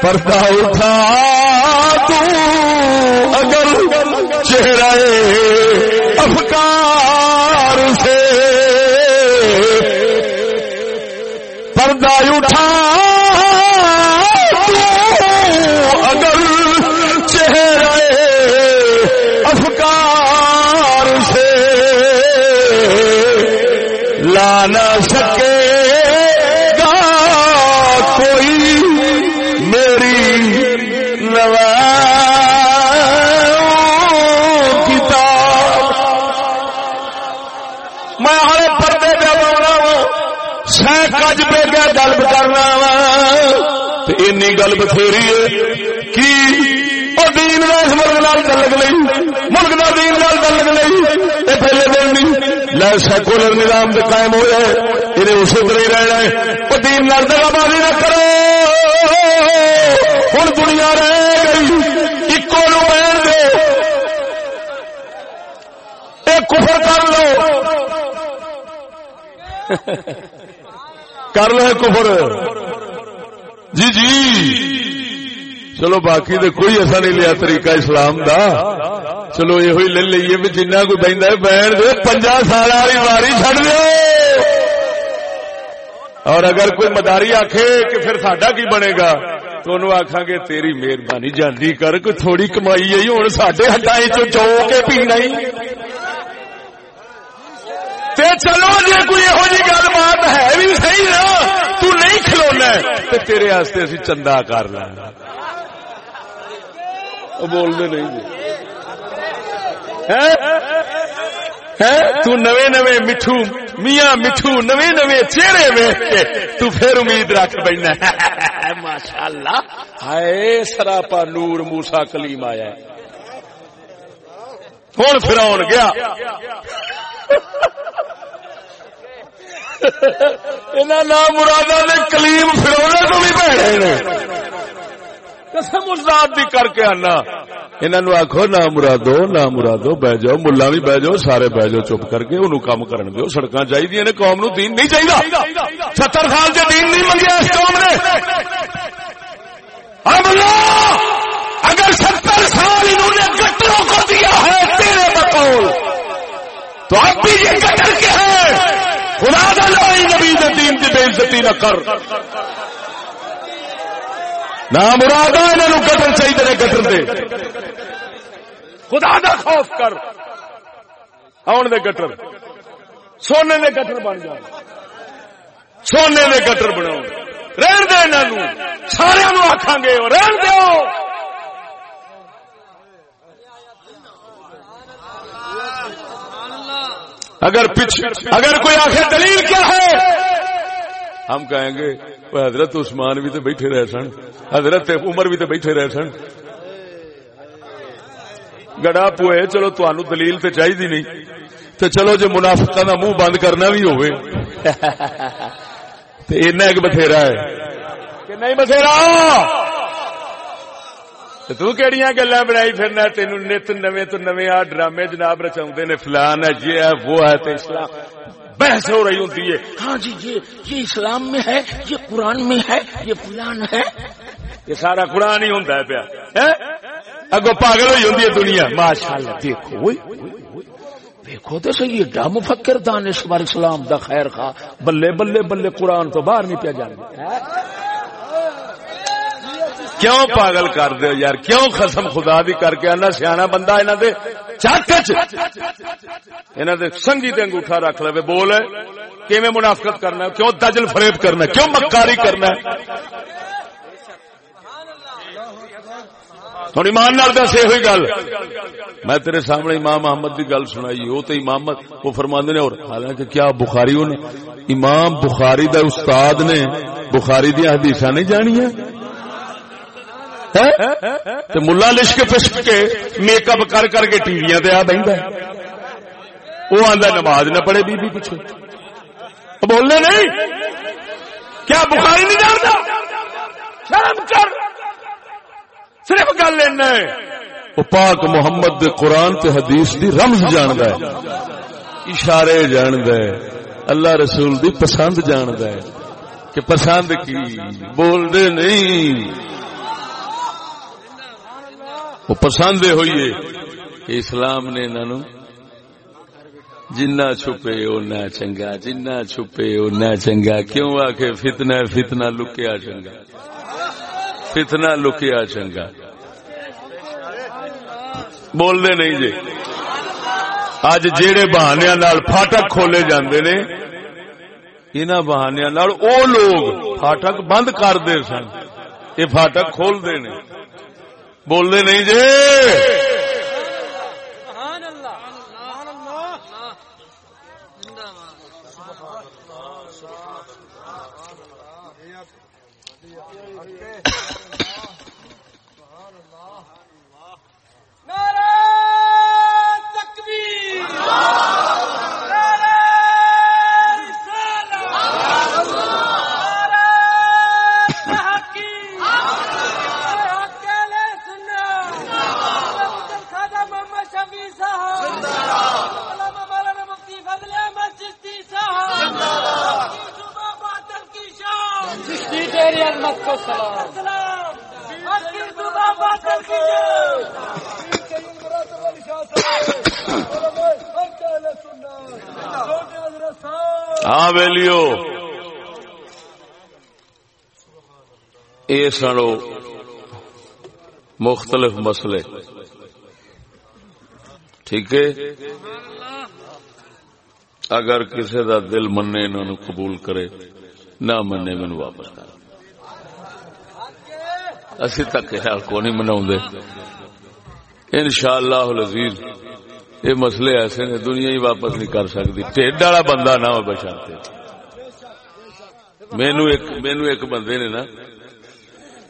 پرتا اٹھا، تو اگر چہرہ افکار سے پردہ اٹھا اگر سے نہ سکے۔ این گل بتھیری ہے۔ کی؟ دین اس ملک نال تلک نہیں ملک دین نال تلک نہیں یہ پہلے دن نہیں لے سیکولر نظام قائم ہوئے انہیں اسی طرح ہی رہنا ہے۔ وہ دین نال دگا بازی نہ کرو۔ ہوں دنیا رہ گئی۔ اکو نو بہن دو ایک کفر کر لو۔ کر لو کفر۔ جی۔ چلو باقی تو کوئی ایسا نہیں لیا طریقہ اسلام دا۔ چلو یہ لے لیے بھی جنہ کوئی بہن بہن دے پنجا سال والی واری چڑ دو اور اگر کوئی مداری آخے کہ پھر ساڈا کی بنے گا، تو انہوں آخا گے، تیری مہربانی جانتی کر، کوئی تھوڑی کمائی ہے ہوں سڈے ہٹائی چو کے پینا ہی تے چلو جی کوئی بات ہے بھی صحیح نا تو نہیں کھلونا تو تیرے واسطے اسی چندہ کر لینا بولتے نہیں جی۔ تو نوے نوے مٹھو میاں مٹھو نوے نوے چہرے ویخ کے تو پھر امید رکھ بہنا ماشاء اللہ ہائے سراپا نور موسا کلیم آیا ہوں پھر گیا۔ انہاں نام مرادہ نے کلیم فرونے تو بھی بہنے قسم ذات دی کر کے آنا۔ انہوں آخو نہ مرادو نہ مرادو، بہ جاؤ، ملا بھی بہ جاؤ، سارے بہ جاؤ، چپ کر کے انہوں کام کرن دو سڑک چاہیے نے، قوم نو دین نہیں چاہیے ستر سال سے دین نہیں منگیا اس قوم نے۔ اب اللہ، اگر ستر سال انہوں نے گٹروں کو دیا ہے تیرے بقول تو اب بھی یہ گٹر کے ہیں خدا دا لائی نبی دین کی بے عزتی نہ کر۔ نہ مراد انہوں گٹر چاہیے گٹر دے۔ خدا دا خوف کر۔ آن دے گٹر۔ سونے دے گٹر بن جان سونے دے گٹر بناؤ۔ رہن دے انہوں سارے آخان گے، رہن دو اگر پچھے اگر کوئی آخر دلیل کیا ہے؟ ہم کہیں گے وہ حضرت عثمان بھی تو بیٹھے رہ سن حضرت عمر بھی تو بیٹھے رہ سن۔ گڑا پوئے چلو تہن دلیل تو چاہیے نہیں۔ تو چلو جی منافقہ کا منہ بند کرنا بھی ہوئے۔ تو اینا ایک بتھیرا ہے۔ کہ نہیں بتھیرا؟ تو کہڑی گلا بنائی پھرنا تین نت نوے تو نوے آ ڈرامے جناب رچا نے فلان ہے یہ ہے وہ ہے تو اسلام بحث ہو رہی ہوتی ہے ہاں جی یہ یہ اسلام میں ہے یہ قرآن میں ہے یہ فلان ہے یہ سارا قرآن ہی ہوتا ہے پیا اگو پاگل ہوئی ہوتی ہے دنیا ماشاء اللہ دیکھو دیکھو تو صحیح ڈا مفکر بار اسلام دا خیر خواہ بلے بلے بلے قرآن تو باہر نہیں پیا جانا کیوں پاگل کر دے یار؟ کیوں خسم خدا دی کر کے آنا؟ سیاح بندہ انہوں دے چک انہوں دے سنگی تے انگوٹھا رکھ لے بول کیویں منافقت کرنا ہے؟ کیوں دجل فریب کرنا ہے؟ کیوں مکاری کرنا ہے؟ ہوں ایمان نال دس یہ گل۔ میں تیرے سامنے امام محمد کی گل سنائی، وہ تو امام وہ فرما نے، اور حالانکہ کیا بخاری نے؟ امام بخاری دا استاد نے بخاری دیا حدیث نہیں جانی ہے تو ملا لشک پشک کے میک اپ کر کر کے ٹی وی آ بہتا وہ آدھا نماز نہ پڑے بی بی پیچھے بولنے نہیں۔ کیا بخاری نہیں جانتا شرم کر۔ صرف گل لینا وہ پاک محمد دے قرآن تے حدیث دی رمز جاند ہے۔ اشارے جاند ہے۔ اللہ رسول دی پسند جاند ہے۔ کہ پسند کی؟ بول دے نہیں۔ وہ پسند ہوئی کہ اسلام نے انہوں جنا چھپے اُنہ چنگا جنا چھپے اُنہ چنگا، کیوں آ کے فتنا فتنا لکیا چنگا؟ فتنا لکیا چنگا۔ بول دے نہیں جی۔ اج جہے بہانے فاٹک کھولے جاندے نے، انہاں بہانیاں نال او لوگ فاٹک بند کر دے سن۔ یہ فاٹک کھول دے نے۔ بولنے نہیں جے سبحان اللہ سبحان اللہ زندہ باد نعرہ تکبیر نعرہ رسالت نعرہ تحقیق نعرہ حق علیہ سنت نعرہ خواجہ محمد شفیع صاحب علامہ مولانا مفتی فضل احمد چشتی صاحب صبح باطل کی شام چشتی تیری عظمت کو سلام سلام حق کی صبح باطل کی شام ہاں ویلیو یہ سنو مختلف مسئلے۔ ٹھیک ہے؟ اگر کسی دا دل منے انہوں قبول کرے، نہ منے مینو واپس کر اسی تک خیال کو نہیں منا ان شاء اللہ لذیذ یہ مسئلے ایسے نے دنیا ہی واپس نہیں کر سکتی۔ ٹھڈ والا بندہ نہ ہو مینو ایک مینو ایک بندے نے نا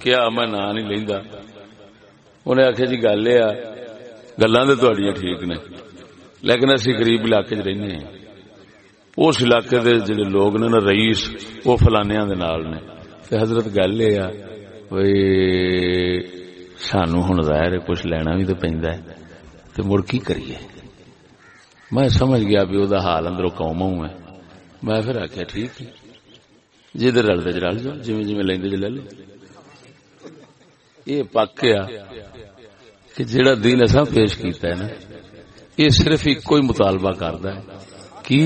کیا میں نا نہیں لینا انہیں آخیا جی گل یہ گلا تو ٹھیک نے لیکن اسی غریب علاقے چ رہنے ہیں اس علاقے دے جڑے لوگ نے نا رئیس وہ فلانیا دے نال نے تے حضرت گل یہ آ بھائی سانو ہوں ظاہر ہے کچھ لینا بھی تو پہنتا ہے تو مڑ کی کریے میں سمجھ گیا بھی وہ حال اندروں قوم ہوں ہے میں پھر آخیا ٹھیک ہے جدھر رلتے چ رل جاؤ جی جی لیندے چ لے لو یہ پک کہ جڑا دین اصا پیش کیتا ہے نا، یہ صرف ایک ہی مطالبہ کرتا ہے کی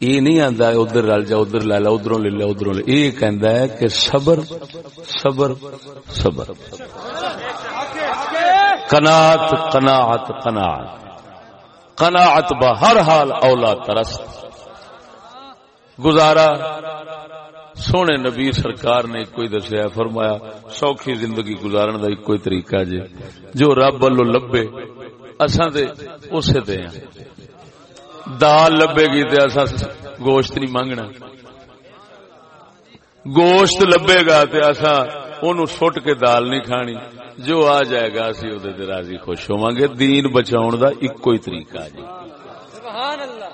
یہ نہیں آتا ادھر رل جا، ادھر لے لا ادھروں لے لیا ادھروں لے۔ یہ کہندا ہے کہ صبر صبر صبر۔ قناعت قناعت قناعت۔ قناعت با ہر حال اولا ترست گزارا سونے نبی سرکار نے کوئی دسیا فرمایا سوکھی زندگی گزارن کا ایک طریقہ جی جو رب والو لبے تے اسے تے ہیں۔ دال لبے گی تے اصا گوشت نہیں منگنا گوشت لبے گا تے اصا اونوں سٹ کے دال نہیں کھانی۔ جو آ جائے گا اسی اودے تے راضی خوش ہوواں گے دین بچاؤن دا ایکو ہی طریقہ جی سبحان اللہ۔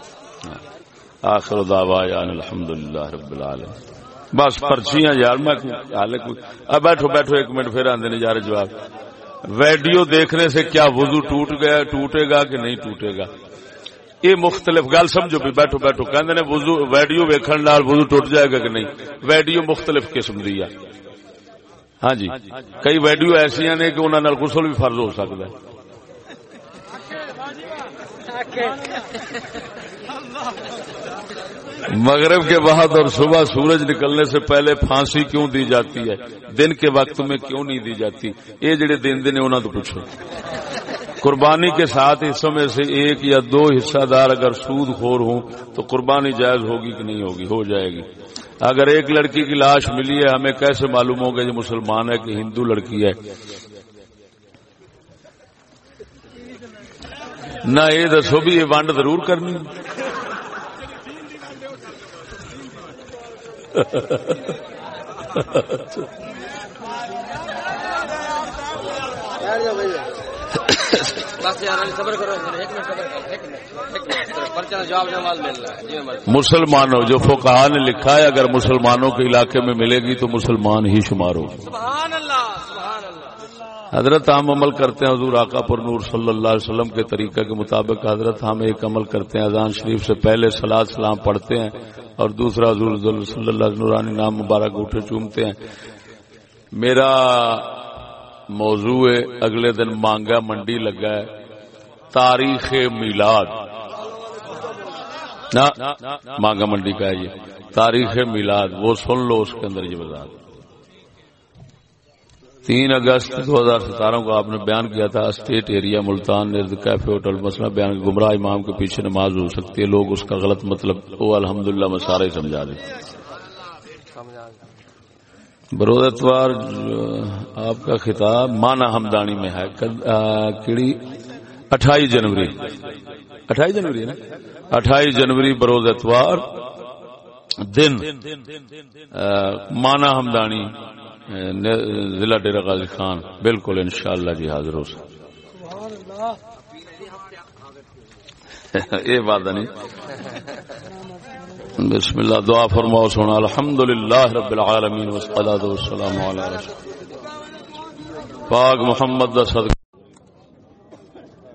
آخر دعوانا الحمدللہ رب العالمین۔ بس پرچیاں یار، میں حال اب بیٹھو بیٹھو، ایک منٹ، پھر آندے نے یار جواب۔ ویڈیو دیکھنے سے کیا وضو ٹوٹ گیا، ٹوٹے گا کہ نہیں ٹوٹے گا؟ یہ مختلف گل سمجھو بھی، بیٹھو بیٹھو۔ کہندے نے وضو، ویڈیو ویکھن نال وضو ٹوٹ جائے گا کہ نہیں؟ ویڈیو مختلف قسم دی ہے۔ ہاں جی کئی ویڈیو ایسا نے کہ انہوں نے غسل بھی فرض ہو سکتا ہے۔ مغرب کے بعد اور صبح سورج نکلنے سے پہلے پھانسی کیوں دی جاتی ہے؟ دن کے وقت میں کیوں نہیں دی جاتی؟ یہ جڑے دن دن انہوں تو پوچھو۔ قربانی کے ساتھ حصوں میں سے ایک یا دو حصہ دار اگر سود خور ہوں تو قربانی جائز ہوگی کہ نہیں ہوگی؟ ہو جائے گی۔ اگر ایک لڑکی کی لاش ملی ہے، ہمیں کیسے معلوم ہوگا یہ مسلمان ہے کہ ہندو لڑکی ہے؟ نہ یہ دسو بھی یہ ونڈ ضرور کرنی بس یار صبر کرو ایک منٹ صبر کرو ایک منٹ ایک منٹ پرچہ جواب جواب مل رہا ہے جی مرضی مسلمانوں جو فقہ نے لکھا ہے، اگر مسلمانوں کے علاقے میں ملے گی تو مسلمان ہی شمار ہوگا سبحان اللہ سبحان اللہ حضرت ہم عمل کرتے ہیں حضور آقا پر نور صلی اللہ علیہ وسلم کے طریقہ کے مطابق حضرت ہم ایک عمل کرتے ہیں، اذان شریف سے پہلے سلاد سلام پڑھتے ہیں اور دوسرا حضور صلی اللہ علیہ نورانی نام مبارک اٹھے چومتے ہیں۔ میرا موضوع ہے، اگلے دن مانگا منڈی لگا ہے۔ تاریخ میلاد۔ نہ، مانگا منڈی کا ہے یہ۔ تاریخ میلاد، وہ سن لو اس کے اندر یہ وضاحت تین اگست دو ہزار ستارہ کو آپ نے بیان کیا تھا اسٹیٹ ایریا ملتان نرد کیفے ہوٹل مسئلہ بیان گمراہ امام کے پیچھے نماز ہو سکتی ہے، لوگ اس کا غلط مطلب وہ الحمد للہ میں سارے سمجھا دیں۔ بروز اتوار، آپ کا خطاب مانا ہمدانی میں ہے۔ کیڑی اٹھائیس جنوری۔ اٹھائیس جنوری ہے نا؟ اٹھائیس جنوری بروز اتوار دن مانا ہمدانی۔ ضلع ڈیرا غازی خان بالکل انشاءاللہ جی حاضر ہو یہ بات نہیں۔ بسم اللہ، دعا فرماؤ سونا الحمد للہ رب العالمین، والصلاة والسلام علی رسول پاک محمد دا صدقہ۔